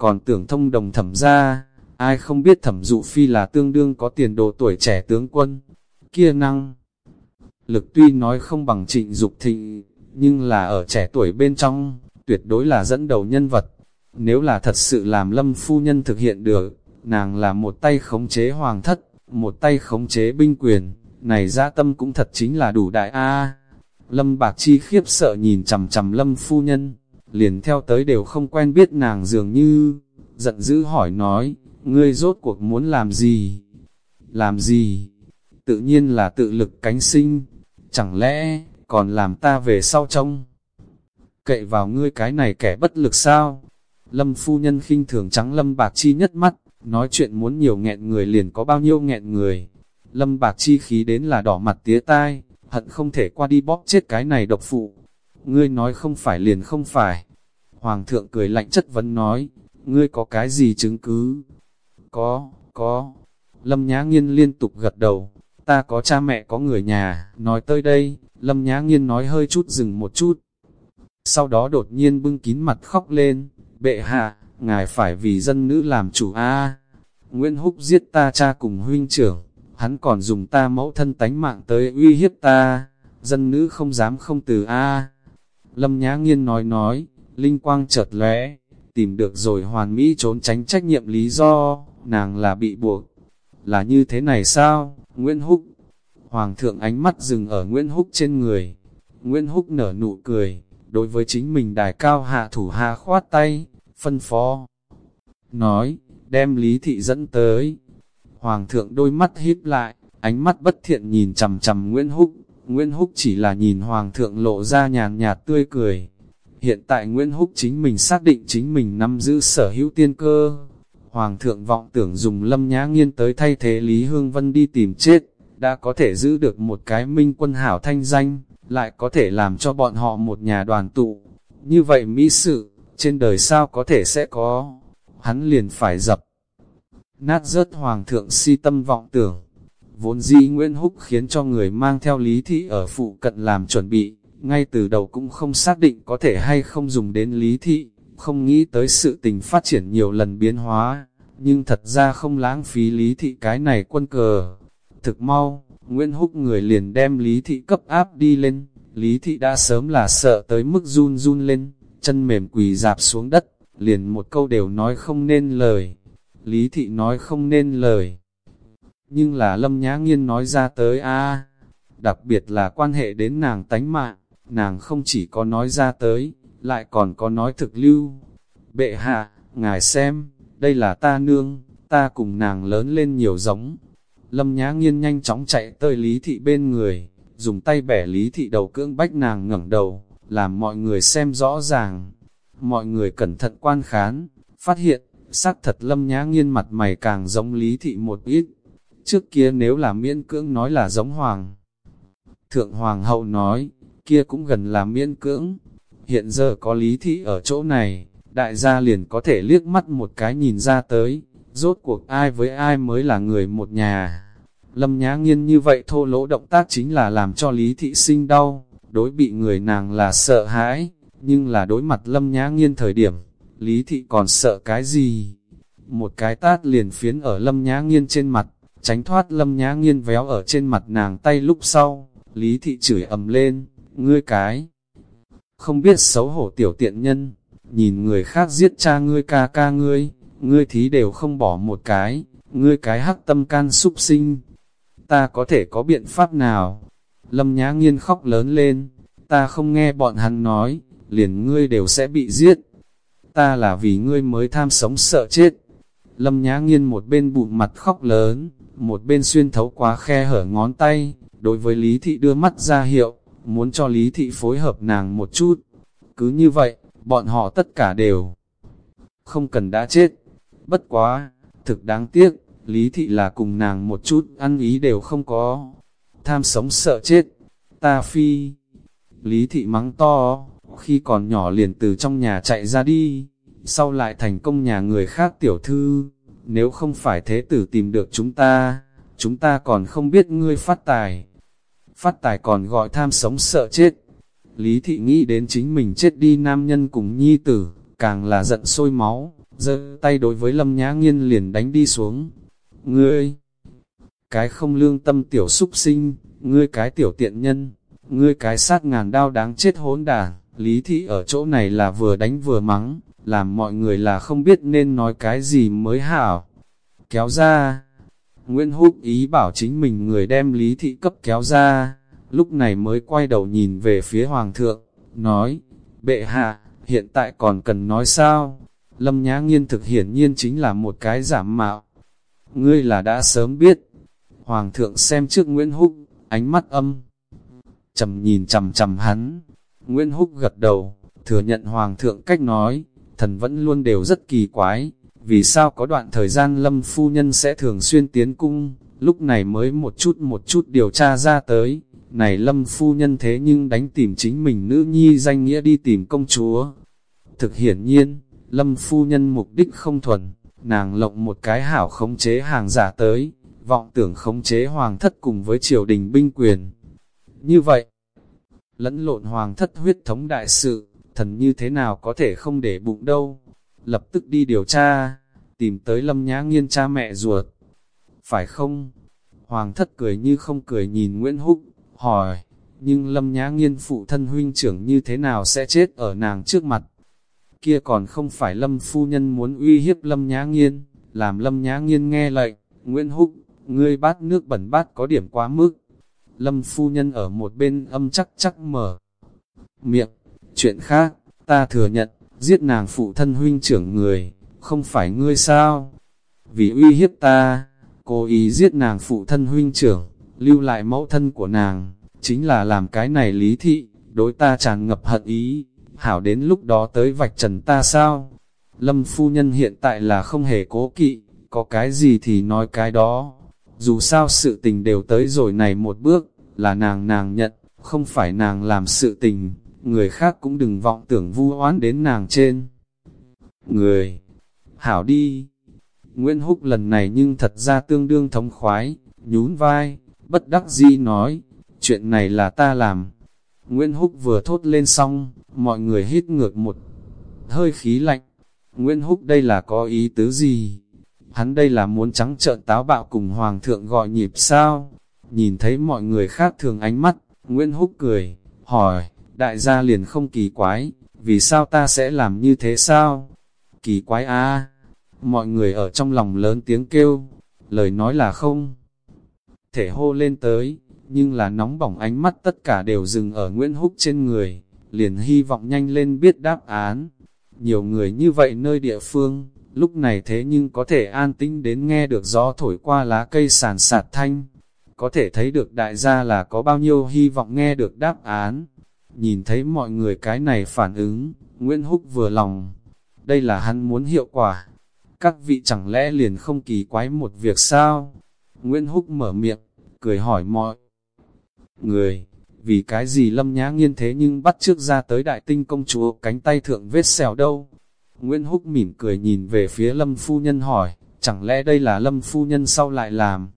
còn tưởng thông đồng thẩm ra, ai không biết thẩm dụ phi là tương đương có tiền đồ tuổi trẻ tướng quân, kia năng. Lực tuy nói không bằng trịnh dục thịnh, nhưng là ở trẻ tuổi bên trong, tuyệt đối là dẫn đầu nhân vật. Nếu là thật sự làm lâm phu nhân thực hiện được, nàng là một tay khống chế hoàng thất, một tay khống chế binh quyền, này ra tâm cũng thật chính là đủ đại A. Lâm Bạc Chi khiếp sợ nhìn chầm chầm Lâm phu nhân, liền theo tới đều không quen biết nàng dường như, giận dữ hỏi nói, ngươi rốt cuộc muốn làm gì? Làm gì? Tự nhiên là tự lực cánh sinh, chẳng lẽ, còn làm ta về sau trông? Cậy vào ngươi cái này kẻ bất lực sao? Lâm phu nhân khinh thường trắng Lâm Bạc Chi nhất mắt, nói chuyện muốn nhiều nghẹn người liền có bao nhiêu nghẹn người. Lâm Bạc Chi khí đến là đỏ mặt tía tai, hận không thể qua đi bóp chết cái này độc phụ. Ngươi nói không phải liền không phải. Hoàng thượng cười lạnh chất vấn nói, ngươi có cái gì chứng cứ? Có, có. Lâm Nhã Nghiên liên tục gật đầu, ta có cha mẹ có người nhà, nói tới đây, Lâm Nhã Nghiên nói hơi chút dừng một chút. Sau đó đột nhiên bưng kín mặt khóc lên, bệ hạ, ngài phải vì dân nữ làm chủ a Nguyễn Húc giết ta cha cùng huynh trưởng, hắn còn dùng ta mẫu thân tánh mạng tới uy hiếp ta, dân nữ không dám không từ a Lâm Nhã Nghiên nói nói, linh quang chợt lóe, tìm được rồi hoàn mỹ trốn tránh trách nhiệm lý do, nàng là bị buộc. Là như thế này sao, Nguyễn Húc? Hoàng thượng ánh mắt dừng ở Nguyễn Húc trên người. Nguyễn Húc nở nụ cười, đối với chính mình đài cao hạ thủ hạ khoát tay, phân phó. Nói, đem lý thị dẫn tới. Hoàng thượng đôi mắt híp lại, ánh mắt bất thiện nhìn chầm chầm Nguyễn Húc. Nguyễn Húc chỉ là nhìn Hoàng thượng lộ ra nhàn nhạt tươi cười. Hiện tại Nguyễn Húc chính mình xác định chính mình nắm giữ sở hữu tiên cơ. Hoàng thượng vọng tưởng dùng lâm nhã nghiên tới thay thế Lý Hương Vân đi tìm chết, đã có thể giữ được một cái minh quân hảo thanh danh, lại có thể làm cho bọn họ một nhà đoàn tụ. Như vậy mỹ sự, trên đời sao có thể sẽ có, hắn liền phải dập. Nát rớt hoàng thượng si tâm vọng tưởng, vốn dĩ Nguyễn Húc khiến cho người mang theo lý thị ở phụ cận làm chuẩn bị, ngay từ đầu cũng không xác định có thể hay không dùng đến lý thị, không nghĩ tới sự tình phát triển nhiều lần biến hóa, nhưng thật ra không lãng phí lý thị cái này quân cờ. Thực mau, Nguyễn Húc người liền đem Lý Thị cấp áp đi lên, Lý Thị đã sớm là sợ tới mức run run lên, chân mềm quỳ dạp xuống đất, liền một câu đều nói không nên lời. Lý Thị nói không nên lời. Nhưng là Lâm Nhã Nghiên nói ra tới a đặc biệt là quan hệ đến nàng tánh mạng, nàng không chỉ có nói ra tới, lại còn có nói thực lưu. Bệ hạ, ngài xem, đây là ta nương, ta cùng nàng lớn lên nhiều giống. Lâm Nhã Nghiên nhanh chóng chạy tới Lý Thị bên người, dùng tay bẻ Lý Thị đầu cưỡng bách nàng ngẩng đầu, làm mọi người xem rõ ràng. Mọi người cẩn thận quan khán, phát hiện, xác thật Lâm Nhã Nghiên mặt mày càng giống Lý Thị một ít. Trước kia nếu là miễn cưỡng nói là giống Hoàng. Thượng Hoàng hậu nói, kia cũng gần là miễn cưỡng. Hiện giờ có Lý Thị ở chỗ này, đại gia liền có thể liếc mắt một cái nhìn ra tới, rốt cuộc ai với ai mới là người một nhà. Lâm Nhã Nghiên như vậy thô lỗ động tác chính là làm cho Lý Thị sinh đau, đối bị người nàng là sợ hãi, nhưng là đối mặt Lâm Nhã Nghiên thời điểm, Lý Thị còn sợ cái gì? Một cái tát liền phiến ở Lâm Nhã Nghiên trên mặt, tránh thoát Lâm Nhã Nghiên véo ở trên mặt nàng tay lúc sau, Lý Thị chửi ầm lên, ngươi cái. Không biết xấu hổ tiểu tiện nhân, nhìn người khác giết cha ngươi ca ca ngươi, ngươi thí đều không bỏ một cái, ngươi cái hắc tâm can súc sinh. Ta có thể có biện pháp nào? Lâm Nhã Nghiên khóc lớn lên, ta không nghe bọn hắn nói, liền ngươi đều sẽ bị giết. Ta là vì ngươi mới tham sống sợ chết. Lâm Nhã Nghiên một bên bụng mặt khóc lớn, một bên xuyên thấu quá khe hở ngón tay, đối với Lý Thị đưa mắt ra hiệu, muốn cho Lý Thị phối hợp nàng một chút. Cứ như vậy, bọn họ tất cả đều không cần đã chết. Bất quá, thực đáng tiếc, Lý Thị là cùng nàng một chút ăn ý đều không có. Tham sống sợ chết, ta phi. Lý Thị mắng to, khi còn nhỏ liền từ trong nhà chạy ra đi, sau lại thành công nhà người khác tiểu thư. Nếu không phải thế tử tìm được chúng ta, chúng ta còn không biết ngươi phát tài. Phát tài còn gọi tham sống sợ chết. Lý thị nghĩ đến chính mình chết đi nam nhân cùng nhi tử, càng là giận sôi máu, giơ tay đối với lâm nhã nghiên liền đánh đi xuống. Ngươi, cái không lương tâm tiểu súc sinh, ngươi cái tiểu tiện nhân, ngươi cái sát ngàn đao đáng chết hỗn đà. lý thị ở chỗ này là vừa đánh vừa mắng, làm mọi người là không biết nên nói cái gì mới hảo. Kéo ra, Nguyễn Húc ý bảo chính mình người đem lý thị cấp kéo ra, lúc này mới quay đầu nhìn về phía Hoàng thượng, nói, bệ hạ, hiện tại còn cần nói sao? Lâm Nhã Nghiên thực hiển nhiên chính là một cái giảm mạo. Ngươi là đã sớm biết. Hoàng thượng xem trước Nguyễn Húc, ánh mắt âm. trầm nhìn trầm trầm hắn. Nguyễn Húc gật đầu, thừa nhận Hoàng thượng cách nói, thần vẫn luôn đều rất kỳ quái. Vì sao có đoạn thời gian Lâm Phu Nhân sẽ thường xuyên tiến cung, lúc này mới một chút một chút điều tra ra tới này lâm phu nhân thế nhưng đánh tìm chính mình nữ nhi danh nghĩa đi tìm công chúa. Thực hiển nhiên, lâm phu nhân mục đích không thuần, nàng lộng một cái hảo khống chế hàng giả tới, vọng tưởng khống chế hoàng thất cùng với triều đình binh quyền. Như vậy, lẫn lộn hoàng thất huyết thống đại sự, thần như thế nào có thể không để bụng đâu. Lập tức đi điều tra, tìm tới lâm nhã nghiên cha mẹ ruột. Phải không? Hoàng thất cười như không cười nhìn Nguyễn Húc, hỏi, nhưng Lâm Nhã Nghiên phụ thân huynh trưởng như thế nào sẽ chết ở nàng trước mặt? Kia còn không phải Lâm phu nhân muốn uy hiếp Lâm Nhã Nghiên, làm Lâm Nhã Nghiên nghe lệnh, Nguyễn Húc, ngươi bát nước bẩn bát có điểm quá mức. Lâm phu nhân ở một bên âm chắc chắc mở miệng, chuyện khác, ta thừa nhận, giết nàng phụ thân huynh trưởng người, không phải ngươi sao? Vì uy hiếp ta, cố ý giết nàng phụ thân huynh trưởng, lưu lại mẫu thân của nàng, chính là làm cái này lý thị, đối ta tràn ngập hận ý, hảo đến lúc đó tới vạch trần ta sao? Lâm phu nhân hiện tại là không hề cố kỵ, có cái gì thì nói cái đó. Dù sao sự tình đều tới rồi này một bước, là nàng nàng nhận, không phải nàng làm sự tình, người khác cũng đừng vọng tưởng vu oán đến nàng trên. Người, hảo đi. Nguyễn Húc lần này nhưng thật ra tương đương thống khoái, nhún vai, bất đắc dĩ nói, chuyện này là ta làm. Nguyễn Húc vừa thốt lên xong, mọi người hít ngược một hơi khí lạnh. Nguyễn Húc đây là có ý tứ gì? Hắn đây là muốn trắng trợn táo bạo cùng Hoàng thượng gọi nhịp sao? Nhìn thấy mọi người khác thường ánh mắt, Nguyễn Húc cười, hỏi, đại gia liền không kỳ quái, vì sao ta sẽ làm như thế sao? Kỳ quái a mọi người ở trong lòng lớn tiếng kêu, lời nói là không. Thể hô lên tới, nhưng là nóng bỏng ánh mắt tất cả đều dừng ở Nguyễn Húc trên người, liền hy vọng nhanh lên biết đáp án. Nhiều người như vậy nơi địa phương, lúc này thế nhưng có thể an tĩnh đến nghe được gió thổi qua lá cây sàn sạt thanh. Có thể thấy được đại gia là có bao nhiêu hy vọng nghe được đáp án. Nhìn thấy mọi người cái này phản ứng, Nguyễn Húc vừa lòng. Đây là hắn muốn hiệu quả. Các vị chẳng lẽ liền không kỳ quái một việc sao? Nguyễn Húc mở miệng, cười hỏi mọi người, vì cái gì lâm nhã nghiên thế nhưng bắt trước ra tới đại tinh công chúa cánh tay thượng vết xèo đâu? Nguyễn Húc mỉm cười nhìn về phía lâm phu nhân hỏi, chẳng lẽ đây là lâm phu nhân sau lại làm?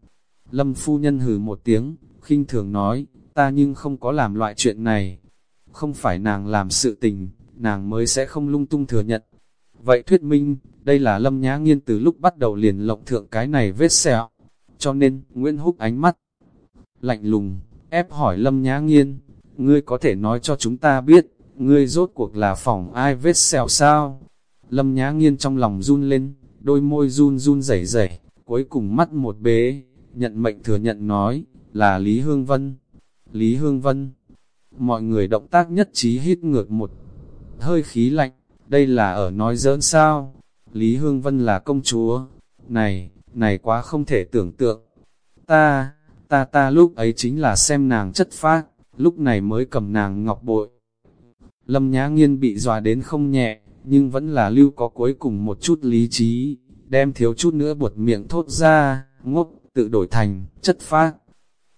Lâm phu nhân hừ một tiếng, khinh thường nói, ta nhưng không có làm loại chuyện này. Không phải nàng làm sự tình, nàng mới sẽ không lung tung thừa nhận. Vậy thuyết minh, đây là lâm nhã nghiên từ lúc bắt đầu liền lộng thượng cái này vết sẹo. Cho nên, Nguyễn Húc ánh mắt lạnh lùng, ép hỏi lâm nhã nghiên, ngươi có thể nói cho chúng ta biết, ngươi rốt cuộc là phỏng ai vết sẹo sao? Lâm nhã nghiên trong lòng run lên, đôi môi run run rẩy rẩy, cuối cùng mắt một bế, nhận mệnh thừa nhận nói, là Lý Hương Vân. Lý Hương Vân, mọi người động tác nhất trí hít ngược một hơi khí lạnh, đây là ở nói giỡn sao? Lý Hương Vân là công chúa, này, này quá không thể tưởng tượng. Ta, ta ta lúc ấy chính là xem nàng chất phác, lúc này mới cầm nàng ngọc bội. Lâm Nhã Nghiên bị dọa đến không nhẹ, nhưng vẫn là lưu có cuối cùng một chút lý trí, đem thiếu chút nữa buột miệng thốt ra, ngốc, tự đổi thành, chất phác.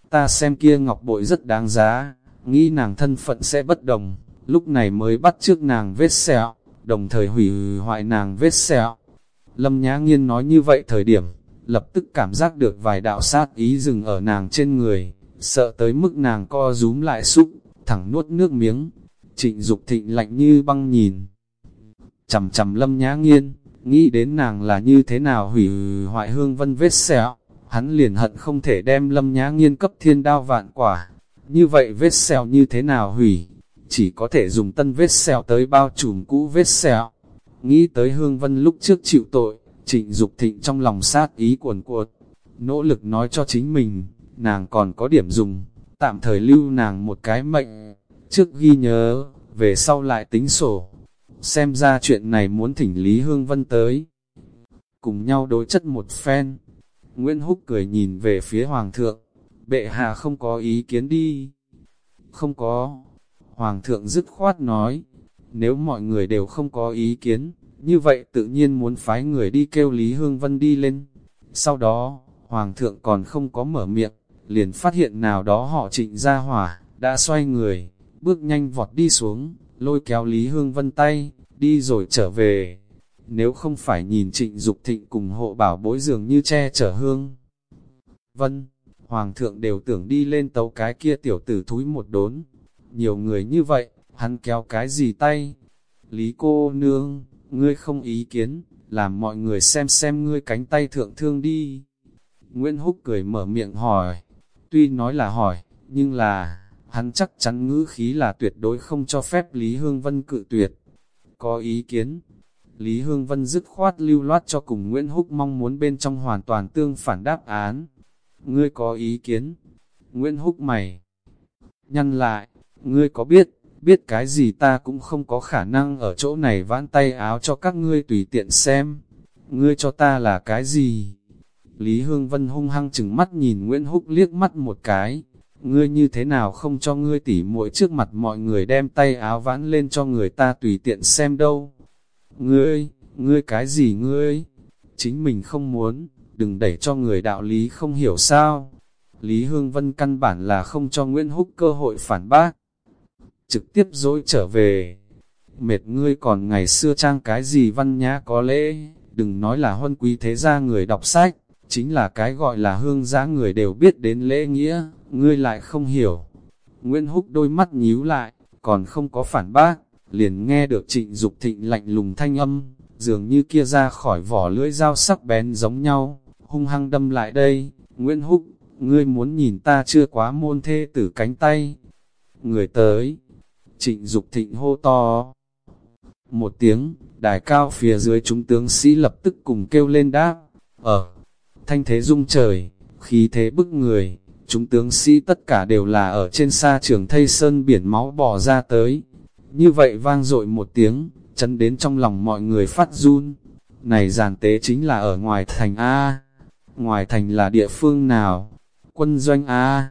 Ta xem kia ngọc bội rất đáng giá, nghĩ nàng thân phận sẽ bất đồng, lúc này mới bắt trước nàng vết sẹo, đồng thời hủy hoại nàng vết sẹo. Lâm Nhã Nghiên nói như vậy thời điểm, lập tức cảm giác được vài đạo sát ý dừng ở nàng trên người, sợ tới mức nàng co rúm lại xúc, thẳng nuốt nước miếng. Trịnh Dục thịnh lạnh như băng nhìn. Chầm chầm lâm nhã nghiên, nghĩ đến nàng là như thế nào hủy hoại hương vân vết sẹo, hắn liền hận không thể đem lâm nhã nghiên cấp thiên đao vạn quả. Như vậy vết sẹo như thế nào hủy, chỉ có thể dùng tân vết sẹo tới bao trùm cũ vết sẹo. Nghĩ tới hương vân lúc trước chịu tội, trịnh Dục thịnh trong lòng sát ý cuồn cuột, nỗ lực nói cho chính mình, nàng còn có điểm dùng, tạm thời lưu nàng một cái mệnh, trước ghi nhớ, về sau lại tính sổ. Xem ra chuyện này muốn thỉnh Lý Hương Vân tới. Cùng nhau đối chất một phen. Nguyễn Húc cười nhìn về phía Hoàng thượng. Bệ hạ không có ý kiến đi. Không có. Hoàng thượng dứt khoát nói. Nếu mọi người đều không có ý kiến, như vậy tự nhiên muốn phái người đi kêu Lý Hương Vân đi lên. Sau đó, Hoàng thượng còn không có mở miệng, liền phát hiện nào đó họ trịnh ra hỏa, đã xoay người, bước nhanh vọt đi xuống, lôi kéo Lý Hương Vân tay, đi rồi trở về. Nếu không phải nhìn trịnh Dục thịnh cùng hộ bảo bối dường như che chở hương. Vân, Hoàng thượng đều tưởng đi lên tấu cái kia tiểu tử thúi một đốn. Nhiều người như vậy, hắn kéo cái gì tay? Lý cô nương, ngươi không ý kiến, làm mọi người xem xem ngươi cánh tay thượng thương đi. Nguyễn Húc cười mở miệng hỏi, tuy nói là hỏi, nhưng là, hắn chắc chắn ngữ khí là tuyệt đối không cho phép Lý Hương Vân cự tuyệt. Có ý kiến, Lý Hương Vân dứt khoát lưu loát cho cùng Nguyễn Húc mong muốn bên trong hoàn toàn tương phản đáp án. Ngươi có ý kiến? Nguyễn Húc mày. Nhăn lại, ngươi có biết, biết cái gì ta cũng không có khả năng ở chỗ này vãn tay áo cho các ngươi tùy tiện xem. Ngươi cho ta là cái gì? Lý Hương Vân hung hăng chừng mắt nhìn Nguyễn Húc liếc mắt một cái. Ngươi như thế nào không cho ngươi tỉ muội trước mặt mọi người đem tay áo vãn lên cho người ta tùy tiện xem đâu. Ngươi, ngươi cái gì ngươi? Chính mình không muốn, đừng đẩy cho người đạo lý không hiểu sao. Lý Hương Vân căn bản là không cho Nguyễn Húc cơ hội phản bác trực tiếp dối trở về. Mệt ngươi còn ngày xưa trang cái gì văn nhã có lễ, đừng nói là huân quý thế gia người đọc sách, chính là cái gọi là hương giá người đều biết đến lễ nghĩa, ngươi lại không hiểu. Nguyễn Húc đôi mắt nhíu lại, còn không có phản bác, liền nghe được trịnh Dục thịnh lạnh lùng thanh âm, dường như kia ra khỏi vỏ lưỡi dao sắc bén giống nhau, hung hăng đâm lại đây, Nguyễn Húc, ngươi muốn nhìn ta chưa quá môn thê tử cánh tay. Người tới, trịnh Dục thịnh hô to. Một tiếng, đài cao phía dưới chúng tướng sĩ lập tức cùng kêu lên đáp, ở, thanh thế rung trời, khí thế bức người, chúng tướng sĩ tất cả đều là ở trên xa trường thây sơn biển máu bò ra tới. Như vậy vang dội một tiếng, chấn đến trong lòng mọi người phát run. Này giàn tế chính là ở ngoài thành A. Ngoài thành là địa phương nào? Quân doanh A.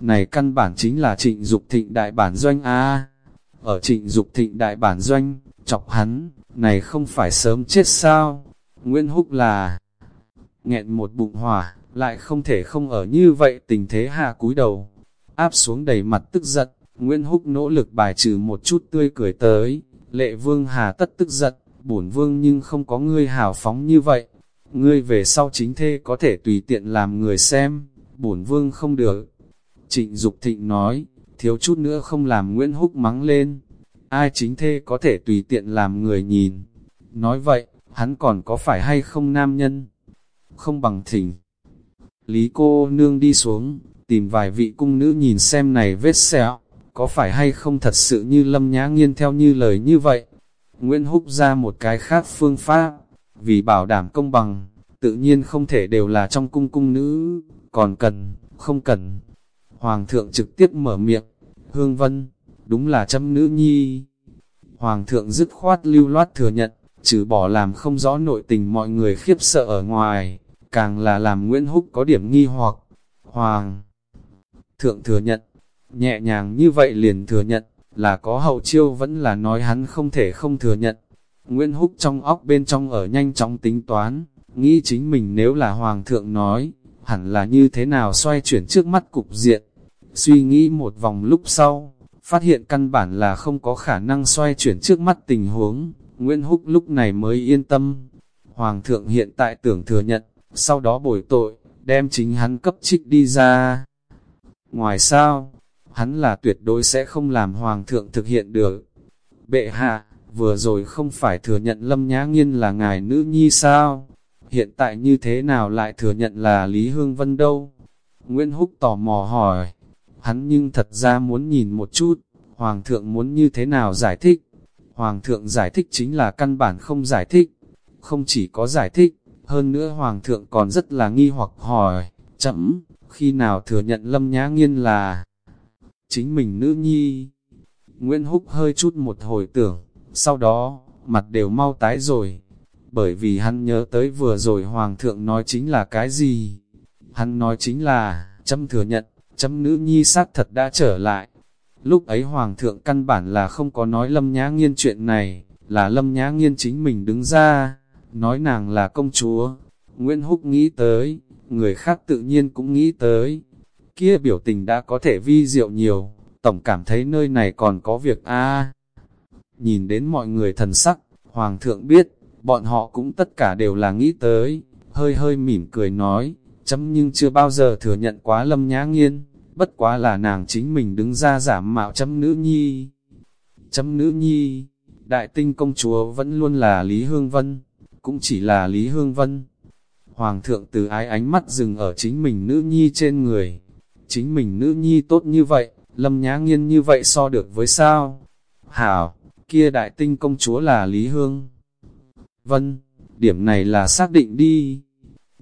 Này căn bản chính là trịnh Dục thịnh đại bản doanh A. Ở trịnh Dục thịnh đại bản doanh, chọc hắn, này không phải sớm chết sao? Nguyễn Húc là nghẹn một bụng hỏa, lại không thể không ở như vậy tình thế hạ cúi đầu. Áp xuống đầy mặt tức giận, Nguyễn Húc nỗ lực bài trừ một chút tươi cười tới, lệ vương hà tất tức giận, bổn vương nhưng không có ngươi hào phóng như vậy. Ngươi về sau chính thê có thể tùy tiện làm người xem, bổn vương không được. Trịnh Dục Thịnh nói, thiếu chút nữa không làm Nguyễn Húc mắng lên. Ai chính thê có thể tùy tiện làm người nhìn. Nói vậy, hắn còn có phải hay không nam nhân? Không bằng thỉnh. Lý cô nương đi xuống, tìm vài vị cung nữ nhìn xem này vết sẹo, có phải hay không thật sự như lâm nhã nghiên theo như lời như vậy. Nguyễn Húc ra một cái khác phương pháp, vì bảo đảm công bằng, tự nhiên không thể đều là trong cung cung nữ, còn cần, không cần. Hoàng thượng trực tiếp mở miệng, Hương Vân, đúng là châm nữ nhi. Hoàng thượng dứt khoát lưu loát thừa nhận, trừ bỏ làm không rõ nội tình mọi người khiếp sợ ở ngoài, càng là làm Nguyễn Húc có điểm nghi hoặc. Hoàng thượng thừa nhận, nhẹ nhàng như vậy liền thừa nhận, là có hậu chiêu vẫn là nói hắn không thể không thừa nhận. Nguyễn Húc trong óc bên trong ở nhanh chóng tính toán, nghĩ chính mình nếu là Hoàng thượng nói, hẳn là như thế nào xoay chuyển trước mắt cục diện. Suy nghĩ một vòng lúc sau, phát hiện căn bản là không có khả năng xoay chuyển trước mắt tình huống, Nguyễn Húc lúc này mới yên tâm. Hoàng thượng hiện tại tưởng thừa nhận, sau đó bồi tội, đem chính hắn cấp trích đi ra. Ngoài sao, hắn là tuyệt đối sẽ không làm hoàng thượng thực hiện được. Bệ hạ, vừa rồi không phải thừa nhận Lâm Nhã Nghiên là ngài nữ nhi sao? Hiện tại như thế nào lại thừa nhận là Lý Hương Vân đâu? Nguyễn Húc tò mò hỏi. Hắn nhưng thật ra muốn nhìn một chút, Hoàng thượng muốn như thế nào giải thích? Hoàng thượng giải thích chính là căn bản không giải thích. Không chỉ có giải thích, hơn nữa Hoàng thượng còn rất là nghi hoặc hỏi, chậm, khi nào thừa nhận Lâm Nhã Nghiên là chính mình nữ nhi. Nguyễn Húc hơi chút một hồi tưởng, sau đó, mặt đều mau tái rồi, bởi vì hắn nhớ tới vừa rồi Hoàng thượng nói chính là cái gì. Hắn nói chính là, châm thừa nhận, châm nữ nhi xác thật đã trở lại. Lúc ấy Hoàng thượng căn bản là không có nói Lâm Nhã Nghiên chuyện này, là Lâm Nhã Nghiên chính mình đứng ra, nói nàng là công chúa. Nguyễn Húc nghĩ tới, người khác tự nhiên cũng nghĩ tới. Kia biểu tình đã có thể vi diệu nhiều, tổng cảm thấy nơi này còn có việc a. Nhìn đến mọi người thần sắc, Hoàng thượng biết, bọn họ cũng tất cả đều là nghĩ tới, hơi hơi mỉm cười nói, chấm nhưng chưa bao giờ thừa nhận quá lâm nhã nghiên, bất quá là nàng chính mình đứng ra giảm mạo chấm nữ nhi. Chấm nữ nhi, đại tinh công chúa vẫn luôn là Lý Hương Vân, cũng chỉ là Lý Hương Vân. Hoàng thượng từ ái ánh mắt dừng ở chính mình nữ nhi trên người. Chính mình nữ nhi tốt như vậy, lâm nhã nghiên như vậy so được với sao? Hảo, kia đại tinh công chúa là Lý Hương. Vân, điểm này là xác định đi.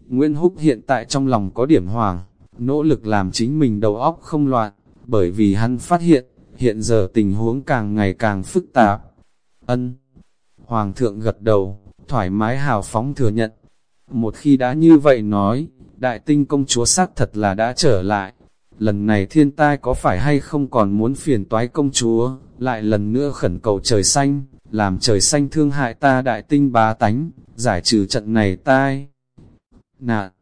Nguyễn Húc hiện tại trong lòng có điểm hoàng, nỗ lực làm chính mình đầu óc không loạn, bởi vì hắn phát hiện, hiện giờ tình huống càng ngày càng phức tạp. Ân. Hoàng thượng gật đầu, thoải mái hào phóng thừa nhận. Một khi đã như vậy nói, đại tinh công chúa xác thật là đã trở lại. Lần này thiên tai có phải hay không còn muốn phiền toái công chúa, lại lần nữa khẩn cầu trời xanh, làm trời xanh thương hại ta đại tinh bá tánh, giải trừ trận này tai. Nạn,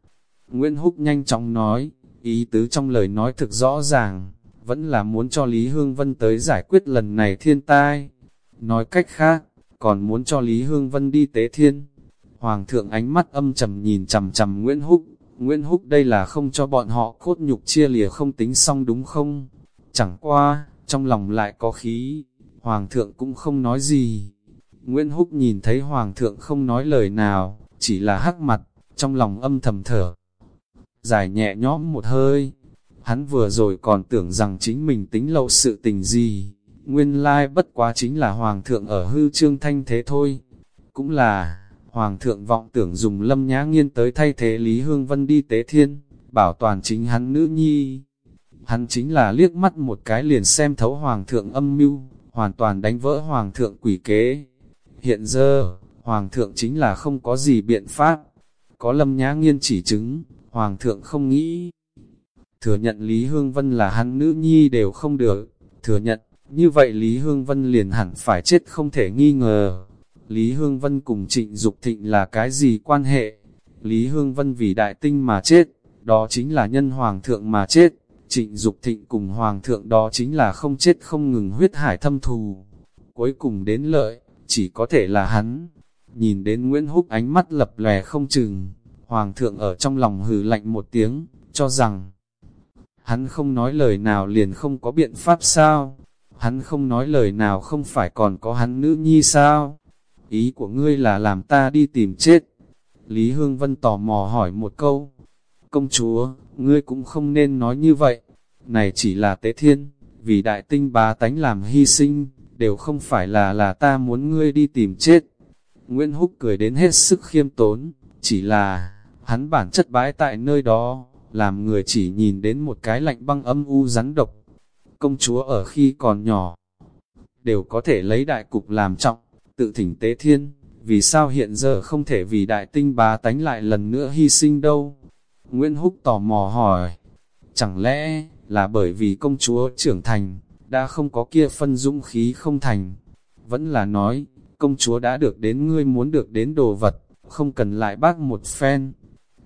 Nguyễn Húc nhanh chóng nói, ý tứ trong lời nói thực rõ ràng, vẫn là muốn cho Lý Hương Vân tới giải quyết lần này thiên tai. Nói cách khác, còn muốn cho Lý Hương Vân đi tế thiên. Hoàng thượng ánh mắt âm trầm nhìn chầm chầm Nguyễn Húc, Nguyễn Húc đây là không cho bọn họ cốt nhục chia lìa không tính xong đúng không? Chẳng qua, trong lòng lại có khí, Hoàng thượng cũng không nói gì. Nguyễn Húc nhìn thấy Hoàng thượng không nói lời nào, chỉ là hắc mặt, trong lòng âm thầm thở. giải nhẹ nhõm một hơi. Hắn vừa rồi còn tưởng rằng chính mình tính lậu sự tình gì, nguyên lai bất quá chính là hoàng thượng ở hư trương thanh thế thôi. Cũng là, hoàng thượng vọng tưởng dùng lâm nhã nghiên tới thay thế Lý Hương Vân đi tế thiên, bảo toàn chính hắn nữ nhi. Hắn chính là liếc mắt một cái liền xem thấu hoàng thượng âm mưu, hoàn toàn đánh vỡ hoàng thượng quỷ kế. Hiện giờ, hoàng thượng chính là không có gì biện pháp. Có lâm nhã nghiên chỉ chứng, hoàng thượng không nghĩ. Thừa nhận Lý Hương Vân là hắn nữ nhi đều không được, thừa nhận, như vậy Lý Hương Vân liền hẳn phải chết không thể nghi ngờ. Lý Hương Vân cùng trịnh Dục thịnh là cái gì quan hệ? Lý Hương Vân vì đại tinh mà chết, đó chính là nhân hoàng thượng mà chết. Trịnh Dục thịnh cùng hoàng thượng đó chính là không chết không ngừng huyết hải thâm thù. Cuối cùng đến lợi, chỉ có thể là hắn. Nhìn đến Nguyễn Húc ánh mắt lập lè không chừng, hoàng thượng ở trong lòng hừ lạnh một tiếng, cho rằng hắn không nói lời nào liền không có biện pháp sao? Hắn không nói lời nào không phải còn có hắn nữ nhi sao? Ý của ngươi là làm ta đi tìm chết. Lý Hương Vân tò mò hỏi một câu. Công chúa, ngươi cũng không nên nói như vậy. Này chỉ là tế thiên, vì đại tinh bá tánh làm hy sinh, đều không phải là là ta muốn ngươi đi tìm chết. Nguyễn Húc cười đến hết sức khiêm tốn, chỉ là, hắn bản chất bãi tại nơi đó, làm người chỉ nhìn đến một cái lạnh băng âm u rắn độc. Công chúa ở khi còn nhỏ, đều có thể lấy đại cục làm trọng, tự thỉnh tế thiên, vì sao hiện giờ không thể vì đại tinh bá tánh lại lần nữa hy sinh đâu? Nguyễn Húc tò mò hỏi, chẳng lẽ là bởi vì công chúa trưởng thành, đã không có kia phân dũng khí không thành? Vẫn là nói, công chúa đã được đến ngươi muốn được đến đồ vật, không cần lại bác một phen.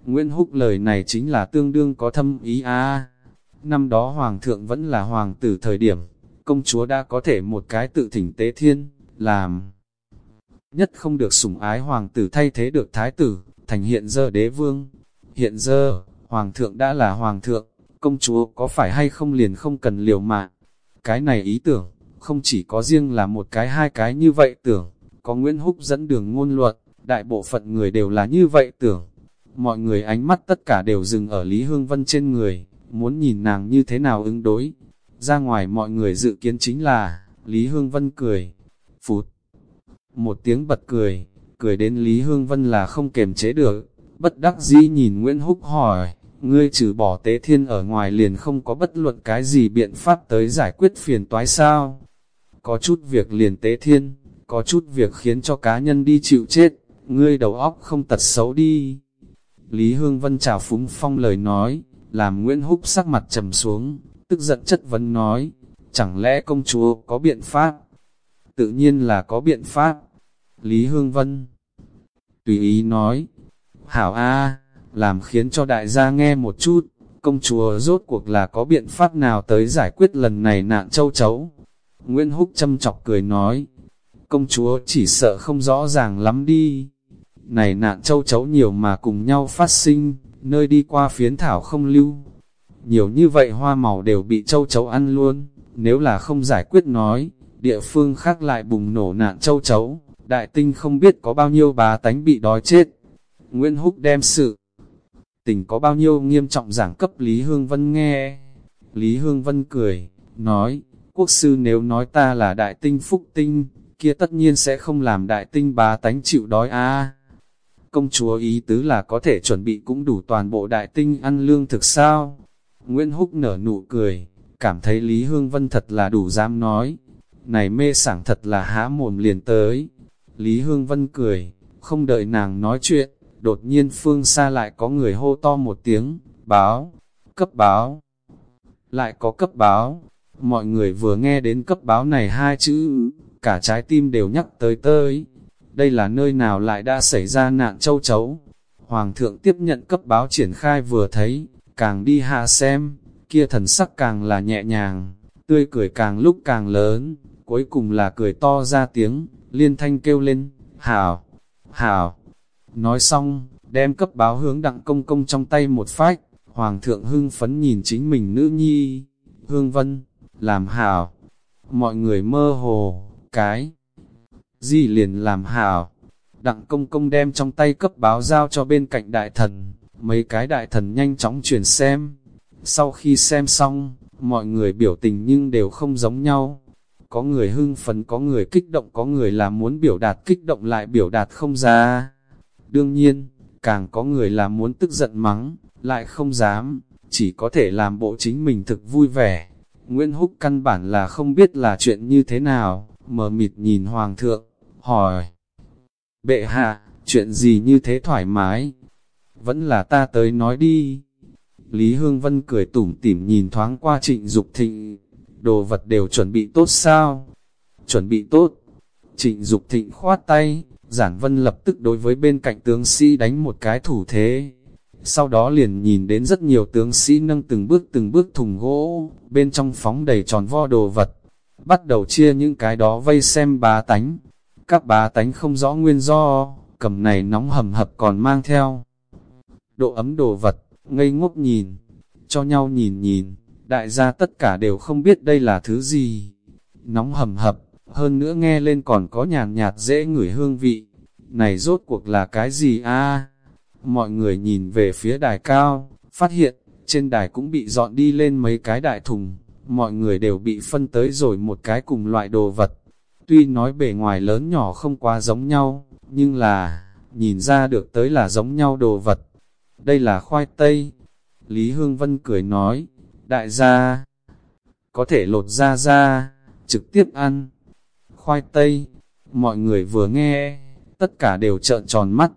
Nguyễn Húc lời này chính là tương đương có thâm ý a. Năm đó hoàng thượng vẫn là hoàng tử thời điểm, công chúa đã có thể một cái tự thỉnh tế thiên, làm nhất không được sủng ái hoàng tử thay thế được thái tử, thành hiện giờ đế vương. Hiện giờ, hoàng thượng đã là hoàng thượng, công chúa có phải hay không liền không cần liều mạng. Cái này ý tưởng, không chỉ có riêng là một cái hai cái như vậy tưởng, có Nguyễn Húc dẫn đường ngôn luận, đại bộ phận người đều là như vậy tưởng. Mọi người ánh mắt tất cả đều dừng ở Lý Hương Vân trên người, muốn nhìn nàng như thế nào ứng đối. Ra ngoài mọi người dự kiến chính là, Lý Hương Vân cười, phụt. Một tiếng bật cười, cười đến Lý Hương Vân là không kềm chế được, bất đắc dĩ nhìn Nguyễn Húc hỏi, ngươi trừ bỏ tế thiên ở ngoài liền không có bất luận cái gì biện pháp tới giải quyết phiền toái sao. Có chút việc liền tế thiên, có chút việc khiến cho cá nhân đi chịu chết, ngươi đầu óc không tật xấu đi. Lý Hương Vân chào phúng phong lời nói, làm Nguyễn Húc sắc mặt trầm xuống, tức giận chất vấn nói, chẳng lẽ công chúa có biện pháp? Tự nhiên là có biện pháp. Lý Hương Vân tùy ý nói, hảo a làm khiến cho đại gia nghe một chút, công chúa rốt cuộc là có biện pháp nào tới giải quyết lần này nạn châu chấu. Nguyễn Húc châm chọc cười nói, công chúa chỉ sợ không rõ ràng lắm đi. Này nạn châu chấu nhiều mà cùng nhau phát sinh, nơi đi qua phiến thảo không lưu. Nhiều như vậy hoa màu đều bị châu chấu ăn luôn, nếu là không giải quyết nói, địa phương khác lại bùng nổ nạn châu chấu, đại tinh không biết có bao nhiêu bà tánh bị đói chết. Nguyễn Húc đem sự tình có bao nhiêu nghiêm trọng giảng cấp Lý Hương Vân nghe. Lý Hương Vân cười, nói, quốc sư nếu nói ta là đại tinh phúc tinh, kia tất nhiên sẽ không làm đại tinh bà tánh chịu đói a. Công chúa ý tứ là có thể chuẩn bị cũng đủ toàn bộ đại tinh ăn lương thực sao. Nguyễn Húc nở nụ cười, cảm thấy Lý Hương Vân thật là đủ dám nói. Này mê sảng thật là há mồm liền tới. Lý Hương Vân cười, không đợi nàng nói chuyện, đột nhiên phương xa lại có người hô to một tiếng, báo, cấp báo. Lại có cấp báo, mọi người vừa nghe đến cấp báo này hai chữ, cả trái tim đều nhắc tới tới. Đây là nơi nào lại đã xảy ra nạn châu chấu. Hoàng thượng tiếp nhận cấp báo triển khai vừa thấy, càng đi hạ xem, kia thần sắc càng là nhẹ nhàng, tươi cười càng lúc càng lớn, cuối cùng là cười to ra tiếng, liên thanh kêu lên, hảo, hảo. Nói xong, đem cấp báo hướng đặng công công trong tay một phách, hoàng thượng hưng phấn nhìn chính mình nữ nhi, hương vân, làm hảo. Mọi người mơ hồ, cái gì liền làm hảo. Đặng công công đem trong tay cấp báo giao cho bên cạnh đại thần, Mấy cái đại thần nhanh chóng truyền xem. Sau khi xem xong, mọi người biểu tình nhưng đều không giống nhau. Có người hưng phấn, có người kích động, có người là muốn biểu đạt kích động lại biểu đạt không ra. Đương nhiên, càng có người là muốn tức giận mắng, lại không dám, chỉ có thể làm bộ chính mình thực vui vẻ. Nguyễn Húc căn bản là không biết là chuyện như thế nào, mờ mịt nhìn Hoàng thượng, hỏi. Bệ hạ, chuyện gì như thế thoải mái? Vẫn là ta tới nói đi. Lý Hương Vân cười tủm tỉm nhìn thoáng qua trịnh Dục thịnh, đồ vật đều chuẩn bị tốt sao? Chuẩn bị tốt. Trịnh Dục thịnh khoát tay, giản vân lập tức đối với bên cạnh tướng sĩ đánh một cái thủ thế. Sau đó liền nhìn đến rất nhiều tướng sĩ nâng từng bước từng bước thùng gỗ, bên trong phóng đầy tròn vo đồ vật. Bắt đầu chia những cái đó vây xem bá tánh. Các bá tánh không rõ nguyên do, cầm này nóng hầm hập còn mang theo. Độ ấm đồ vật, ngây ngốc nhìn, cho nhau nhìn nhìn, đại gia tất cả đều không biết đây là thứ gì. Nóng hầm hập, hơn nữa nghe lên còn có nhàn nhạt dễ ngửi hương vị. Này rốt cuộc là cái gì a? Mọi người nhìn về phía đài cao, phát hiện, trên đài cũng bị dọn đi lên mấy cái đại thùng, mọi người đều bị phân tới rồi một cái cùng loại đồ vật. Tuy nói bề ngoài lớn nhỏ không quá giống nhau, nhưng là, nhìn ra được tới là giống nhau đồ vật. Đây là khoai tây. Lý Hương Vân cười nói, đại gia, có thể lột ra ra, trực tiếp ăn. Khoai tây, mọi người vừa nghe, tất cả đều trợn tròn mắt.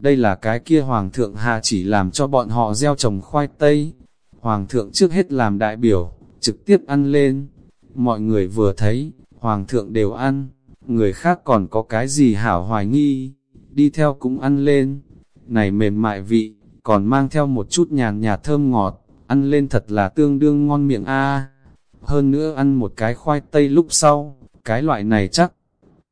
Đây là cái kia Hoàng thượng hạ chỉ làm cho bọn họ gieo trồng khoai tây. Hoàng thượng trước hết làm đại biểu, trực tiếp ăn lên. Mọi người vừa thấy, Hoàng thượng đều ăn, người khác còn có cái gì hảo hoài nghi, đi theo cũng ăn lên. Này mềm mại vị, còn mang theo một chút nhàn nhạt thơm ngọt, ăn lên thật là tương đương ngon miệng a. Hơn nữa ăn một cái khoai tây lúc sau, cái loại này chắc.